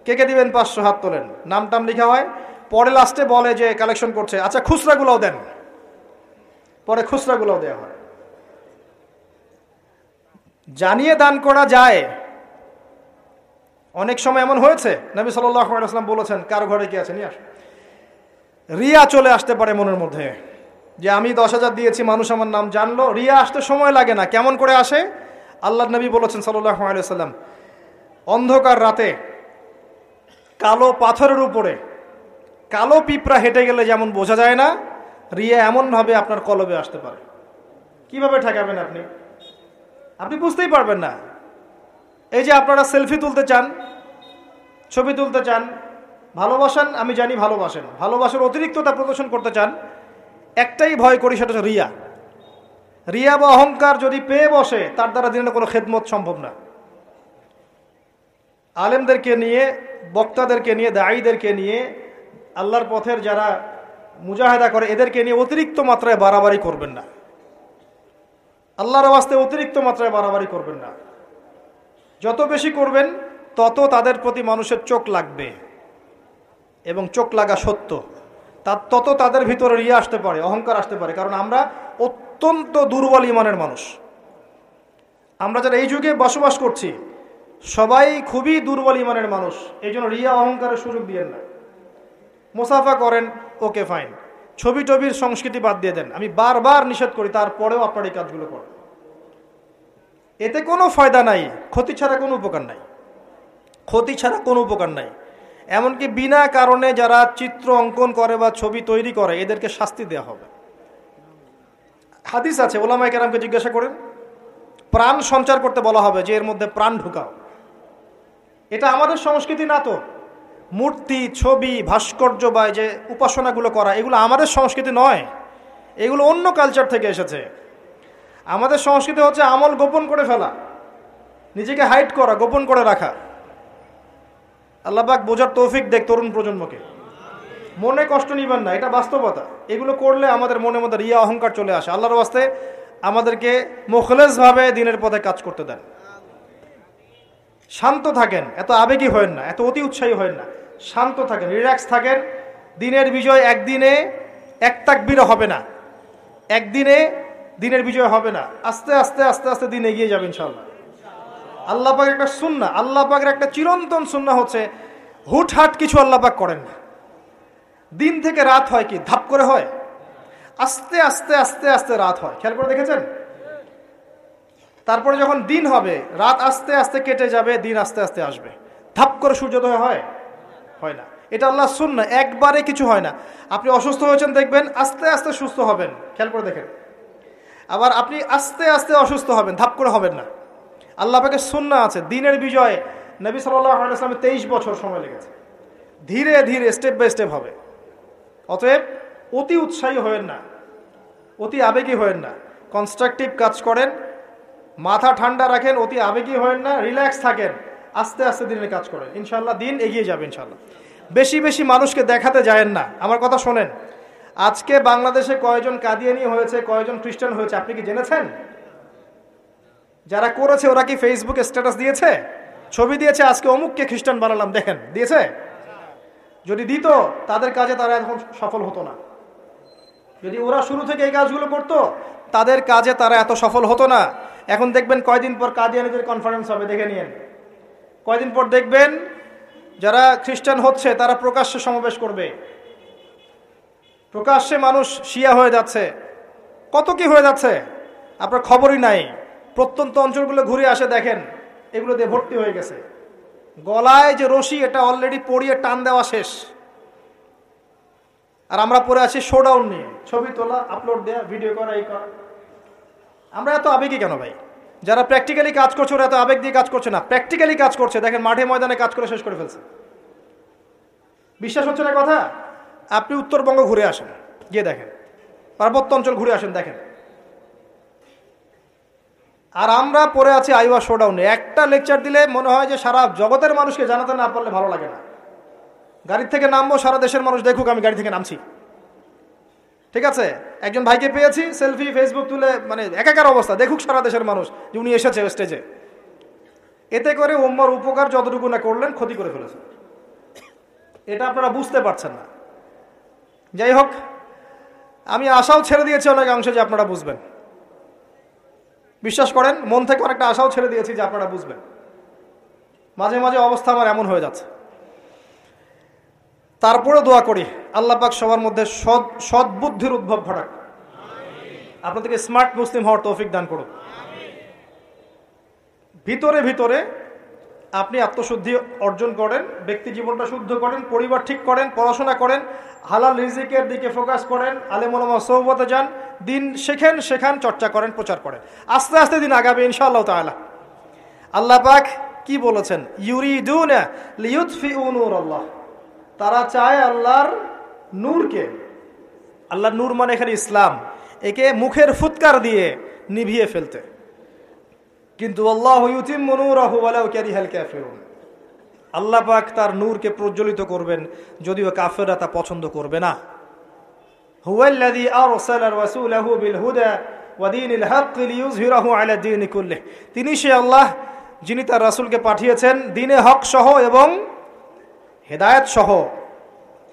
কে কে দিবেন পাঁচশো হাত তোলেন? নাম টাম লেখা হয়। পরে লাস্টে বলে যে কালেকশন করছে। আচ্ছা খুচরাগুলোও দেন। পরে খুচরাগুলোও দেওয়া হয়। জানিয়ে দান করা যায়। অনেক সময় এমন হয়েছে, নবী সাল্লাম বলেছেন, কার ঘরে কি আছে? নিয়ে আস। রিয়া চলে আসতে পারে মনের মধ্যে। যে আমি দশ হাজার দিয়েছি, মানুষ আমার নাম জানলো। রিয়া, আসতে সময় লাগে না। কেমন করে আসে? আল্লাহ নবী বলেছেন সাল্লাম অন্ধকার রাতে কালো পাথরের উপরে কালো পিঁপড়া হেঁটে গেলে যেমন বোঝা যায় না, রিয়া এমনভাবে আপনার কলবে আসতে পারে। কীভাবে ঠেকাবেন আপনি? আপনি বুঝতেই পারবেন না। এই যে আপনারা সেলফি তুলতে চান, ছবি তুলতে চান, ভালোবাসেন, আমি জানি ভালোবাসেন। ভালোবাসার অতিরিক্ততা প্রদর্শন করতে চান একটাই ভয় করি সেটা হচ্ছে রিয়া। রিয়া বা অহংকার যদি পেয়ে বসে, তার দ্বারা দিনের কোনো খেদমত সম্ভব না। আলেমদেরকে নিয়ে, বক্তাদেরকে নিয়ে দায়ীদেরকে নিয়ে, আল্লাহর পথের যারা মুজাহেদা করে, এদেরকে নিয়ে অতিরিক্ত মাত্রায় বাড়াবাড়ি করবেন না। আল্লাহর আওয়াজতে অতিরিক্ত মাত্রায় বাড়াবাড়ি করবেন না। যত বেশি করবেন, তত তাদের প্রতি মানুষের চোখ লাগবে এবং চোখ লাগা সত্য। তা তত তাদের ভিতরে ইয়ে আসতে পারে, অহংকার আসতে পারে। কারণ আমরা অত্যন্ত দুর্বল ইমানের মানুষ। আমরা যারা এই যুগে বসবাস করছি, সবাই খুবই দুর্বল ইমানের মানুষ। এই জন্য রিয়া অহংকারের সুযোগ দিয়েন না। মুসাফা করেন, ওকে ফাইন। ছবি টবির সংস্কৃতি বাদ দিয়ে দেন। আমি বারবার নিষেধ করি, তারপরেও আপনার এই কাজগুলো করেন। এতে কোনো ফায়দা নাই, ক্ষতি ছাড়া কোনো উপকার নাই। ক্ষতি ছাড়া কোনো উপকার নাই। এমনকি বিনা কারণে যারা চিত্র অঙ্কন করে বা ছবি তৈরি করে, এদেরকে শাস্তি দেওয়া হবে। হাদিস আছে ওলামাই কেরামকে জিজ্ঞাসা করেন, প্রাণ সঞ্চার করতে বলা হবে যে এর মধ্যে প্রাণ ঢুকাও। এটা আমাদের সংস্কৃতি না তো? মূর্তি, ছবি, ভাস্কর্য বা যে উপাসনাগুলো করা, এগুলো আমাদের সংস্কৃতি নয়। এগুলো অন্য কালচার থেকে এসেছে। আমাদের সংস্কৃতি হচ্ছে আমল গোপন করে ফেলা। নিজেকে হাইট করা, গোপন করে রাখা। আল্লাহবাক বোঝার তৌফিক দেখ তরুণ প্রজন্মকে। মনে কষ্ট নিবেন না, এটা বাস্তবতা। এগুলো করলে আমাদের মনে মধ্যে রিয়া অহংকার চলে আসে। আল্লাহর বাস্তে আমাদেরকে মুখলেসভাবে দিনের পথে কাজ করতে দেন। শান্ত থাকেন, এত আবেগী হয়েন না, এত অতি উৎসাহী হয়েন না। শান্ত থাকেন, রিল্যাক্স থাকেন। দিনের বিজয় একদিনে এক তাকবিরও হবে না। একদিনে দিনের বিজয় হবে না। আস্তে আস্তে আস্তে আস্তে দিন এগিয়ে যাবে ইনশাল্লাহ আল্লাহ পাকের একটা সুন্না, আল্লাহ পাকের একটা চিরন্তন সুন্না হচ্ছে, হুটহাট কিছু আল্লাহ পাক করেন না। দিন থেকে রাত হয় কি? ধাপ করে হয়? আস্তে আস্তে আস্তে আস্তে রাত হয়। খেয়াল করে দেখেছেন? তারপরে যখন দিন হবে, রাত আস্তে আস্তে কেটে যাবে, দিন আস্তে আস্তে আসবে। ধাপ করে সূর্যোদয় হয়? হয় না। এটা আল্লাহ শুন না একবারে কিছু হয় না। আপনি অসুস্থ হয়েছেন, দেখবেন আস্তে আস্তে সুস্থ হবেন। খেয়াল করে দেখেন। আবার আপনি আস্তে আস্তে অসুস্থ হবেন, ধাপ করে হবেন না। আল্লাহ পাকে সুন্না আছে, দিনের বিজয়ে। নবী সাল্লামের তেইশ বছর সময় লেগেছে। ধীরে ধীরে স্টেপ বাই স্টেপ হবে। অতএব অতি উৎসাহী হয়েন না, অতি আবেগী হয়েন না। কনস্ট্রাকটিভ কাজ করেন, মাথা ঠান্ডা রাখেন, অতি আবেগী হয়েন না রিল্যাক্স থাকেন, আস্তে আস্তে দিনের কাজ করেন। ইনশাল্লাহ দিন এগিয়ে যাবে ইনশাল্লাহ বেশি বেশি মানুষকে দেখাতে যায়েন না। আমার কথা শোনেন, আজকে বাংলাদেশে কয়জন কাদিয়ানি হয়েছে, কয়জন খ্রিস্টান হয়েছে, আপনি কি জেনেছেন? যারা করেছে, ওরা কি ফেসবুকে স্ট্যাটাস দিয়েছে? ছবি দিয়েছে, আজকে অমুককে খ্রিস্টান বানালাম, দেখেন, দিয়েছে? যদি দিত, তাদের কাজে তারা এখন সফল হতো না। যদি ওরা শুরু থেকে এই কাজগুলো করতো, তাদের কাজে তারা এত সফল হতো না। এখন দেখবেন কয়দিন পর কাদিয়ানিদের কনফারেন্স হবে, দেখে নিয়েন। কয়দিন পর দেখবেন, যারা খ্রিস্টান হচ্ছে, তারা প্রকাশ্যে সমাবেশ করবে। প্রকাশ্যে মানুষ শিয়া হয়ে যাচ্ছে। কত কি হয়ে যাচ্ছে? আপনার খবরই নাই। প্রত্যন্ত অঞ্চলগুলো ঘুরে আসে দেখেন, এগুলো দিয়ে ভর্তি হয়ে গেছে। গলায় যে রশি, এটা অলরেডি পড়িয়ে টান দেওয়া শেষ। আর আমরা পরে আছি শোডাউন নিয়ে। ছবি তোলা আপলোড দেওয়া ভিডিও করা, এই করা। আমরা এত আবেগই কেন ভাই? যারা প্র্যাকটিক্যালি কাজ করছে, ওরা এত আবেগ দিয়ে কাজ করছে না। প্র্যাকটিক্যালি কাজ করছে। দেখেন, মাঠে ময়দানে কাজ করে শেষ করে ফেলছে। বিশ্বাস হচ্ছে না কথা? আপনি উত্তরবঙ্গ ঘুরে আসেন। গিয়ে দেখেন। পার্বত্য অঞ্চল ঘুরে আসেন, দেখেন। আর আমরা পড়ে আছি আইওয়া শোডাউনে। একটা লেকচার দিলে মনে হয় যে সারা জগতের মানুষকে জানাতে না পারলে ভালো লাগে না। গাড়ির থেকে নামবো, সারা দেশের মানুষ দেখুক আমি গাড়ি থেকে নামছি। ঠিক আছে? একজন ভাইকে পেয়েছি, সেলফি, ফেসবুক তুলে মানে একাকার অবস্থা। দেখুক সারা দেশের মানুষ যে উনি এসেছে স্টেজে এতে করে ওম্মার উপকার যতটুকু না করলেন, ক্ষতি করে ফেলেছে। এটা আপনারা বুঝতে পারছেন না। যাই হোক, আমি আশাও ছেড়ে দিয়েছি অনেক অংশে যে আপনারা বুঝবেন। বিশ্বাস করেন, মন থেকে অনেকটা আশাও ছেড়ে দিয়েছি যে আপনারা বুঝবেন। মাঝে মাঝে অবস্থা আমার এমন হয়ে যাচ্ছে। তারপরে দোয়া করি, আল্লাহ পাক সবার মধ্যে সৎ সদ্বুদ্ধির উদ্ভব ঘটাক। আপনাদেরকে স্মার্ট মুসলিম হওয়ার তৌফিক দান করুন। ভিতরে ভিতরে আপনি আত্মশুদ্ধি অর্জন করেন, ব্যক্তি জীবনটা শুদ্ধ করেন, পরিবার ঠিক করেন, পড়াশোনা করেন, হালাল রিজিকের দিকে ফোকাস করেন, আলেমা সৌবতে যান, দিন শেখেন, শেখান, চর্চা করেন, প্রচার করেন। আস্তে আস্তে দিন আগাবে ইনশাআল্লাহ তালা আল্লাহ পাক কি বলেছেন? আল্লাহ তারা চায় আল্লাহর নূরকে, আল্লাহর নূর মানে এখানে ইসলাম, একে মুখের ফুৎকার দিয়ে নিভিয়ে ফেলতে। কিন্তু আল্লাহ পাক তার নূরকে প্রজ্বলিত করবেন, যদিও কাফেররা তা পছন্দ করবে না। তিনি সে আল্লাহ, যিনি তার রাসূলকে পাঠিয়েছেন দিনে হক সহ এবং হেদায়েত সহ,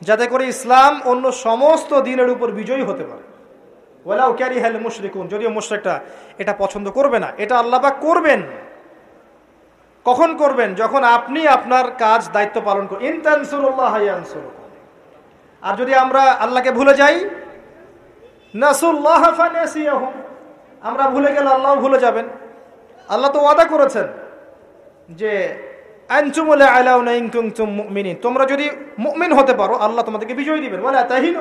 যাতে করে ইসলাম অন্য সমস্ত দিনের উপর বিজয়ী হতে পারে। ওলাও ক্যারি হেলে মুশরিকুন, যদিও মুশরিকটা এটা পছন্দ করবে না। এটা আল্লাপাক করবেন। কখন করবেন? যখন আপনি আপনার কাজ দায়িত্ব পালন করেন ইনতানসুরুল্লাহ আর যদি আমরা আল্লাহকে ভুলে যাই আমরা ভুলে গেলে আল্লাহ ভুলে যাবেন। আল্লাহ তো ওয়াদা করেছেন যে তোমরা যদি মুমিন হতে পারো, আল্লাহ তোমাদেরকে বিজয় দিবেন। বলে তাহিন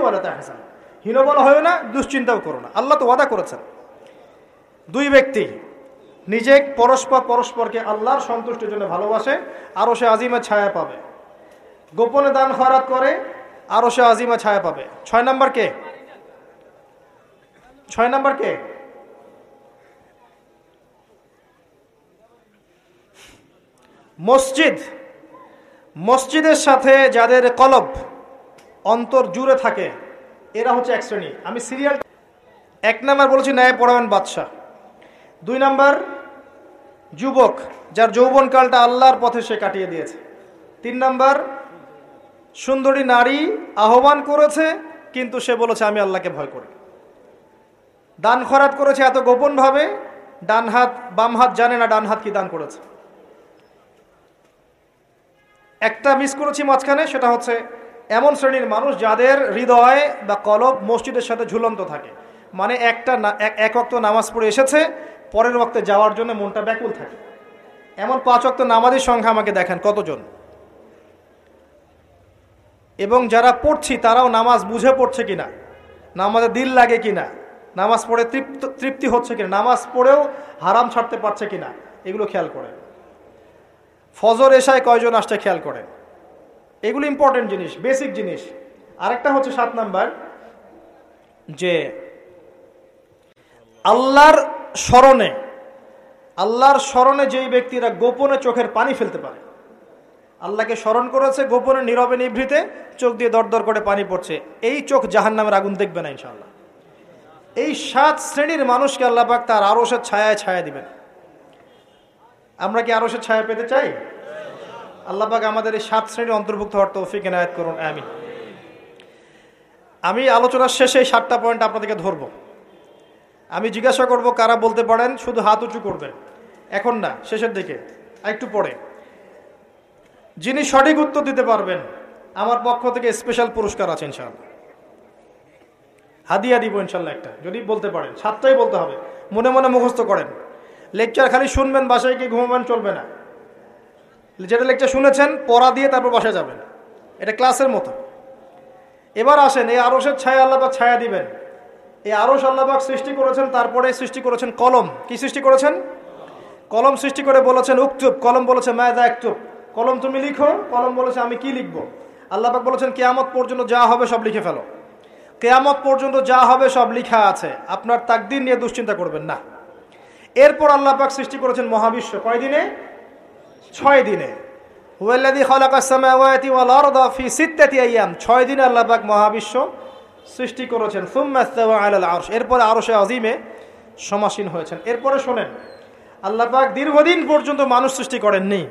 হীনবল হয় না, দুশ্চিন্তাও করো না। আল্লাহ তো ওয়াদা করেছেন। দুই ব্যক্তি নিজে পরস্পর পরস্পরকে আল্লাহর সন্তুষ্টির জন্য ভালোবাসে, আরও সে আজিমা ছায়া পাবে। গোপনে দান খরাত করে, আরও সে আজিমা ছায়া পাবে। ছয় নাম্বার কে? ছয় নাম্বার কে? মসজিদ। মসজিদের সাথে যাদের কলব অন্তর জুড়ে থাকে এরা হচ্ছে এক শ্রেণি। আমি সিরিয়াল এক নাম্বার বলেছি ন্যায় পড়াবেন বাদশাহ। দুই নাম্বার যুবক, যার যৌবনকালটা আল্লাহর পথে সে কাটিয়ে দিয়েছে। তিন নাম্বার সুন্দরী নারী আহ্বান করেছে, কিন্তু সে বলেছে, আমি আল্লাহকে ভয় করি। দান খরাত করেছে এত গোপনভাবে, ডান হাত, বাম হাত জানে না ডান হাত কি দান করেছে। একটা মিস করেছি মাঝখানে, সেটা হচ্ছে এমন শ্রেণির মানুষ যাদের হৃদয় বা কলব মসজিদের সাথে ঝুলন্ত থাকে। মানে একটা এক অক্ত নামাজ পড়ে এসেছে, পরের বক্তে যাওয়ার জন্য মনটা ব্যাকুল থাকে। এমন পাঁচ অক্ত নামাজের সংখ্যা আমাকে দেখেন কতজন? এবং যারা পড়ছি, তারাও নামাজ বুঝে পড়ছে কিনা? নামাজে দিল লাগে কিনা? নামাজ পড়ে তৃপ্ত, তৃপ্তি হচ্ছে কিনা? নামাজ পড়েও হারাম ছাড়তে পারছে কিনা? এগুলো খেয়াল করেন। ফজর এসায় কয়জন আসছে খেয়াল করেন? এগুলো ইম্পর্টেন্ট জিনিস বেসিক জিনিস। আরেকটা হচ্ছে সাত নাম্বার, যে আল্লাহর স্মরণে আল্লাহর স্মরণে যেই ব্যক্তিরা গোপনে চোখের পানি ফেলতে পারে, আল্লাহকে স্মরণ করেছে গোপনে, নীরবে, নিভৃতে চোখ দিয়ে দরদর করে পানি পড়ছে, এই চোখ জাহান নামের আগুন দেখবে না ইনশাল্লাহ এই সাত শ্রেণির মানুষকে আল্লাহ আল্লাপাক তার আরসের ছায়ায় ছায়া দিবেন। আমরা কি আরসের ছায়া পেতে চাই? আল্লাহবাক আমাদের এই সাত শ্রেণির অন্তর্ভুক্ত হওয়ার তৌফিক, এনায়ত করুন আমি আমি আলোচনার শেষে এই সাতটা পয়েন্ট আপনাদেরকে ধরব। আমি জিজ্ঞাসা করব, কারা বলতে পারেন? শুধু হাত উঁচু করবেন। এখন না, শেষের দিকে একটু পরে। যিনি সঠিক উত্তর দিতে পারবেন, আমার পক্ষ থেকে স্পেশাল পুরস্কার আছে ইনশাল্লাহ হাদিয়া দিব ইনশাল্লাহ একটা। যদি বলতে পারেন, সাতটাই বলতে হবে। মনে মনে মুখস্থ করেন। লেকচার খালি শুনবেন, বাসায় গিয়ে ঘুমাবেন, চলবে না। যেটা লেকচার শুনেছেন, পড়া দিয়ে তারপর বাসায় যাবেন। এটা ক্লাসের মতো। এবার আসেন, এই আরসের ছায়া আল্লাহবাক ছায়া দিবেন। এই আরস আল্লাহবাক সৃষ্টি করেছেন, তারপরে সৃষ্টি করেছেন কলম। কি সৃষ্টি করেছেন? কলম সৃষ্টি করে বলেছেন উকচুপ কলম বলেছে মায়দা একচুপ কলম তুমি লিখো, কলম বলেছে আমি কি লিখব? আল্লাহবাক বলেছেন, কেয়ামত পর্যন্ত যা হবে সব লিখে ফেলো। কেয়ামত পর্যন্ত যা হবে সব লিখা আছে। আপনার তাকদিন নিয়ে দুশ্চিন্তা করবেন না। এরপর আল্লাহবাক সৃষ্টি করেছেন মহাবিশ্ব। কয়দিনে? ছয় দিনে। ওয়াল ফি আইয়াম। ছয় দিনে আল্লাহ মহাবিশ্ব সৃষ্টি করেছেন। সুম্মা ইস্তাওয়া আলাল আরশ। সমাসীন হয়েছেন। এরপরে শোনেন, আল্লাহ দীর্ঘদিন পর্যন্ত মানুষ সৃষ্টি করেননি।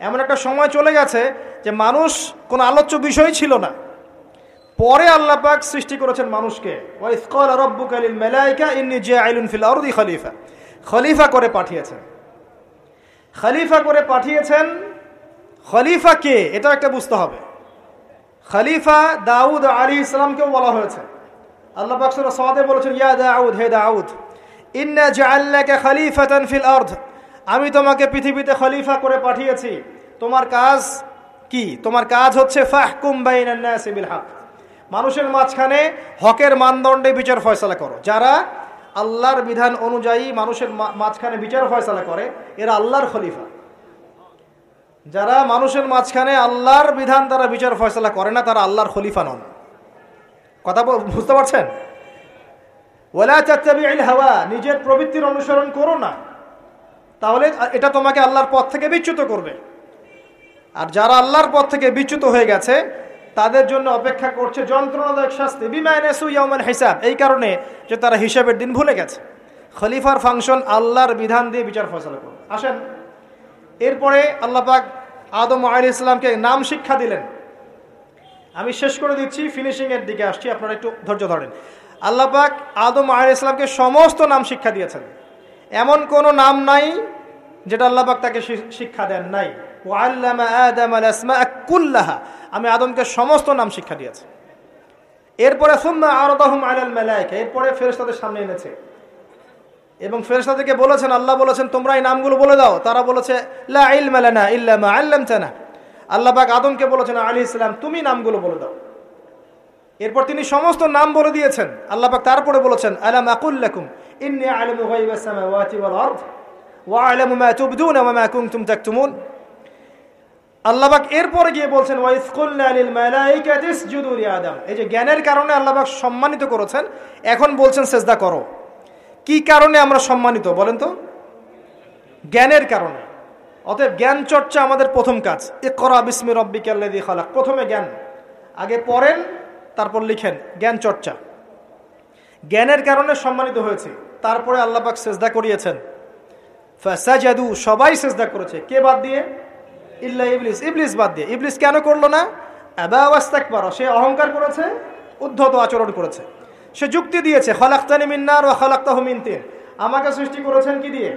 এমন একটা সময় চলে গেছে যে মানুষ কোনো আলোচ্য বিষয় ছিল না। পরে আল্লাহ পাক সৃষ্টি করেছেন মানুষকে। খলিফা। খলিফা করে পাঠিয়েছেন। খলিফা করে পাঠিয়েছেন খলিফা কে? এটা একটা বুঝতে হবে। খলিফা দাউদ আলী ইসলামকেও বলা হয়েছে। আল্লাহ পাক সাদে বলেছেন, ইয়া দাউদ, হে দাউদ, ইন্না জাআলনাকা খলিফাতান ফিল আরদ। আমি তোমাকে পৃথিবীতে খলিফা করে পাঠিয়েছি। তোমার কাজ কি? তোমার কাজ হচ্ছে ফাহকুম বাইনান নাসি বিল হক। মানুষের মাঝখানে হকের মানদণ্ডে বিচার ফয়সালা করো। যারা আল্লাহর বিধান অনুযায়ী মানুষের মাঝখানে বিচার ফয়সালা করে, এরা আল্লাহর খলিফা। যারা মানুষের মাঝখানে আল্লাহর বিধান তারা বিচার ফয়সালা করে না, তারা আল্লাহর খলিফা নন। কথা বুঝতে পারছেন? ওলা চাত্তাবিল হাওয়া, নিজের প্রবৃত্তির অনুসরণ করো না। তাহলে এটা তোমাকে আল্লাহর পথ থেকে বিচ্যুত করবে। আর যারা আল্লাহর পথ থেকে বিচ্যুত হয়ে গেছে তাদের জন্য অপেক্ষা করছে যন্ত্রণাদায়ক শাস্তি। বিমায়নেসু হিসাব। এই কারণে যে তারা হিসাবের দিন ভুলে গেছে। খলিফার ফাংশন আল্লাহর বিধান দিয়ে বিচার ফয়সলা করবে। আসেন, এরপরে আল্লাহ পাক আদম আলী ইসলামকে নাম শিক্ষা দিলেন। আমি শেষ করে দিচ্ছি ফিনিশিং এর দিকে আসছি, আপনারা একটু ধৈর্য ধরেন। আল্লাহ পাক আদম আলী ইসলামকে সমস্ত নাম শিক্ষা দিয়েছেন। এমন কোনো নাম নাই যেটা আল্লাহ পাক তাকে শিক্ষা দেন নাই। আল্লামা আল আমি আদমকে সমস্ত নাম শিক্ষা দিয়েছি। এরপরে সুম্মা আরদাহুম আলাল এরপরে ফেরেশতাদের সামনে এনেছে। এবং ফেরেশতাদেরকে বলেছেন, আল্লাহ বলেছেন, তোমরা এই নামগুলো বলে দাও। তারা বলেছে, লা আল্লাহ পাক আদমকে বলেছেন, আলী ইসলাম, তুমি নামগুলো বলে দাও। এরপর তিনি সমস্ত নাম বলে দিয়েছেন। আল্লাহ পাক তারপরে বলেছেন, আলাম আকুল লাকুম, ইন্নী ওয়া আলামু মা তুবদুনা ওয়া আল্লাহ পাক এরপরে গিয়ে বলছেন এই যে জ্ঞানের কারণে আল্লাহ পাক সম্মানিত করেছেন, এখন বলছেন, সেজদা করো। কি কারণে আমরা সম্মানিত বলেন তো? জ্ঞানের কারণে। অতএব জ্ঞান চর্চা আমাদের প্রথম কাজ। এ করা বিস্মি রব্বিকাল্লাদি খালাক। প্রথমে জ্ঞান, আগে পড়েন, তারপর লিখেন। জ্ঞান চর্চা। জ্ঞানের কারণে সম্মানিত হয়েছে। তারপরে আল্লাপাক সেজদা করিয়েছেন। ফাসাজাদু, সবাই সেজদা করেছে। কে বাদ দিয়ে? ইল্লা ইবলিস ইবলিস বাদ দিয়ে। ইবলিস কেন করল না? আবাস্তাক পারো সে অহংকার করেছে, উদ্ধত আচরণ করেছে। সে যুক্তি দিয়েছে, খলাক্তানি মিন্নার ও খলাক্তাহ মিনতিন আমাকে সৃষ্টি করেছেন কি দিয়ে?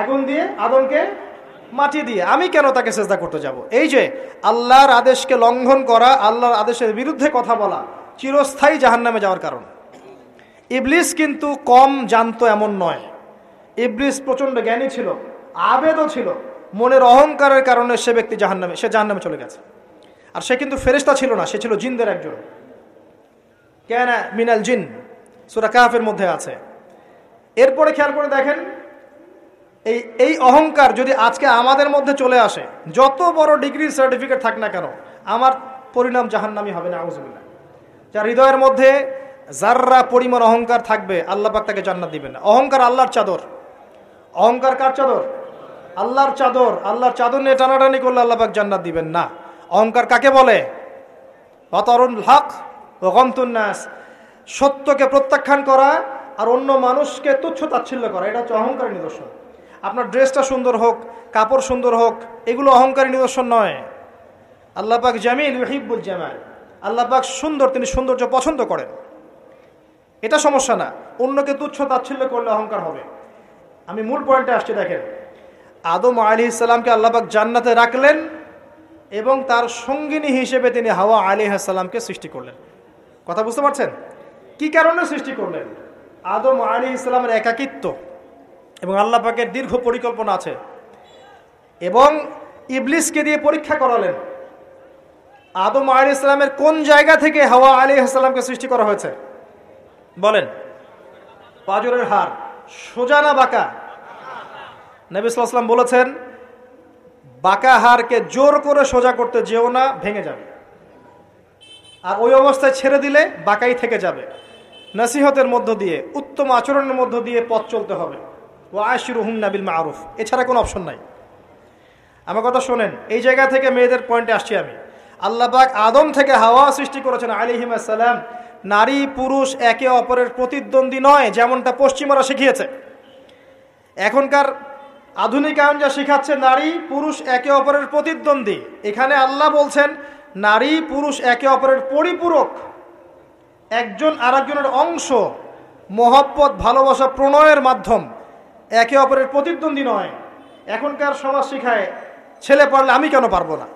আগুন দিয়ে, আদমকে মাটি দিয়ে। আমি কেন তাকে চেষ্টা করতে যাব? এই যে, আল্লাহর আদেশকে লঙ্ঘন করা, আল্লাহর আদেশের বিরুদ্ধে কথা বলা, চিরস্থায়ী জাহান্নামে যাওয়ার কারণ। ইবলিস কিন্তু কম জানতো এমন নয়। ইবলিস প্রচণ্ড জ্ঞানী ছিল, আবেদও ছিল মনের অহংকারের কারণে সে ব্যক্তি জাহান্নামে সে জাহান্নামে চলে গেছে। আর সে কিন্তু ফেরেশতা ছিল না, সে ছিল জিনদের একজন। কেন মিনাল জিন, সুরা কাহাফের মধ্যে আছে। এরপরে খেয়াল করে দেখেন, এই এই অহংকার যদি আজকে আমাদের মধ্যে চলে আসে, যত বড় ডিগ্রি সার্টিফিকেট থাক না কেন, আমার পরিণাম জাহান্নামি হবে না আউজুবিল্লাহ যার হৃদয়ের মধ্যে যাররা পরিমাণ অহংকার থাকবে, আল্লাহ পাক তাকে জান্নাত দিবেন না। অহংকার আল্লাহর চাদর। অহংকার কার চাদর? আল্লাহর চাদর আল্লাহর চাদর নিয়ে টানাটানি করলে আল্লাহ পাক জান্নাত দিবেন না। অহংকার কাকে বলে? অতরুণ হক ও গন্তুন্নাস সত্যকে প্রত্যাখ্যান করা আর অন্য মানুষকে তুচ্ছ তাচ্ছিল্য করা, এটা হচ্ছে অহংকারী নিদর্শন। আপনার ড্রেসটা সুন্দর হোক, কাপড় সুন্দর হোক, এগুলো অহংকারী নিদর্শন নয়। আল্লাহ পাক জামিল হিব্বুল জামাল। আল্লাহ পাক সুন্দর, তিনি সৌন্দর্য পছন্দ করেন। এটা সমস্যা না। অন্যকে তুচ্ছ তাচ্ছিল্য করলে অহংকার হবে। আমি মূল পয়েন্টে আসছি, দেখেন। আদম আলী ইসলামকে আল্লাহবাক জান্নাতে রাখলেন এবং তার সঙ্গিনী হিসেবে তিনি হাওয়া আলী সাল্লামকে সৃষ্টি করলেন। কথা বুঝতে পারছেন? কি কারণে সৃষ্টি করলেন? আদম আলী ইসলামের একাকিত্ব এবং আল্লাহ পাকের দীর্ঘ পরিকল্পনা আছে এবং ইবলিসকে দিয়ে পরীক্ষা করালেন। আদম আলী ইসলামের কোন জায়গা থেকে হাওয়া আলী সাল্লামকে সৃষ্টি করা হয়েছে? বলেন। পাজরের হার সোজানা বাঁকা? নবী সাল্লাম বলেছেন বাঁকা হারকে জোর করে সোজা করতে যেও না, ভেঙে যাবে। আর ওই অবস্থায় ছেড়ে দিলে বাঁকাই থেকে যাবে। নসিহতের মধ্য দিয়ে, উত্তম আচরণের মধ্য দিয়ে পথ চলতে হবে। ও আশির হুম নাবিল মারুফ, এছাড়া কোনো অপশন নাই। আমার কথা শোনেন, এই জায়গা থেকে মেয়েদের পয়েন্টে আসছি আমি। আল্লাহবাক আদম থেকে হাওয়া সৃষ্টি করেছেন আলিহিম আসসালাম, নারী, পুরুষ, একে অপরের প্রতিদ্বন্দ্বী নয়, যেমনটা পশ্চিমরা শিখিয়েছে। এখনকার আধুনিকায়ন যা শিখাচ্ছে নারী, পুরুষ একে অপরের প্রতিদ্বন্দ্বী। এখানে আল্লাহ বলছেন, নারী, পুরুষ একে অপরের পরিপূরক। একজন আরেকজনের অংশ, মহব্বত, ভালোবাসা, প্রণয়ের মাধ্যম। একে অপরের প্রতিদ্বন্দ্বী নয়। এখনকার সমাজ শিখায়, ছেলে পারলে আমি কেন পারব না?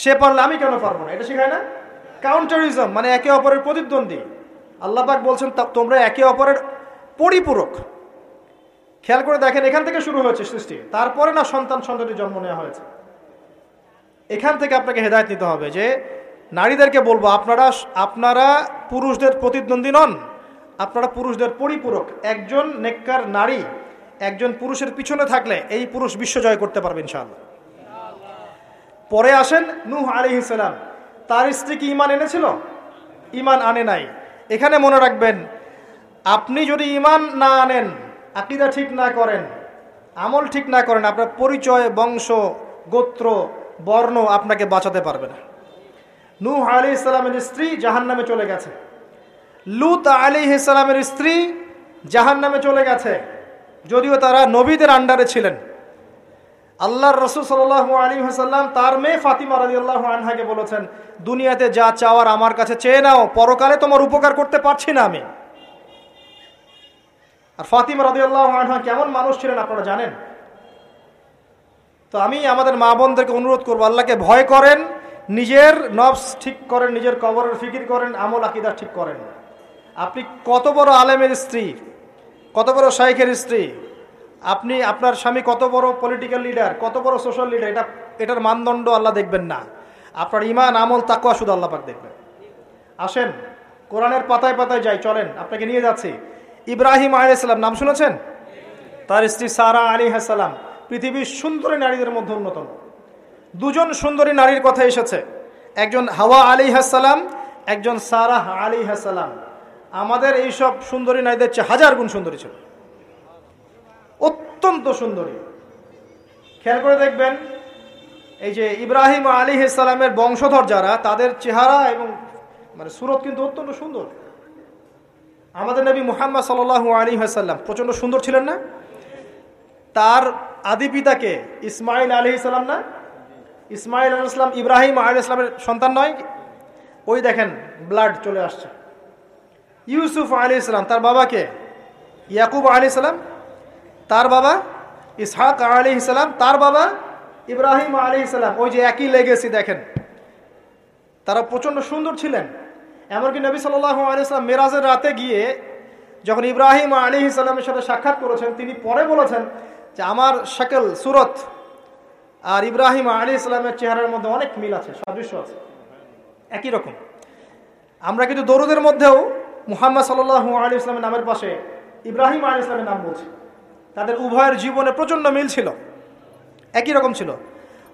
সে পারলে আমি কেন পারব না? এটা শিখায় না? কাউন্টারিজম মানে একে অপরের প্রতিদ্বন্দ্বী। আল্লাহবাক বলছেন তোমরা একে অপরের পরিপূরক। খেয়াল করে দেখেন, এখান থেকে শুরু হয়েছে সৃষ্টি। তারপরে না সন্তান সন্ততি জন্ম নেওয়া হয়েছে। এখান থেকে আপনাকে হেদায়ত নিতে হবে যে, নারীদেরকে বলব, আপনারা আপনারা পুরুষদের প্রতিদ্বন্দ্বী নন। আপনারা পুরুষদের পরিপূরক। একজন নেককার নারী, একজন পুরুষের পিছনে থাকলে এই পুরুষ বিশ্বজয় করতে পারবে ইনশাআল্লাহ। পরে আসেন নুহ আলী ইসলাম তার স্ত্রী কি ইমান এনেছিল? ইমান আনে নাই। এখানে মনে রাখবেন, আপনি যদি ইমান না আনেন আকিদা ঠিক না করেন, আমল ঠিক না করেন, আপনার পরিচয়, বংশ, গোত্র, বর্ণ আপনাকে বাঁচাতে পারবে না। নূহ আলী ইসলামের স্ত্রী জাহান নামে চলে গেছে। লুত আলী ইসলামের স্ত্রী জাহান নামে চলে গেছে। যদিও তারা নবীদের আন্ডারে ছিলেন। আল্লাহর রসুল সাল্লাহ আলী হাসাল্লাম তার মেয়ে ফাতিমা রাজি আল্লাহ আনহাকে বলেছেন, দুনিয়াতে যা চাওয়ার আমার কাছে চেয়ে নাও, পরকালে তোমার উপকার করতে পারছি না আমি। আর ফাতিমা রাজি আল্লাহ আনহা কেমন মানুষ ছিলেন আপনারা জানেন? তো আমি আমাদের মা বোনদেরকে অনুরোধ করব, আল্লাহকে ভয় করেন, নিজের নবস ঠিক করেন, নিজের কবরের ফিকির করেন, আমল আকিদা ঠিক করেন আপনি কত বড় আলেমের স্ত্রী, কত বড় শাইখের স্ত্রী, আপনি আপনার স্বামী কত বড় পলিটিক্যাল লিডার কত বড় সোশ্যাল লিডার এটা এটার মানদণ্ড আল্লাহ দেখবেন না। আপনার ইমান আমল তাকুয়া শুধু আল্লাহ পাক দেখবেন। আসেন, কোরআনের পাতায় পাতায় যাই, চলেন, আপনাকে নিয়ে যাচ্ছি। ইব্রাহিম আলাইসাল্লাম নাম শুনেছেন? তার স্ত্রী সারা আলী হাসালাম পৃথিবীর সুন্দরী নারীদের মধ্যে অন্যতম। দুজন সুন্দরী নারীর কথা এসেছে। একজন হাওয়া আলী হাসালাম একজন সারাহ আলী হাসালাম আমাদের এইসব সুন্দরী নারীদের চেয়ে হাজার গুণ সুন্দরী ছিল। অত্যন্ত সুন্দরী। খেয়াল করে দেখবেন, এই যে ইব্রাহিম আলী ইসলামের বংশধর যারা, তাদের চেহারা এবং মানে সুরত কিন্তু অত্যন্ত সুন্দর। আমাদের নবী মুহাম্মদ সাল আলী হাসাল্লাম প্রচণ্ড সুন্দর ছিলেন না? তার আদি পিতাকে ইসমাইল আলী ইসলাম না? ইসমাইল আল ইসলাম ইব্রাহিম আলী ইসলামের সন্তান নয়। ওই দেখেন ব্লাড চলে আসছে। ইউসুফ আলী ইসলাম তার বাবাকে। ইয়াকুব আলী ইসলাম তার বাবা। ইসহাক আলী ইসলাম তার বাবা। ইব্রাহিম আলী ইসলাম ওই যে একই লেগেছি দেখেন। তারা প্রচণ্ড সুন্দর ছিলেন। এমনকি নবী সাল্লাহ আলী মেরাজের রাতে গিয়ে যখন ইব্রাহিম আলী ইসলামের সাথে সাক্ষাৎ করেছেন, তিনি পরে বলেছেন যে আমার শাকল, সুরত আর ইব্রাহিম আলী ইসলামের চেহারার মধ্যে অনেক মিল আছে, সাদৃশ্য আছে, একই রকম। আমরা কিন্তু দরুদের মধ্যেও মুহাম্মদ সাল্লাহ আলী ইসলামের নামের পাশে ইব্রাহিম আলী ইসলামের নাম বলছি। তাদের উভয়ের জীবনে প্রচণ্ড মিল ছিল, একই রকম ছিল।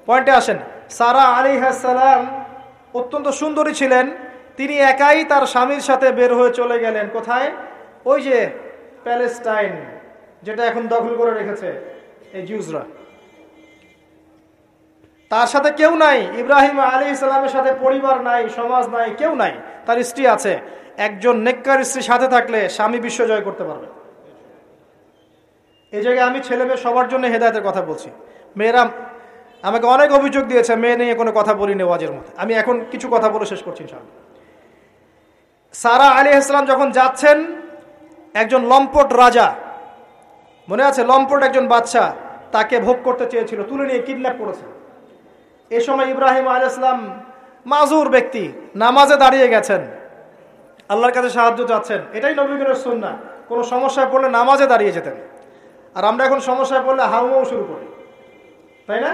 পয়েন্টে আসেন, সারা আলী সালাম অত্যন্ত সুন্দরী ছিলেন তিনি একাই তার স্বামীর সাথে বের হয়ে চলে গেলেন। কোথায়? ওই যে প্যালেস্টাইন, যেটা এখন দখল করে রেখেছে এই জিউজরা তার সাথে কেউ নাই, ইব্রাহিম আলী ইসলামের সাথে পরিবার নাই, সমাজ নাই, কেউ নাই, তার স্ত্রী আছে। একজন নেককার স্ত্রী সাথে থাকলে স্বামী বিশ্ব জয় করতে পারবে। এই জায়গায় আমি ছেলে মেয়ে সবার জন্য হেদায়তের কথা বলছি। মেয়েরা আমাকে অনেক অভিযোগ দিয়েছে, মেয়ে নিয়ে কোনো কথা বলিনি ওয়াজের মধ্যে। আমি এখন কিছু কথা বলে শেষ করছি সারা আলী ইসলাম যখন যাচ্ছেন, একজন লম্পট রাজা, মনে আছে লম্পট একজন বাচ্চা তাকে ভোগ করতে চেয়েছিল, তুলে নিয়ে কিডন্যাপ করেছে। এ সময় ইব্রাহিম আল ইসলাম মাজুর ব্যক্তি, নামাজে দাঁড়িয়ে গেছেন। আল্লাহর কাছে সাহায্য চাচ্ছেন। এটাই নবীগণের সন্না কোনো সমস্যায় পড়লে নামাজে দাঁড়িয়ে যেতেন। আর আমরা এখন সমস্যায় পড়লে হাউমাও শুরু করি। তাই না?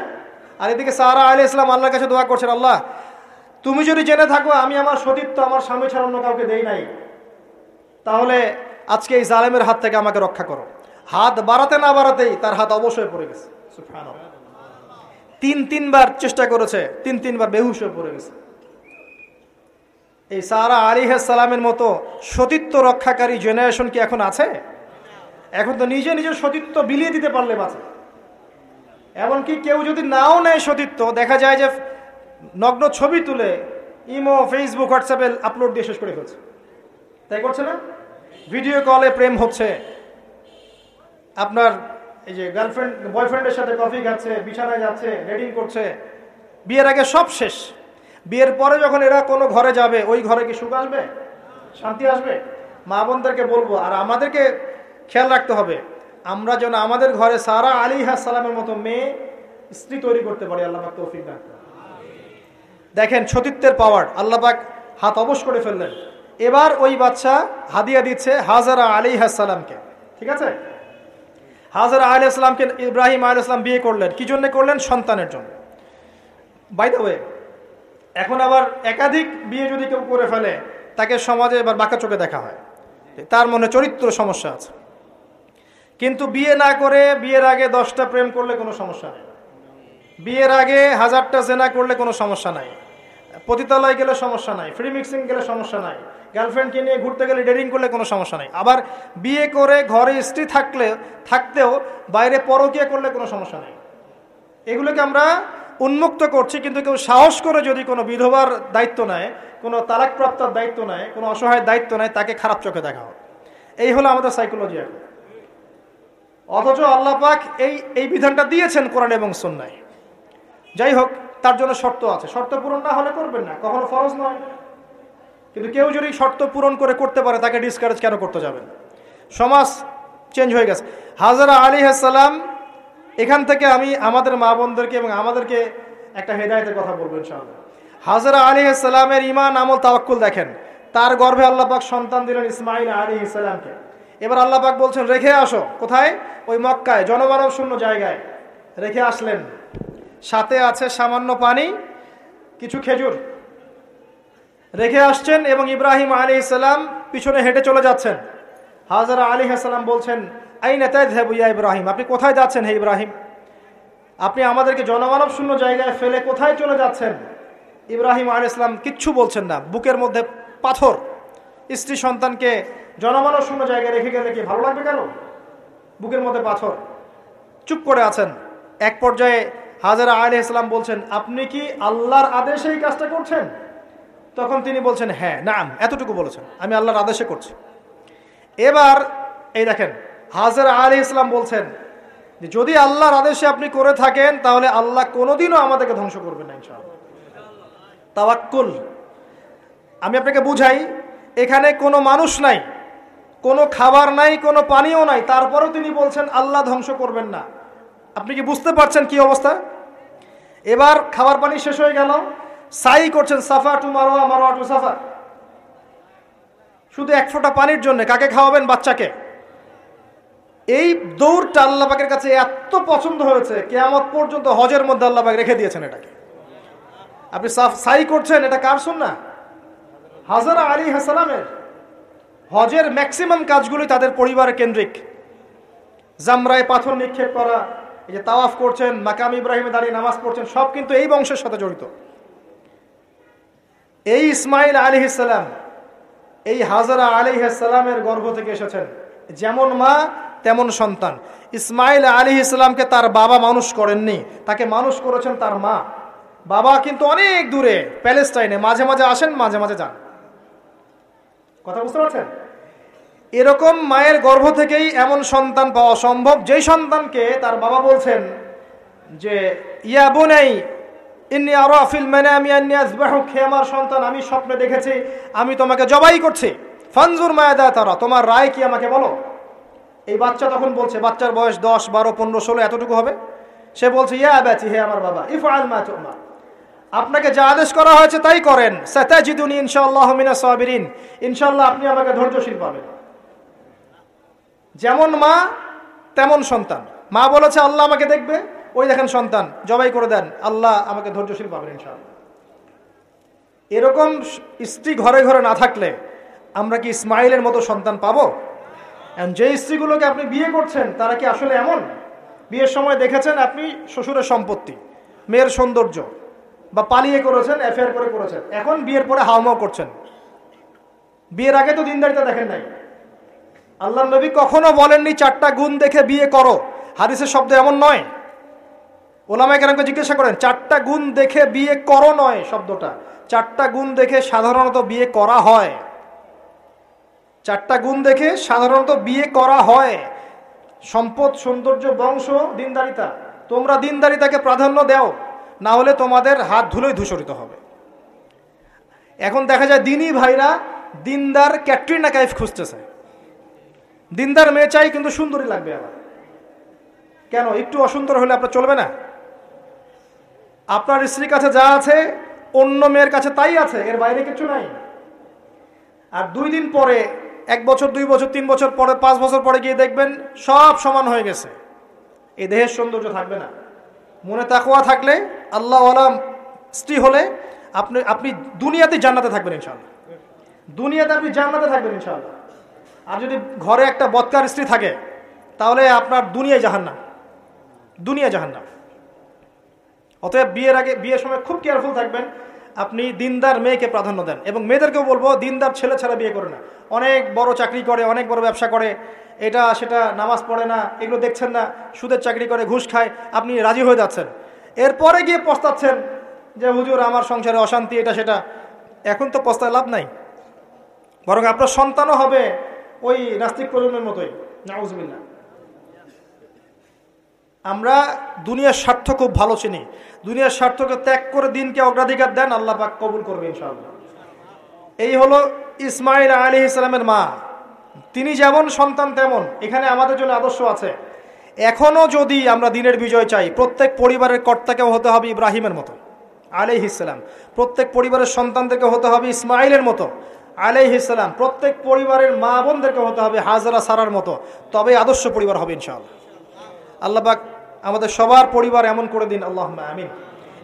আর এদিকে সারা আলী ইসলাম আল্লাহর কাছে দোয়া করছেন, আল্লাহ তুমি যদি জেনে থাকো, আমি আমার সতীত্ব আমার স্বামী ছাড়া অন্য কাউকে দেই নাই, তাহলে আজকে এই জালেমের হাত থেকে আমাকে রক্ষা করো। হাত বাড়াতে না বাড়াতেই তার হাত অবশ্যই পড়ে গেছে। তিন তিনবার চেষ্টা করেছে, তিন তিনবার বেহুশ হয়ে পড়ে গেছে। এই সারা আলী সালামের মতো সতীত্ব রক্ষাকারী জেনারেশন কি এখন আছে? এখন তো নিজে নিজের সতীত্ব বিলিয়ে দিতে পারলে বাঁচে। এমনকি কেউ যদি নাও নেয় সতীত্ব, দেখা যায় যে নগ্ন ছবি তুলে ইমো ফেসবুক হোয়াটসঅ্যাপে আপলোড দিয়ে শেষ করে ফেলছে। তাই করছে না? ভিডিও কলে প্রেম হচ্ছে। আপনার এই যে গার্লফ্রেন্ড বয়ফ্রেন্ডের সাথে কফি খাচ্ছে, বিছানায় যাচ্ছে রেডিং করছে। বিয়ের আগে সব শেষ। বিয়ের পরে যখন এরা কোনো ঘরে যাবে, ওই ঘরে কি সুখ আসবে? শান্তি আসবে? মা বোনদেরকে বলব, আর আমাদেরকে খেয়াল রাখতে হবে, আমরা যেন আমাদের ঘরে সারা আলী সালামের মতো মেয়ে স্ত্রী তৈরি করতে পারি, আল্লাহ তৌফিক রাখতে দেখেন সতীত্বের পাওয়ার আল্লাপাক হাত অবশ করে ফেললেন। এবার ওই বাচ্চা হাদিয়া দিচ্ছে হাজারা আলী সালামকে। ঠিক আছে? হাজারা আলী আসলামকে ইব্রাহিম আলী আসলাম বিয়ে করলেন। কি জন্য করলেন? সন্তানের জন্য। বাই দ্য ওয়ে এখন আবার একাধিক বিয়ে যদি কেউ করে ফেলে, তাকে সমাজে এবার বাঁকা চোখে দেখা হয়। তার মনে চরিত্র সমস্যা আছে। কিন্তু বিয়ে না করে, বিয়ের আগে দশটা প্রেম করলে কোনো সমস্যা নেই। বিয়ের আগে হাজারটা জেনা করলে কোনো সমস্যা নাই। পতিতালয় গেলে সমস্যা নাই ফ্রি মিক্সিং গেলে সমস্যা নাই গার্লফ্রেন্ডকে নিয়ে ঘুরতে গেলে ডেটিং করলে কোনো সমস্যা নাই। আবার বিয়ে করে ঘরে স্ত্রী থাকলে, থাকতেও বাইরে পরকিয়া করলে কোনো সমস্যা নাই। এগুলোকে আমরা উন্মুক্ত করছি, কিন্তু কেউ সাহস করে যদি কোনো বিধবার দায়িত্ব নেয়, কোনো তালাকপ্রাপ্তার দায়িত্ব নেয়, কোনো অসহায় দায়িত্ব নেয়, তাকে খারাপ চোখে দেখা হয় এই হলো আমাদের সাইকোলজি এখন। অথচ আল্লাহ পাক এই এই বিধানটা দিয়েছেন কোরআন এবং সন্ন্যায় যাই হোক তার জন্য শর্ত আছে। শর্ত পূরণ না হলে করবেন না। কখনো ফরজ নয়। কিন্তু কেউ যদি শর্ত পূরণ করে করতে পারে, তাকে ডিসকারেজ কেন করতে যাবেন? সমাজ চেঞ্জ হয়ে গেছে। হাজারা আলী হাসালাম, এখান থেকে আমি আমাদের মা বোনদেরকে এবং আমাদেরকে একটা হেদায়তের কথা বলব ইনশাআল্লাহ। হাজারা আলী ইসলামের ইমান আমল, তাওয়াক্কুল দেখেন। তার গর্ভে আল্লাপাক সন্তান দিলেন ইসমাইল আলী ইসলামকে এবার আল্লাপাক বলছেন, রেখে আসো। কোথায়? ওই মক্কায় জনমানব শূন্য জায়গায়। রেখে আসলেন। সাথে আছে সামান্য পানি, কিছু খেজুর। রেখে আসছেন এবং ইব্রাহিম আলী ইসলাম পিছনে হেঁটে চলে যাচ্ছেন। হাজারা আলী হাসালাম বলছেন আই নেতায় ইয়া ইব্রাহিম? আপনি কোথায় যাচ্ছেন হে ইব্রাহিম? আপনি আমাদেরকে জনমানব শূন্য জায়গায় ফেলে কোথায় চলে যাচ্ছেন? ইব্রাহিম আলী ইসলাম কিচ্ছু বলছেন না। বুকের মধ্যে পাথর। স্ত্রী সন্তানকে জনমানব শূন্য জায়গায় রেখে গেলে কি ভালো লাগবে কেন? বুকের মধ্যে পাথর। চুপ করে আছেন। এক পর্যায়ে হাজারা আলী ইসলাম বলছেন, আপনি কি আল্লাহর আদেশে এই কাজটা করছেন? তখন তিনি বলছেন হ্যাঁ নাম, এতটুকু বলেছেন, আমি আল্লাহর আদেশে করছি। এবার এই দেখেন, হাজার আলী ইসলাম বলছেন, যে যদি আল্লাহর আদেশে আপনি করে থাকেন, তাহলে আল্লাহ কোনোদিনও আমাদেরকে ধ্বংস করবেন না, ইনশাআল্লাহ। তাওয়াক্কুল। আমি আপনাকে বুঝাই, এখানে কোনো মানুষ নাই, কোনো খাবার নাই, কোনো পানিও নাই, তারপরেও তিনি বলছেন, আল্লাহ ধ্বংস করবেন না। আপনি কি বুঝতে পারছেন কি অবস্থা? এবার খাবার পানি শেষ হয়ে গেল। সাই করছেন Safa to Marwa Marwa to Safa. শুধু এক ফোঁটা পানির জন্য কাকে খাওয়াবেন বাচ্চাকে? এই দৌড়টা আল্লাপাকের কাছে এত পছন্দ হয়েছে, কেয়ামত পর্যন্ত হজের মধ্যে আল্লাপাক রেখে দিয়েছেন এটাকে। আপনি সাই করছেন, এটা কার শুন না হাজারা আলী হাসালামের হজের ম্যাক্সিমাম কাজগুলি তাদের পরিবার কেন্দ্রিক। জামরায় পাথর নিক্ষেপ করা এই যে তাওয়াফ করছেন, মাকাম ইব্রাহিমে দাঁড়িয়ে নামাজ পড়ছেন, সব কিন্তু এই বংশের সাথে জড়িত। এই ইসমাইল আলী ইসালাম এই হাজারা আলী ইসালামের গর্ভ থেকে এসেছেন। যেমন মা, তেমন সন্তান। ইসমাইল আলী ইসলামকে তার বাবা মানুষ করেননি, তাকে মানুষ করেছেন তার মা। বাবা কিন্তু অনেক দূরে, প্যালেস্টাইনে, মাঝে মাঝে আসেন, মাঝে মাঝে যান। কথা বুঝতে পারছেন? এরকম মায়ের গর্ভ থেকেই এমন সন্তান পাওয়া সম্ভব। যেই সন্তানকে তার বাবা বলছেন যে, ইয়া বোনাই, ইন্নি আরও আফিল মানে আমি খে আমার সন্তান, আমি স্বপ্নে দেখেছি, আমি তোমাকে জবাই করছি। ফানজুর মায়া মায়াদা তারা, তোমার রায় কি আমাকে বলো? এই বাচ্চা তখন বলছে, বাচ্চার বয়স দশ, বারো, পনেরো, ষোলো, এতটুকু হবে? সে বলছে, ইয়া ব্যাচি হে আমার বাবা ইফ আল মা আপনাকে যা আদেশ করা হয়েছে তাই করেন। সাতাজিদুনি ইনশাআল্লাহ মিনা সাবিরিন। ইনশাআল্লাহ আপনি আমাকে ধৈর্যশীল পাবেন। যেমন মা, তেমন সন্তান। মা বলেছে, আল্লাহ আমাকে দেখবে। ওই দেখেন সন্তান, জবাই করে দেন, আল্লাহ আমাকে ধৈর্যশীল পাবেন ইনশাআল্লাহ। এরকম স্ত্রী ঘরে ঘরে না থাকলে আমরা কি ইসমাইলের মতো সন্তান পাবো? যে স্ত্রীগুলোকে আপনি বিয়ে করছেন, তারা কি আসলে এমন? বিয়ের সময় দেখেছেন আপনি শ্বশুরের সম্পত্তি, মেয়ের সৌন্দর্য, বা পালিয়ে করেছেন অ্যাফেয়ার করে করেছেন। এখন বিয়ের পরে হাওমাও করছেন। বিয়ের আগে তো দিনদারিতা দেখেন নাই। আল্লাহ নবী কখনো বলেননি চারটা গুণ দেখে বিয়ে করো। হাদিসের শব্দ এমন নয়। ওলামায় কেন জিজ্ঞাসা করেন, চারটা গুণ দেখে বিয়ে করো নয়? শব্দটা। চারটা গুণ দেখে সাধারণত বিয়ে করা হয়। চারটা গুণ দেখে সাধারণত বিয়ে করা হয়। সম্পদ, সৌন্দর্য, বংশ, দিনদারিতা, তোমরা দিনদারিতাকে প্রাধান্য দাও, না হলে তোমাদের হাত ধুলোই ধূসরিত হবে। এখন দেখা যায় দিনই ভাইরা দিনদার ক্যাটরিনা কাইফ খুঁজতেছে। দিনদার মেয়ে চাই কিন্তু সুন্দরী লাগবে আবার। কেন? একটু অসুন্দর হলে আপনার চলবে না? আপনার স্ত্রীর কাছে যা আছে, অন্য মেয়ের কাছে তাই আছে, এর বাইরে কিছু নাই। আর দুই দিন পরে, এক বছর, দুই বছর, তিন বছর পরে, পাঁচ বছর পরে গিয়ে দেখবেন সব সমান হয়ে গেছে। এই দেহের সৌন্দর্য থাকবে না। মনে তাকুয়া থাকলে, আল্লাহ আলাম স্ত্রী হলে আপনি আপনি দুনিয়াতে জান্নাতে থাকবেন ইনশাল্লাহ দুনিয়াতে আপনি জান্নাতে থাকবেন ইনশাল্লাহ আর যদি ঘরে একটা বৎকার স্ত্রী থাকে, তাহলে আপনার দুনিয়ায় জাহান্না দুনিয়া জাহান্না অতএব বিয়ের আগে, বিয়ের সময় খুব কেয়ারফুল থাকবেন। আপনি দিনদার মেয়েকে প্রাধান্য দেন। এবং মেয়েদেরকেও বলব, দিনদার ছেলে ছাড়া বিয়ে করে না। অনেক বড় চাকরি করে, অনেক বড় ব্যবসা করে। এটা, সেটা, নামাজ পড়ে না, এগুলো দেখছেন না। সুদের চাকরি করে, ঘুষ খায়। আপনি রাজি হয়ে যাচ্ছেন। এরপরে গিয়ে পস্তাচ্ছেন যে, হুজুর, আমার সংসারে অশান্তি, এটা, সেটা। এখন তো পস্তায় লাভ নাই। বরং আপনার সন্তানও হবে। ওই নাস্তিক প্রজন্মের মতোই। নাউজবিল্লা আমরা দুনিয়ার স্বার্থ খুব ভালো চিনি। দুনিয়ার স্বার্থকে ত্যাগ করে দিনকে অগ্রাধিকার দেন আল্লাহ পাক কবুল করবে ইনশাআল্লাহ। এই হলো ইসমাইল আলী ইসলামের মা। তিনি যেমন সন্তান তেমন। এখানে আমাদের জন্য আদর্শ আছে। এখনও যদি আমরা দিনের বিজয় চাই, প্রত্যেক পরিবারের কর্তাকেও হতে হবে ইব্রাহিমের মতো আলাই ইসলাম প্রত্যেক পরিবারের সন্তানদেরকে হতে হবে ইসমাইলের মতো। আলাই ইসলাম প্রত্যেক পরিবারের মা বোনদেরকে হতে হবে হাজারা সারার মতো। তবে আদর্শ পরিবার হবে ইনশাআল্লাহ। আল্লাহবাক আমাদের সবার পরিবার এমন করে দিন আল্লাহ আমিন।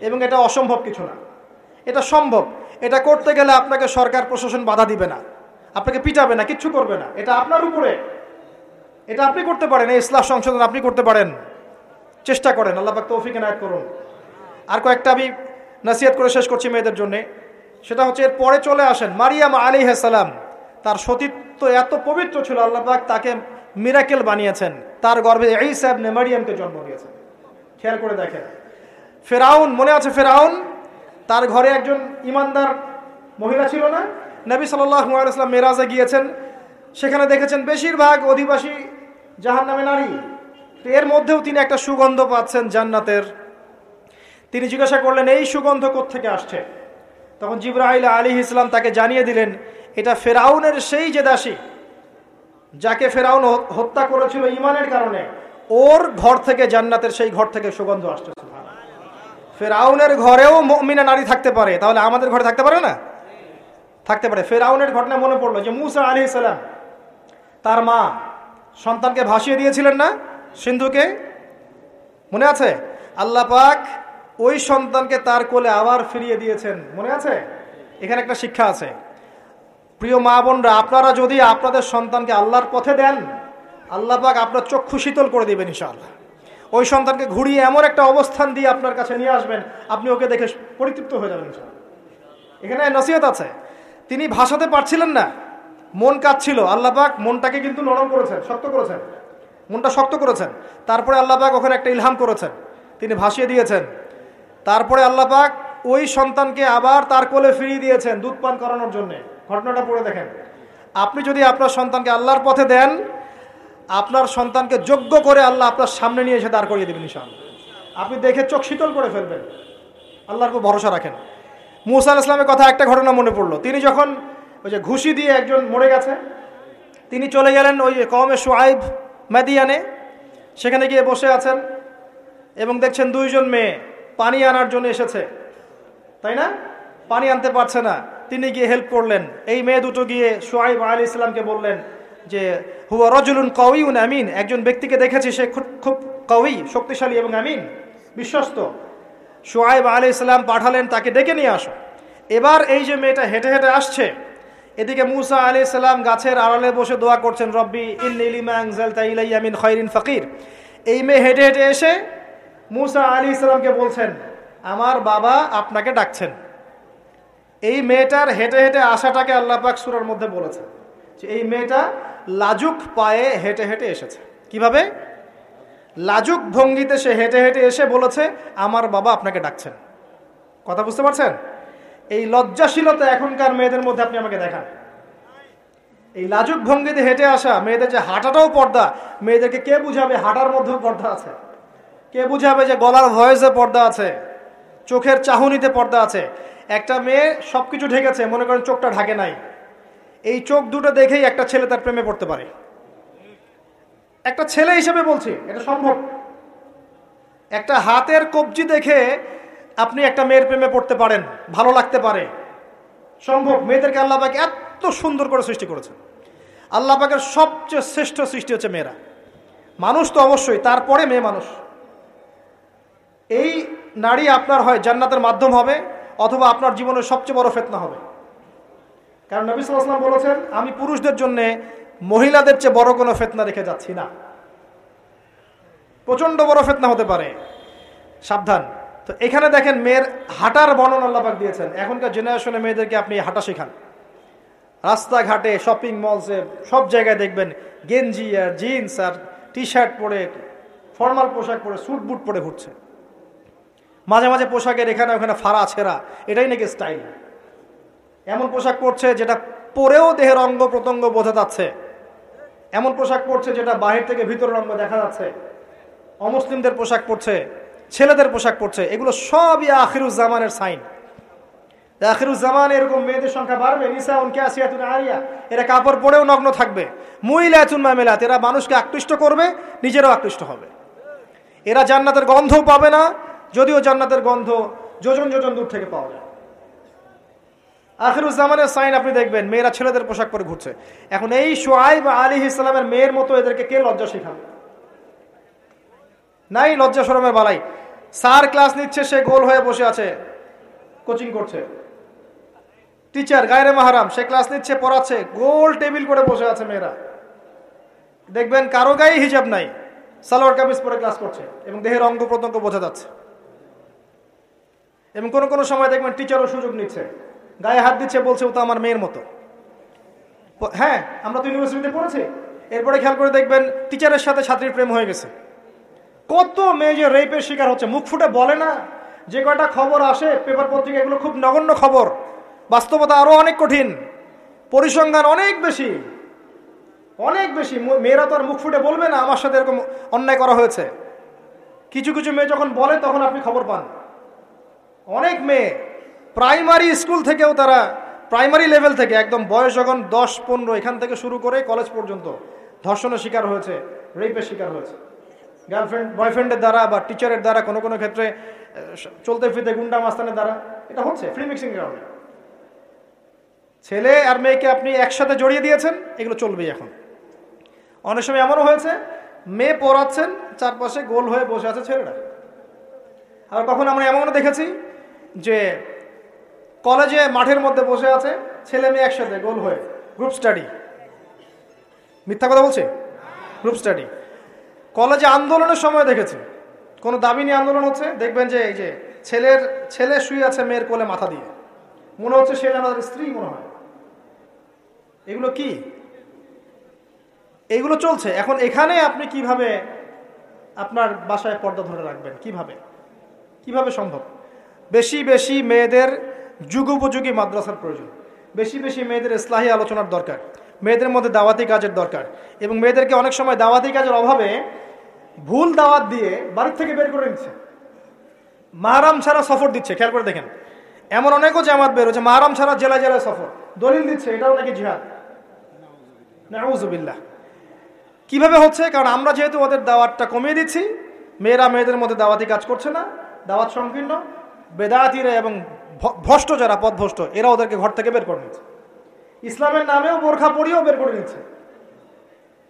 এবং এটা অসম্ভব কিছু না। এটা সম্ভব। এটা করতে গেলে আপনাকে সরকার, প্রশাসন বাধা দিবে না। আপনাকে পিটাবে না, কিচ্ছু করবে না। এটা আপনার উপরে। এটা আপনি করতে পারেন, এই ইসলাম সংশোধন আপনি করতে পারেন। চেষ্টা করেন আল্লাহবাক তৌফিক এনায়ত করুন। আর কয়েকটা আমি নাসিয়াত করে শেষ করছি মেয়েদের জন্যে। সেটা হচ্ছে এর পরে চলে আসেন মারিয়াম আলী সালাম। তার সতীত্ব এত পবিত্র ছিল আল্লাহবাক তাকে মিরাকেল বানিয়েছেন। তার গর্ভে এই সাহেব নে মারিয়ামকে জন্ম দিয়েছেন। খেয়াল করে দেখেন। ফেরাউন, মনে আছে ফেরাউন? তার ঘরে একজন ইমানদার মহিলা ছিল না? নবী সাল্লাম মেরাজে গিয়েছেন। সেখানে দেখেছেন বেশিরভাগ অধিবাসী জাহান নামে নারী এর মধ্যেও তিনি একটা সুগন্ধ পাচ্ছেন জান্নাতের। তিনি জিজ্ঞাসা করলেন, এই সুগন্ধ থেকে আসছে? তখন জিব্রাহিল আলী ইসলাম তাকে জানিয়ে দিলেন, এটা ফেরাউনের সেই যে দাসী, যাকে ফেরাউন হত্যা করেছিল ইমানের কারণে, ওর ঘর থেকে জান্নাতের সেই ঘর থেকে সুগন্ধ আসছে ফেরাউনের ঘরেও মিনা নারী থাকতে পারে, তাহলে আমাদের ঘরে থাকতে পারে না? থাকতে পারে। ফেরাউনের ঘটনা মনে পড়ল যে মুসা আলী ইসলাম তার মা সন্তানকে ভাসিয়ে দিয়েছিলেন না? সিন্ধুকে? মনে আছে? আল্লাহ পাক ওই সন্তানকে তার কোলে আবার ফিরিয়ে দিয়েছেন। মনে আছে? এখানে একটা শিক্ষা আছে। প্রিয় মা বোনরা, আপনারা যদি আপনাদের সন্তানকে আল্লাহর পথে দেন, আল্লাহ পাক আপনার চক্ষু শীতল করে দেবেন ইনশাআল্লাহ। ওই সন্তানকে ঘুরিয়ে এমন একটা অবস্থান দিয়ে আপনার কাছে নিয়ে আসবেন, আপনি ওকে দেখে পরিতৃপ্ত হয়ে যাবেন এখানে নসিহত আছে। তিনি ভাসাতে পারছিলেন না। মন কাঁদছিল। পাক মনটাকে কিন্তু নরম করেছেন, শক্ত করেছেন। মনটা শক্ত করেছেন। তারপরে পাক ওখানে একটা ইলহাম করেছেন। তিনি ভাসিয়ে দিয়েছেন। তারপরে আল্লাহ পাক ওই সন্তানকে আবার তার কোলে ফিরিয়ে দিয়েছেন দুধ পান করানোর জন্যে। ঘটনাটা পড়ে দেখেন। আপনি যদি আপনার সন্তানকে আল্লাহর পথে দেন, আপনার সন্তানকে যোগ্য করে আল্লাহ আপনার সামনে নিয়ে এসে দাঁড় করিয়ে দেবেন ইনশাল আপনি দেখে চোখ শীতল করে ফেলবেন। আল্লাহর উপর ভরসা রাখেন। মুসা আল ইসলামের কথা একটা ঘটনা মনে পড়ল। তিনি যখন ওই যে ঘুষি দিয়ে একজন মরে গেছে, তিনি চলে গেলেন ওই যে কমে সোয়াইব মেদিয়ানে। সেখানে গিয়ে বসে আছেন এবং দেখছেন দুইজন মেয়ে। পানি আনার জন্য এসেছে। তাই না? পানি আনতে পারছে না। তিনি গিয়ে হেল্প করলেন। এই মেয়ে দুটো গিয়ে সোয়াইব আলী ইসলামকে বললেন যে, হুয়া রজুলুন কউন আমিন। একজন ব্যক্তিকে দেখেছি, সে খুব খুব কউই শক্তিশালী এবং আমিন, বিশ্বস্ত। সোয়াইব আলী ইসলাম পাঠালেন, তাকে ডেকে নিয়ে আসো। এবার এই যে মেয়েটা হেঁটে হেঁটে আসছে, এদিকে মুসা আলী ইসলাম গাছের আড়ালে বসে দোয়া করছেন, রব্বি ইলিমাইয়ামিন খৈরিন ফকির। এই মেয়ে হেঁটে হেঁটে এসে মুসা আলী ইসলামকে বলছেন, আমার বাবা আপনাকে ডাকছেন। এই মেয়েটার হেঁটে হেঁটে আসাটাকে আল্লাহ পাক সুরার মধ্যে বলেছে যে এই মেয়েটা লাজুক পায়ে হেঁটে হেঁটে এসেছে। কীভাবে? লাজুক ভঙ্গিতে সে হেঁটে হেঁটে এসে বলেছে, আমার বাবা আপনাকে ডাকছেন। কথা বুঝতে পারছেন? এই লজ্জাশীলতা এখনকার মেয়েদের মধ্যে আপনি আমাকে দেখান। এই লাজুক ভঙ্গিতে হেঁটে আসা মেয়েদের যে হাঁটাটাও পর্দা, মেয়েদেরকে কে বুঝাবে হাঁটার মধ্যেও পর্দা আছে? কে বুঝাবে যে গলার ভয়েসে পর্দা আছে? চোখের চাহনিতে পর্দা আছে। একটা মেয়ে সব কিছু ঢেকেছে, মনে করেন চোখটা ঢাকে নাই। এই চোখ দুটো দেখেই একটা ছেলে তার প্রেমে পড়তে পারে। একটা ছেলে হিসেবে বলছি, এটা সম্ভব। একটা হাতের কবজি দেখে আপনি একটা মেয়ের প্রেমে পড়তে পারেন, ভালো লাগতে পারে। সম্ভব, মেয়েদেরকে আল্লাহ পাকে এত সুন্দর করে সৃষ্টি করেছে আল্লাহ পাকের সবচেয়ে শ্রেষ্ঠ সৃষ্টি হচ্ছে মেয়েরা। মানুষ তো অবশ্যই, তারপরে মেয়ে মানুষ। এই নারী আপনার হয় জান্নাতের মাধ্যম হবে অথবা আপনার জীবনের সবচেয়ে বড় ফেতনা হবে। কারণ নবী সাল্লাম বলেছেন, আমি পুরুষদের জন্য মহিলাদের চেয়ে বড় কোনো ফেতনা রেখে যাচ্ছি না। প্রচণ্ড বড় ফেতনা হতে পারে। সাবধান। তো এখানে দেখেন মেয়ের হাঁটার বর্ণনা আল্লাপাক দিয়েছেন। এখনকার জেনারেশনে মেয়েদেরকে আপনি হাঁটা শেখান। রাস্তাঘাটে শপিং মলসে সব জায়গায় দেখবেন গেঞ্জি আর জিন্স আর টি শার্ট পরে ফর্মাল পোশাক পরে স্যুট বুট পরে ঘুরছে। মাঝে মাঝে পোশাকের এখানে ওখানে ফাড়া ছেঁড়া, এটাই নাকি স্টাইল এমন পোশাক পরছে যেটা পরেও দেহের অঙ্গ প্রত্যঙ্গ বোঝা যাচ্ছে। এমন পোশাক পরছে যেটা বাহির থেকে ভিতরের অঙ্গ দেখা যাচ্ছে। অমুসলিমদের পোশাক পরছে, ছেলেদের পোশাক পরছে, এগুলো সবই আখিরুজ্জামানের সাইন আখিরুজ্জামান এরকম মেয়েদের সংখ্যা বাড়বে? নিসা উনকে আসিয়াতুন আরিয়া, এরা কাপড় পরেও নগ্ন থাকবে। মহিলা মুইলাতুন মামেলাত, এরা মানুষকে আকৃষ্ট করবে, নিজেরও আকৃষ্ট হবে। এরা জান্নাতের গন্ধও পাবে না যদিও জান্নাতের গন্ধ যোজন যোজন দূর থেকে পাওয়া যায়। আখিরুজ্জামানের সাইন আপনি দেখবেন, মেয়েরা ছেলেদের পোশাক পরে ঘুরছে। এখন এই সোয়াইব আলী ইসলামের মেয়ের মতো এদেরকে কে লজ্জা শেখাবে? নাই লজ্জা সরমের বালাই। স্যার ক্লাস নিচ্ছে, সে গোল হয়ে বসে আছে, কোচিং করছে। টিচার, গায়রে মাহারাম, সে ক্লাস নিচ্ছে, পড়াচ্ছে, গোল টেবিল করে বসে আছে মেয়েরা। দেখবেন কারও গায়ে হিজাব নাই, সালোয়ার কামিজ পরে ক্লাস করছে এবং দেহের অঙ্গ প্রত্যঙ্গ বোঝা যাচ্ছে। এবং কোনো কোনো সময় দেখবেন টিচারও সুযোগ নিচ্ছে। গায়ে হাত দিচ্ছে, বলছে, ও তো আমার মেয়ের মতো। হ্যাঁ আমরা তো ইউনিভার্সিটিতে পড়েছি। এরপরে খেয়াল করে দেখবেন টিচারের সাথে ছাত্রীর প্রেম হয়ে গেছে। কত মেয়ে যে রেপের শিকার হচ্ছে, মুখ ফুটে বলে না। যে কয়টা খবর আসে পেপার পত্রিকা, এগুলো খুব নগণ্য খবর। বাস্তবতা আরও অনেক কঠিন। পরিসংখ্যান অনেক বেশি। অনেক বেশি। মেয়েরা তো আর মুখ ফুটে বলবে না, আমার সাথে এরকম অন্যায় করা হয়েছে। কিছু কিছু মেয়ে যখন বলে, তখন আপনি খবর পান। অনেক মেয়ে। প্রাইমারি স্কুল থেকেও তারা, প্রাইমারি লেভেল থেকে, একদম বয়স যখন দশ, পনেরো, এখান থেকে শুরু করে কলেজ পর্যন্ত ধর্ষণের শিকার হয়েছে, রেপের শিকার হয়েছে। গার্লফ্রেন্ড বয়ফ্রেন্ডের দ্বারা বা টিচারের দ্বারা কোনো কোনো ক্ষেত্রে চলতে ফিরতে গুন্ডা মাস্তানের দ্বারা এটা হচ্ছে ফ্রি মিক্সিং কারণে। ছেলে আর মেয়েকে আপনি একসাথে জড়িয়ে দিয়েছেন, এগুলো চলবেই এখন। অনেক সময় এমনও হয়েছে, মেয়ে পড়াচ্ছেন, চারপাশে গোল হয়ে বসে আছে ছেলেরা। আর কখন আমরা এমনও দেখেছি যে কলেজে মাঠের মধ্যে বসে আছে, ছেলে মেয়ে একসাথে গোল হয়ে গ্রুপ স্টাডি মিথ্যা কথা বলছে? গ্রুপ স্টাডি কলেজে আন্দোলনের সময় দেখেছি। কোনো দাবি নিয়ে আন্দোলন হচ্ছে? দেখবেন যে এই যে ছেলের, ছেলে শুয়ে আছে মেয়ের কোলে মাথা দিয়ে। মনে হচ্ছে সে যেন স্ত্রী মনে হয়। এগুলো কি? এগুলো চলছে। এখন এখানে আপনি কীভাবে আপনার বাসায় পর্দা ধরে রাখবেন? কীভাবে? কীভাবে সম্ভব? বেশি বেশি মেয়েদের যুগোপযোগী মাদ্রাসার প্রয়োজন। বেশি বেশি মেয়েদের ইসলাহী আলোচনার দরকার, মেয়েদের মধ্যে দাওয়াতি কাজের দরকার এবং মেয়েদেরকে অনেক সময় দাওয়াতি কাজের অভাবে ভুল দাওয়াত দিয়ে বাড়ির থেকে বের করে নিচ্ছে। মাহারাম ছাড়া সফর দিচ্ছে, খেয়াল করে দেখেন। এমন অনেকও জামাত বের হচ্ছে মাহারাম ছাড়া জেলা জেলায় সফর। দলিল দিচ্ছে, এটাও নাকি জিহাদ? নাউজুবিল্লাহ। কীভাবে হচ্ছে? কারণ আমরা যেহেতু ওদের দাওয়াতটা কমিয়ে দিচ্ছি, মেয়েরা মেয়েদের মধ্যে দাওয়াতি কাজ করছে না, দাওয়াত সংকীর্ণ বেদাতিরা এবং ভ্রষ্ট যারা পথভ্রষ্ট এরা ওদেরকে ঘর থেকে বের করে নিচ্ছে ইসলামের নামেও বোরখা পরিয়েও বের করে নিচ্ছে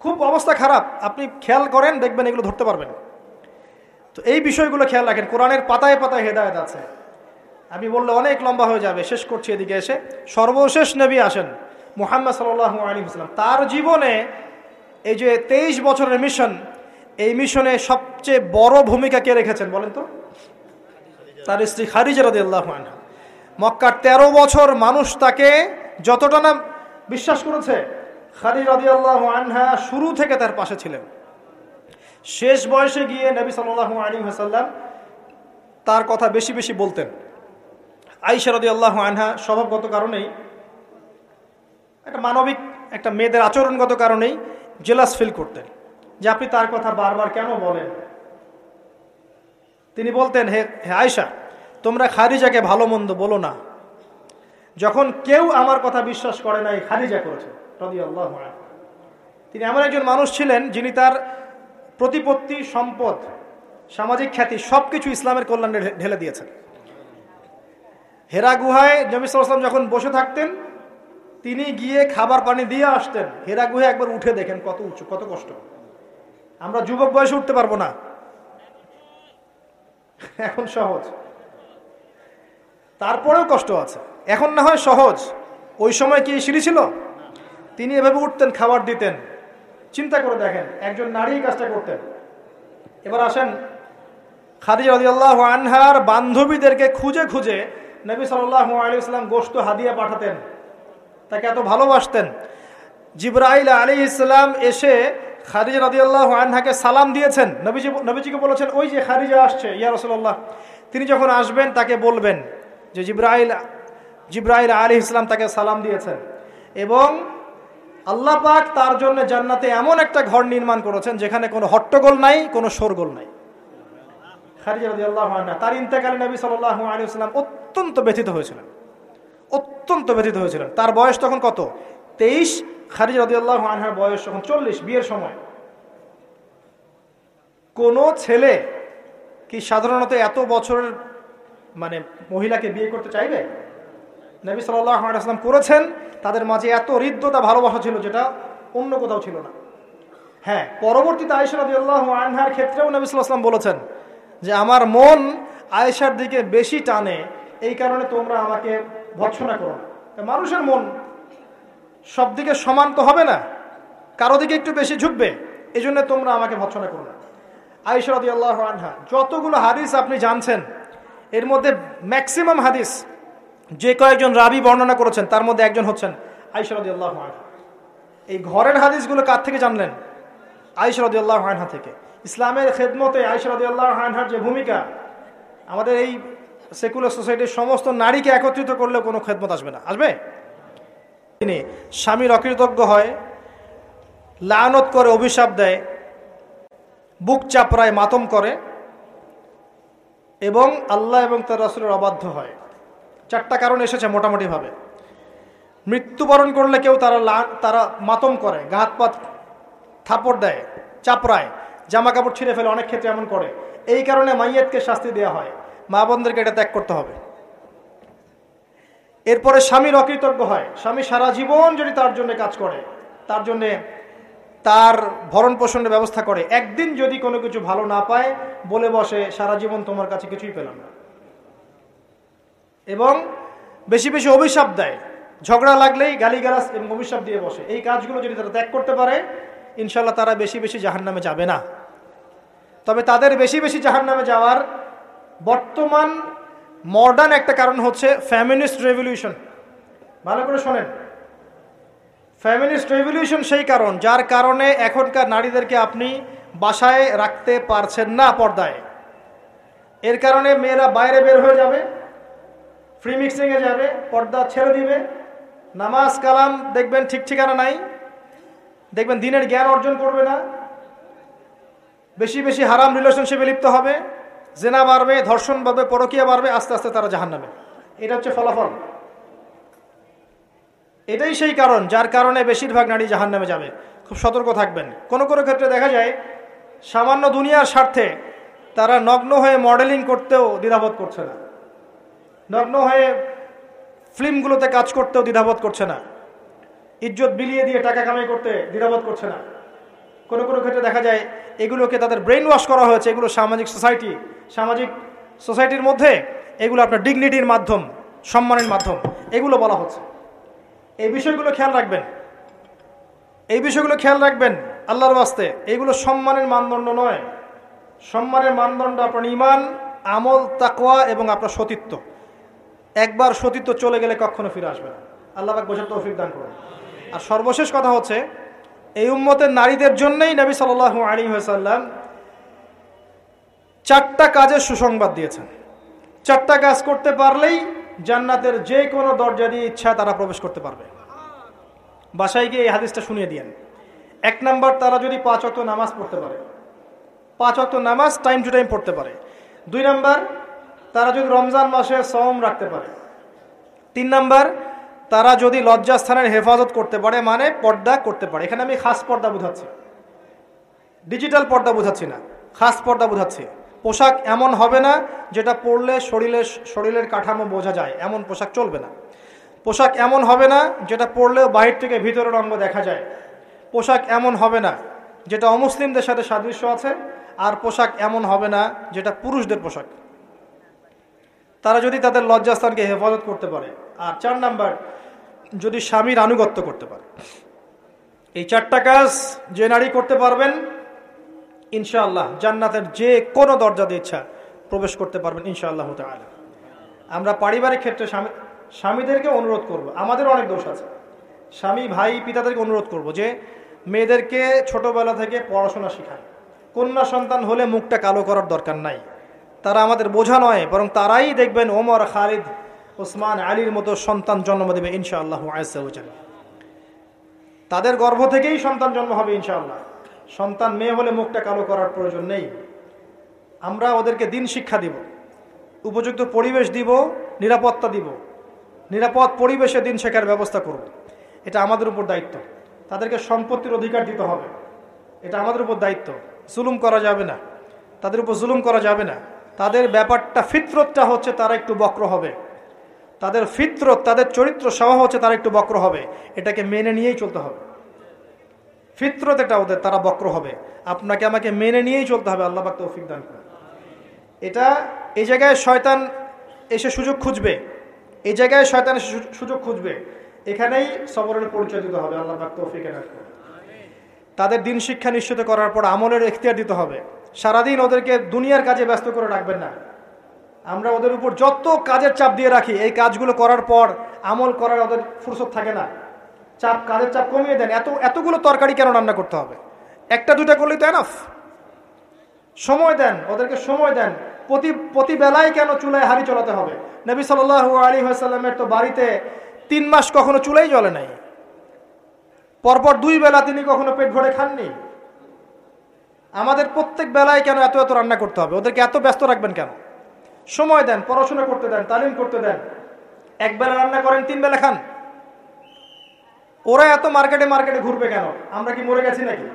খুব অবস্থা খারাপ। আপনি খেয়াল করেন, দেখবেন এগুলো ধরতে পারবেন তো এই বিষয়গুলো খেয়াল রাখেন। কোরআনের পাতায় পাতায় হেদায়ত আছে। আমি বললে অনেক লম্বা হয়ে যাবে। শেষ করছি এদিকে এসে। সর্বশেষ নবী আসেন মোহাম্মদ সাল আলী ইসলাম তার জীবনে এই যে তেইশ বছরের মিশন, এই মিশনে সবচেয়ে বড় ভূমিকা কে রেখেছেন বলেন তো? তার স্ত্রী খারিজা রাদি আল্লাহ মক্কার ১৩ বছর মানুষ তাকে যতটা না বিশ্বাস করেছে খারিজ রাদি আল্লাহ আনহা শুরু থেকে তার পাশে ছিলেন। শেষ বয়সে গিয়ে নবী সাল্লাহ আলী হাসাল্লাম তার কথা বেশি বেশি বলতেন। আইসা রদি আল্লাহ আনহা স্বভাবগত কারণেই, একটা মানবিক একটা মেয়েদের আচরণগত কারণেই জেলাস ফিল করতেন যে আপনি তার কথা বারবার কেন বলেন? তিনি বলতেন, হে হে আয়সা তোমরা খারিজাকে ভালো মন্দ বলো না। যখন কেউ আমার কথা বিশ্বাস করে নাই, খাদিজা করেছে তিনি এমন একজন মানুষ ছিলেন যিনি তার প্রতিপত্তি, সম্পদ, সামাজিক খ্যাতি সব কিছু ইসলামের কল্যাণে ঢেলে দিয়েছেন। হেরা গুহায় সাল্লাম যখন বসে থাকতেন, তিনি গিয়ে খাবার পানি দিয়ে আসতেন। হেরা গুহে একবার উঠে দেখেন কত উঁচু, কত কষ্ট। আমরা যুবক বয়সে উঠতে পারব না। এখন সহজ। তারপরেও কষ্ট আছে। এখন না হয় সহজ। ওই সময় কি সিঁড়ি ছিল? তিনি এভাবে উঠতেন, খাবার দিতেন। চিন্তা করে দেখেন, একজন নারী কাজটা করতেন। এবার আসেন খাদিজা রাদিয়াল্লাহু আনহার বান্ধবীদেরকে খুঁজে খুঁজে নবী সাল্লাল্লাহু আলাইহি সাল্লাম গোশত হাদিয়া পাঠাতেন। তাকে এত ভালোবাসতেন। জিব্রাইল আলী ইসলাম এসে খারিজা রাদিয়াল্লাহ আনহাকে সালাম দিয়েছেন। নবীজি নবীজিকে বলেছেন, ওই যে খারিজা আসছে, ইয়া রসল্লাহ তিনি যখন আসবেন, তাকে বলবেন যে জিব্রাইল জিব্রাইল আলী ইসলাম তাকে সালাম দিয়েছেন। এবং আল্লাহ পাক তার জন্য জান্নাতে এমন একটা ঘর নির্মাণ করেছেন, যেখানে কোনো হট্টগোল নাই, কোনো শোরগোল নাই। খারিজা রাদিয়াল্লাহু আনহা, তার ইন্তেকালে নবী সাল্লাল্লাহু আলাইহি ওয়াসাল্লাম অত্যন্ত ব্যথিত হয়েছিলেন। অত্যন্ত ব্যথিত হয়েছিলেন। তার বয়স তখন কত? তেইশ খারিজ রদিয়াল্লাহ আনহার বয়স তখন চল্লিশ, বিয়ের সময়। কোন ছেলে কি সাধারণত এত বছরের মানে মহিলাকে বিয়ে করতে চাইবে? নবী সাল্লাম করেছেন, তাদের মাঝে এত হৃদ্যতা, ভালোবাসা ছিল যেটা অন্য কোথাও ছিল না। হ্যাঁ পরবর্তীতে আয়সা রদিয়াল্লাহ আনহার ক্ষেত্রেও নবী সাল্লাম বলেছেন যে, আমার মন আয়েশার দিকে বেশি টানে, এই কারণে তোমরা আমাকে ভৎসনা করো মানুষের মন সব দিকে সমান তো হবে না। কারও দিকে একটু বেশি ঝুঁকবে। এই জন্য তোমরা আমাকে ভৎসনা করো না। আইসরদি আল্লাহ আনহা, যতগুলো হাদিস আপনি জানছেন, এর মধ্যে ম্যাক্সিমাম হাদিস যে কয়েকজন রাবি বর্ণনা করেছেন, তার মধ্যে একজন হচ্ছেন আইসরদি আল্লাহ আনহা। এই ঘরের হাদিসগুলো কার থেকে জানলেন? আইসরদি আল্লাহ আনহা থেকে। ইসলামের খেদমতে আইসরদি আল্লাহ আনহার যে ভূমিকা, আমাদের এই সেকুলার সোসাইটির সমস্ত নারীকে একত্রিত করলে কোনো খেদমত আসবে না। আসবে? তিনি স্বামীর অকৃতজ্ঞ হয়, লানত করে অভিশাপ দেয়, বুক চাপড়ায় মাতম করে এবং আল্লাহ এবং তার রাসুলের অবাধ্য হয়। চারটা কারণ এসেছে মোটামুটিভাবে। মৃত্যুবরণ করলে কেউ তারা তারা মাতম করে গাহাত থাপড় দেয়, চাপড়ায় জামা কাপড় ছিঁড়ে ফেলে, অনেক ক্ষেত্রে এমন করে। এই কারণে মাইয়েতকে শাস্তি দেওয়া হয়। মা বোনদেরকে এটা ত্যাগ করতে হবে। এরপরে স্বামীর অকৃতজ্ঞ হয়। স্বামী সারা জীবন যদি তার জন্য কাজ করে, তার জন্যে তার ভরণ পোষণের ব্যবস্থা করে, একদিন যদি কোনো কিছু ভালো না পায়, বলে বসে, সারা জীবন তোমার কাছে কিছুই পেলাম না। এবং বেশি বেশি অভিশাপ দেয়। ঝগড়া লাগলেই গালিগালাস এবং অভিশাপ দিয়ে বসে। এই কাজগুলো যদি তারা ত্যাগ করতে পারে ইনশাল্লাহ তারা বেশি বেশি জাহান নামে যাবে না। তবে তাদের বেশি বেশি জাহান নামে যাওয়ার বর্তমান মডার্ন একটা কারণ হচ্ছে ফ্যামিনিস্ট রেভলিউশন। ভালো করে শোনেন। ফ্যামিনিস্ট রেভলিউশন সেই কারণ, যার কারণে এখনকার নারীদেরকে আপনি বাসায় রাখতে পারছেন না পর্দায়। এর কারণে মেয়েরা বাইরে বের হয়ে যাবে ফ্রি মিক্সিংয়ে যাবে, পর্দা ছেড়ে দিবে, নামাজ কালাম দেখবেন ঠিক ঠিকানা নাই, দেখবেন দিনের জ্ঞান অর্জন করবে না, বেশি বেশি হারাম রিলেশনশিপে লিপ্ত হবে। জেনা বাড়বে ধর্ষণ বাড়বে পরকিয়া বাড়বে আস্তে আস্তে তারা জাহান নামে এটা হচ্ছে ফলাফল। এটাই সেই কারণ, যার কারণে বেশিরভাগ নারী জাহান নামে যাবে। খুব সতর্ক থাকবেন। কোনো কোনো ক্ষেত্রে দেখা যায়, সামান্য দুনিয়ার স্বার্থে তারা নগ্ন হয়ে মডেলিং করতেও দ্বিধাবোধ করছে না। নগ্ন হয়ে ফিল্মগুলোতে কাজ করতেও দ্বিধাবোধ করছে না। ইজ্জত বিলিয়ে দিয়ে টাকা কামাই করতে দ্বিধাবোধ করছে না। কোনো কোনো ক্ষেত্রে দেখা যায় এগুলোকে তাদের ব্রেন ওয়াশ করা হয়েছে, এগুলো সামাজিক সোসাইটি সামাজিক সোসাইটির মধ্যে এগুলো আপনার ডিগনিটির মাধ্যম, সম্মানের মাধ্যম, এগুলো বলা হচ্ছে। এই বিষয়গুলো খেয়াল রাখবেন। এই বিষয়গুলো খেয়াল রাখবেন আল্লাহর বাস্তে এইগুলো সম্মানের মানদণ্ড নয়। সম্মানের মানদণ্ড আপনার ইমান আমল তাকোয়া এবং আপনার সতীত্ব। একবার সতীত্ব চলে গেলে কখনো ফিরে আসবে না। আল্লাহ বোঝার তৌফিক দান করুন। আর সর্বশেষ কথা হচ্ছে এই উম্মতের নারীদের জন্যই নবী সাল আলী সাল্লাম চারটা কাজের সুসংবাদ দিয়েছেন। চারটা কাজ করতে পারলেই জান্নাতের যে কোনো দরজা দিয়ে ইচ্ছা তারা প্রবেশ করতে পারবে। বাসায় গিয়ে এই হাদিসটা শুনিয়ে দিয়েন। এক নাম্বার, তারা যদি পাঁচ অক্ট নামাজ পড়তে পারে। পাঁচ অক্ট নামাজ টাইম টু টাইম পড়তে পারে। দুই নাম্বার, তারা যদি রমজান মাসে সম রাখতে পারে। তিন নাম্বার তারা যদি লজ্জাস্থানের হেফাজত করতে পারে মানে পর্দা করতে পারে। এখানে আমি খাস পর্দা বোঝাচ্ছি। ডিজিটাল পর্দা বোঝাচ্ছি না। খাস পর্দা বোঝাচ্ছি। পোশাক এমন হবে না যেটা পরলে শরীরে, শরীরের কাঠামো বোঝা যায়। এমন পোশাক চলবে না। পোশাক এমন হবে না যেটা পরলেও বাহির থেকে ভিতরের অঙ্গ দেখা যায়। পোশাক এমন হবে না যেটা অমুসলিমদের সাথে সাদৃশ্য আছে, আর পোশাক এমন হবে না যেটা পুরুষদের পোশাক। তারা যদি তাদের লজ্জাস্থানকে হেফাজত করতে পারে। আর চার নাম্বার যদি স্বামীর আনুগত্য করতে পারে। এই চারটা কাজ যে নারী করতে পারবেন, ইনশাআল্লাহ জান্নাতের যে কোনো দরজা দিয়ে ইচ্ছা প্রবেশ করতে পারবেন, ইনশাআল্লাহ তালা আমরা পারিবারিক ক্ষেত্রে স্বামী, স্বামীদেরকে অনুরোধ করব। আমাদের অনেক দোষ আছে। স্বামী, ভাই, পিতাদেরকে অনুরোধ করব যে মেয়েদেরকে ছোটবেলা থেকে পড়াশোনা শেখান। কন্যা সন্তান হলে মুখটা কালো করার দরকার নাই। তারা আমাদের বোঝা নয়, বরং তারাই দেখবেন ওমর, খালিদ ওসমান আলীর মতো সন্তান জন্ম দেবে ইনশাআল্লাহ তাদের গর্ভ থেকেই সন্তান জন্ম হবে ইনশাআল্লাহ। সন্তান মেয়ে হলে মুখটা কালো করার প্রয়োজন নেই। আমরা ওদেরকে দিন শিক্ষা দিব, উপযুক্ত পরিবেশ দিব, নিরাপত্তা দিব। নিরাপদ পরিবেশে দিন শেখার ব্যবস্থা করব। এটা আমাদের উপর দায়িত্ব। তাদেরকে সম্পত্তির অধিকার দিতে হবে। এটা আমাদের উপর দায়িত্ব। জুলুম করা যাবে না। তাদের উপর জুলুম করা যাবে না। তাদের ব্যাপারটা, ফিতরতটা হচ্ছে তারা একটু বক্র হবে। তাদের ফিতরত, তাদের চরিত্র স্বভাব হচ্ছে তারা একটু বক্র হবে। এটাকে মেনে নিয়েই চলতে হবে। ফিতরত এটা ওদের, তারা বক্র হবে। আপনাকে আমাকে মেনে নিয়েই চলতে হবে, আল্লাহ বাক তৌফিক দান করে এটা এই জায়গায় শয়তান এসে সুযোগ খুঁজবে। এই জায়গায় শয়তান এসে সুযোগ খুঁজবে। এখানেই সবরের পরিচয় দিতে হবে, আল্লাহ বাক তৌফিক তাদের দিন শিক্ষা নিশ্চিত করার পর আমলের এখতিয়ার দিতে হবে। সারাদিন ওদেরকে দুনিয়ার কাজে ব্যস্ত করে রাখবেন না। আমরা ওদের উপর যত কাজের চাপ দিয়ে রাখি, এই কাজগুলো করার পর আমল করার ওদের ফুরসত থাকে না। চাপ, কাজের চাপ কমিয়ে দেন। এত, এতগুলো তরকারি কেন রান্না করতে হবে? একটা দুটা করলেই তো এনাফ সময় দেন, ওদেরকে সময় দেন। প্রতি প্রতি বেলায় কেন চুলায় হাড়ি চলাতে হবে? নবী সাল আলী আসাল্লামের তো বাড়িতে তিন মাস কখনো চুলাই জ্বলে নাই। পরপর দুই বেলা তিনি কখনো পেট ভরে খাননি। আমাদের প্রত্যেক বেলায় কেন এত এত রান্না করতে হবে? ওদেরকে এত ব্যস্ত রাখবেন কেন? সময় দেন, পড়াশোনা করতে দেন, তালিম করতে দেন। এক বেলা রান্না করেন তিন বেলা খান। ওরা এত মার্কেটে মার্কেটে ঘুরবে কেন? আমরা কি মরে গেছি নাকি?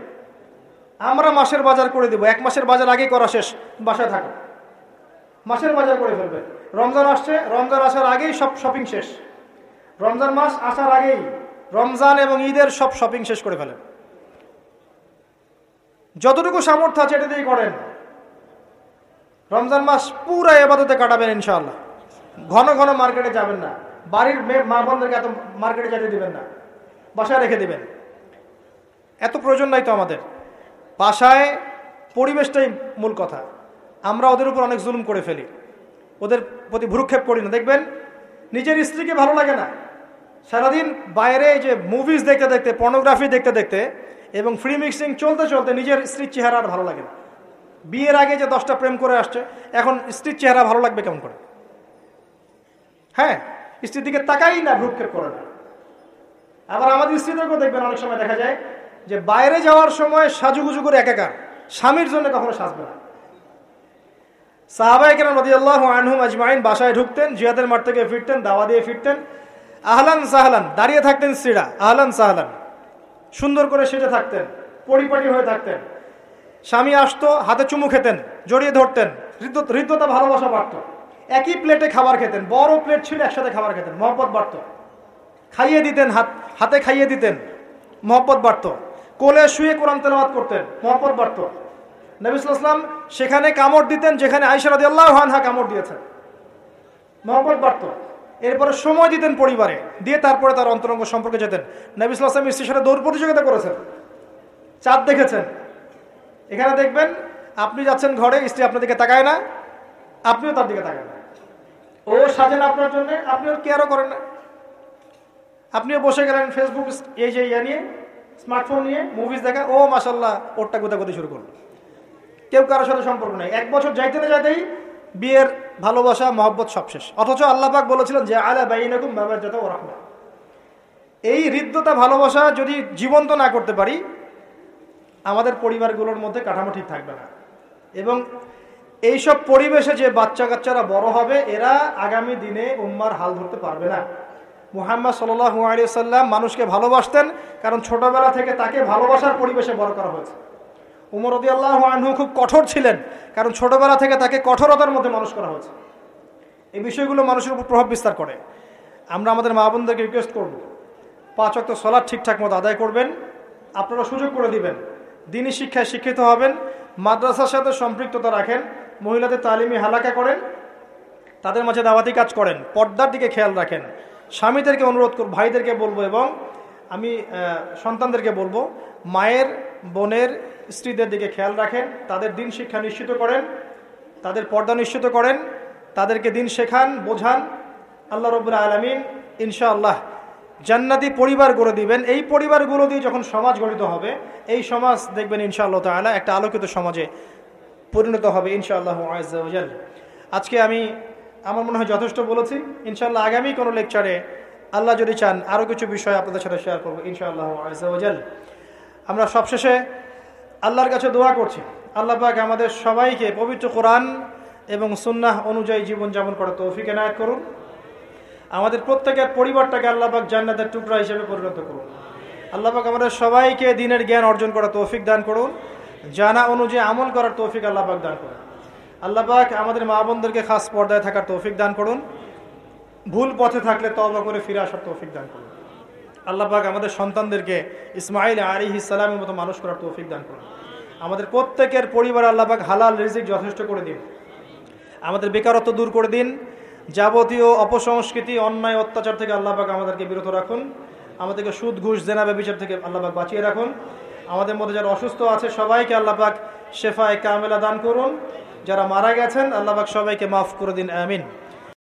আমরা মাসের বাজার করে দিব। এক মাসের বাজার আগেই করা শেষ। বাসায় থাকো। মাসের বাজার করে ফেলবে। রমজান আসছে, রমজান আসার আগেই সব শপিং শেষ। রমজান মাস আসার আগেই রমজান এবং ঈদের সব শপিং শেষ করে ফেলেন। যতটুকু সামর্থ্য আছে এটা দিয়ে করেন। রমজান মাস পুরো এবাদতে কাটাবেন ইনশাআল্লাহ। ঘন ঘন মার্কেটে যাবেন না। বাড়ির মা বোনদেরকে এত মার্কেটে যেতে দিবেন না। বাসায় রেখে দিবেন। এত প্রয়োজন নাই তো আমাদের। বাসায় পরিবেশটাই মূল কথা। আমরা ওদের উপর অনেক জুলুম করে ফেলি। ওদের প্রতি ভুরুক্ষেপ করি না। দেখবেন, নিজের স্ত্রীকে ভালো লাগে না। সারাদিন বাইরে যে মুভিজ দেখতে দেখতে পর্নোগ্রাফি দেখতে দেখতে এবং ফ্রি মিক্সিং চলতে চলতে নিজের স্ত্রীর চেহারা আর ভালো লাগে না। বিয়ের আগে যে দশটা প্রেম করে আসছে, এখন স্ত্রীর চেহারা ভালো লাগবে কেমন করে? হ্যাঁ স্ত্রীর দিকে তাকাই না ভ্রুক্ষেপ করে না। আবার আমাদের স্ত্রীদেরকেও দেখবেন, অনেক সময় দেখা যায় যে বাইরে যাওয়ার সময় সাজুগুজু করে একাকার, স্বামীর জন্য কখনো সাজবে না। সাহাবাই কেন নদী আল্লাহ আনহুম আজমাইন বাসায় ঢুকতেন, জিয়াদের মাঠ থেকে ফিরতেন, দাওয়া দিয়ে ফিরতেন। আহলান সাহলান, দাঁড়িয়ে থাকতেন স্ত্রীরা আহলান সাহলান। সুন্দর করে সেজে থাকতেন, পরিপাটি হয়ে থাকতেন। স্বামী আসতো, হাতে চুমু খেতেন, জড়িয়ে ধরতেন, হৃদ্যতা ভালোবাসা বাড়ত। একই প্লেটে খাবার খেতেন, বড় প্লেট ছিল, একসাথে খাবার খেতেন, মহব্বত বাড়ত। খাইয়ে দিতেন, হাত, হাতে খাইয়ে দিতেন, মহব্বত বাড়ত। কোলে শুয়ে কোরআন তেলাওয়াত করতেন, মহব্বত বাড়ত। নবিসাম সেখানে কামড় দিতেন, যেখানে আইসারাদি আল্লাহ হানহা কামড় দিয়েছেন। মহব্বত বাড়ত। এরপরে সময় দিতেন পরিবারে, দিয়ে তারপরে তার অন্তরঙ্গ সম্পর্কে যেতেন। নবিসাম স্ত্রীর সাথে দৌড় প্রতিযোগিতা করেছেন। চাঁদ দেখেছেন। এখানে দেখবেন, আপনি যাচ্ছেন ঘরে, স্ত্রী আপনার দিকে তাকায় না, আপনিও তার দিকে তাকায় না। ও সাজেন আপনার জন্য আপনি ওর কেয়ারও করেন না। আপনিও বসে গেলেন ফেসবুক এই যে ইয়া নিয়ে স্মার্টফোন নিয়ে মুভিজ দেখা, ও মাসাল্লাহ ওরটা গোদাগতি শুরু করল। কেউ কারোর সাথে সম্পর্ক নেই। এক বছর যাইতে না যাইতেই বিয়ের ভালোবাসা, মহব্বত সব শেষ। অথচ আল্লাপাক বলেছিলেন যে, আলা বাইনাকুম বাবার যত রাখবা এই হৃদ্যতা ভালোবাসা যদি জীবন্ত না করতে পারি আমাদের পরিবারগুলোর মধ্যে কাঠামো ঠিক থাকবে না। এবং এইসব পরিবেশে যে বাচ্চা কাচ্চারা বড় হবে, এরা আগামী দিনে উম্মার হাল ধরতে পারবে না। মুহাম্মদ সাল্লাম মানুষকে ভালোবাসতেন, কারণ ছোটবেলা থেকে তাকে ভালোবাসার পরিবেশে বড় করা হয়েছে। উমর রদি আল্লাহ আনহু খুব কঠোর ছিলেন, কারণ ছোটবেলা থেকে তাকে কঠোরতার মধ্যে মানুষ করা হয়েছে। এই বিষয়গুলো মানুষের উপর প্রভাব বিস্তার করে। আমরা আমাদের মা বোনদেরকে রিকোয়েস্ট করব, পাঁচ অক্ট সলাদ ঠিকঠাক মতো আদায় করবেন, আপনারা সুযোগ করে দিবেন। দিনী শিক্ষায় শিক্ষিত হবেন, মাদ্রাসার সাথে সম্পৃক্ততা রাখেন, মহিলাদের তালিমি হালাকা করেন, তাদের মাঝে দাওয়াতি কাজ করেন, পর্দার দিকে খেয়াল রাখেন। স্বামীদেরকে অনুরোধ করব, ভাইদেরকে বলব এবং আমি সন্তানদেরকে বলব, মায়ের, বোনের, স্ত্রীদের দিকে খেয়াল রাখেন, তাদের দিন শিক্ষা নিশ্চিত করেন, তাদের পর্দা নিশ্চিত করেন, তাদেরকে দিন শেখান, বোঝান। আল্লাহ রবুল্লা আলমিন, ইনশাআল্লাহ জান্নাতি পরিবার গড়ে দিবেন। এই পরিবারগুলো দিয়ে যখন সমাজ গঠিত হবে, এই সমাজ দেখবেন ইনশাআল্লাহ তালা একটা আলোকিত সমাজে পরিণত হবে ইনশাআল্লাহ আজাল আজকে আমি, আমার মনে হয় যথেষ্ট বলেছি। ইনশাআল্লাহ আগামী কোনো লেকচারে আল্লাহ যদি চান আরও কিছু বিষয় আপনাদের সাথে শেয়ার করব ইনশাআল্লাহ আজাল আমরা সবশেষে আল্লাহর কাছে দোয়া করছি। আল্লাহ পাক আমাদের সবাইকে পবিত্র কোরআন এবং সুন্নাহ অনুযায়ী জীবনযাপন করার তৌফিক এনায়ত করুন। আমাদের প্রত্যেকের পরিবারটাকে আল্লাহবাক জান্নাতের টুকরা হিসেবে পরিণত করুন। আল্লাহবাক আমাদের সবাইকে দিনের জ্ঞান অর্জন করার তৌফিক দান করুন। জানা অনুযায়ী আমল করার তৌফিক আল্লাহবাক দান করুন। আল্লাহবাক আমাদের মা বোনদেরকে খাস পর্দায় থাকার তৌফিক দান করুন। ভুল পথে থাকলে তবা করে ফিরে আসার তৌফিক দান করুন। আল্লাহবাক আমাদের সন্তানদেরকে ইসমাইল আলী ইসালামের মতো মানুষ করার তৌফিক দান করুন। আমাদের প্রত্যেকের পরিবার আল্লাহবাক হালাল রিজিক যথেষ্ট করে দিন। আমাদের বেকারত্ব দূর করে দিন। যাবতীয় অপসংস্কৃতি, অন্যায়, অত্যাচার থেকে আল্লাহবাক আমাদেরকে বিরত রাখুন। আমাদেরকে সুদ, ঘুষ জেনাবে বিচার থেকে আল্লাহবাক বাঁচিয়ে রাখুন। আমাদের মধ্যে যারা অসুস্থ আছে, সবাইকে আল্লাহবাক শেফায় কামেলা দান করুন। যারা মারা গেছেন আল্লাহবাক সবাইকে মাফ করে দিন, আমিন।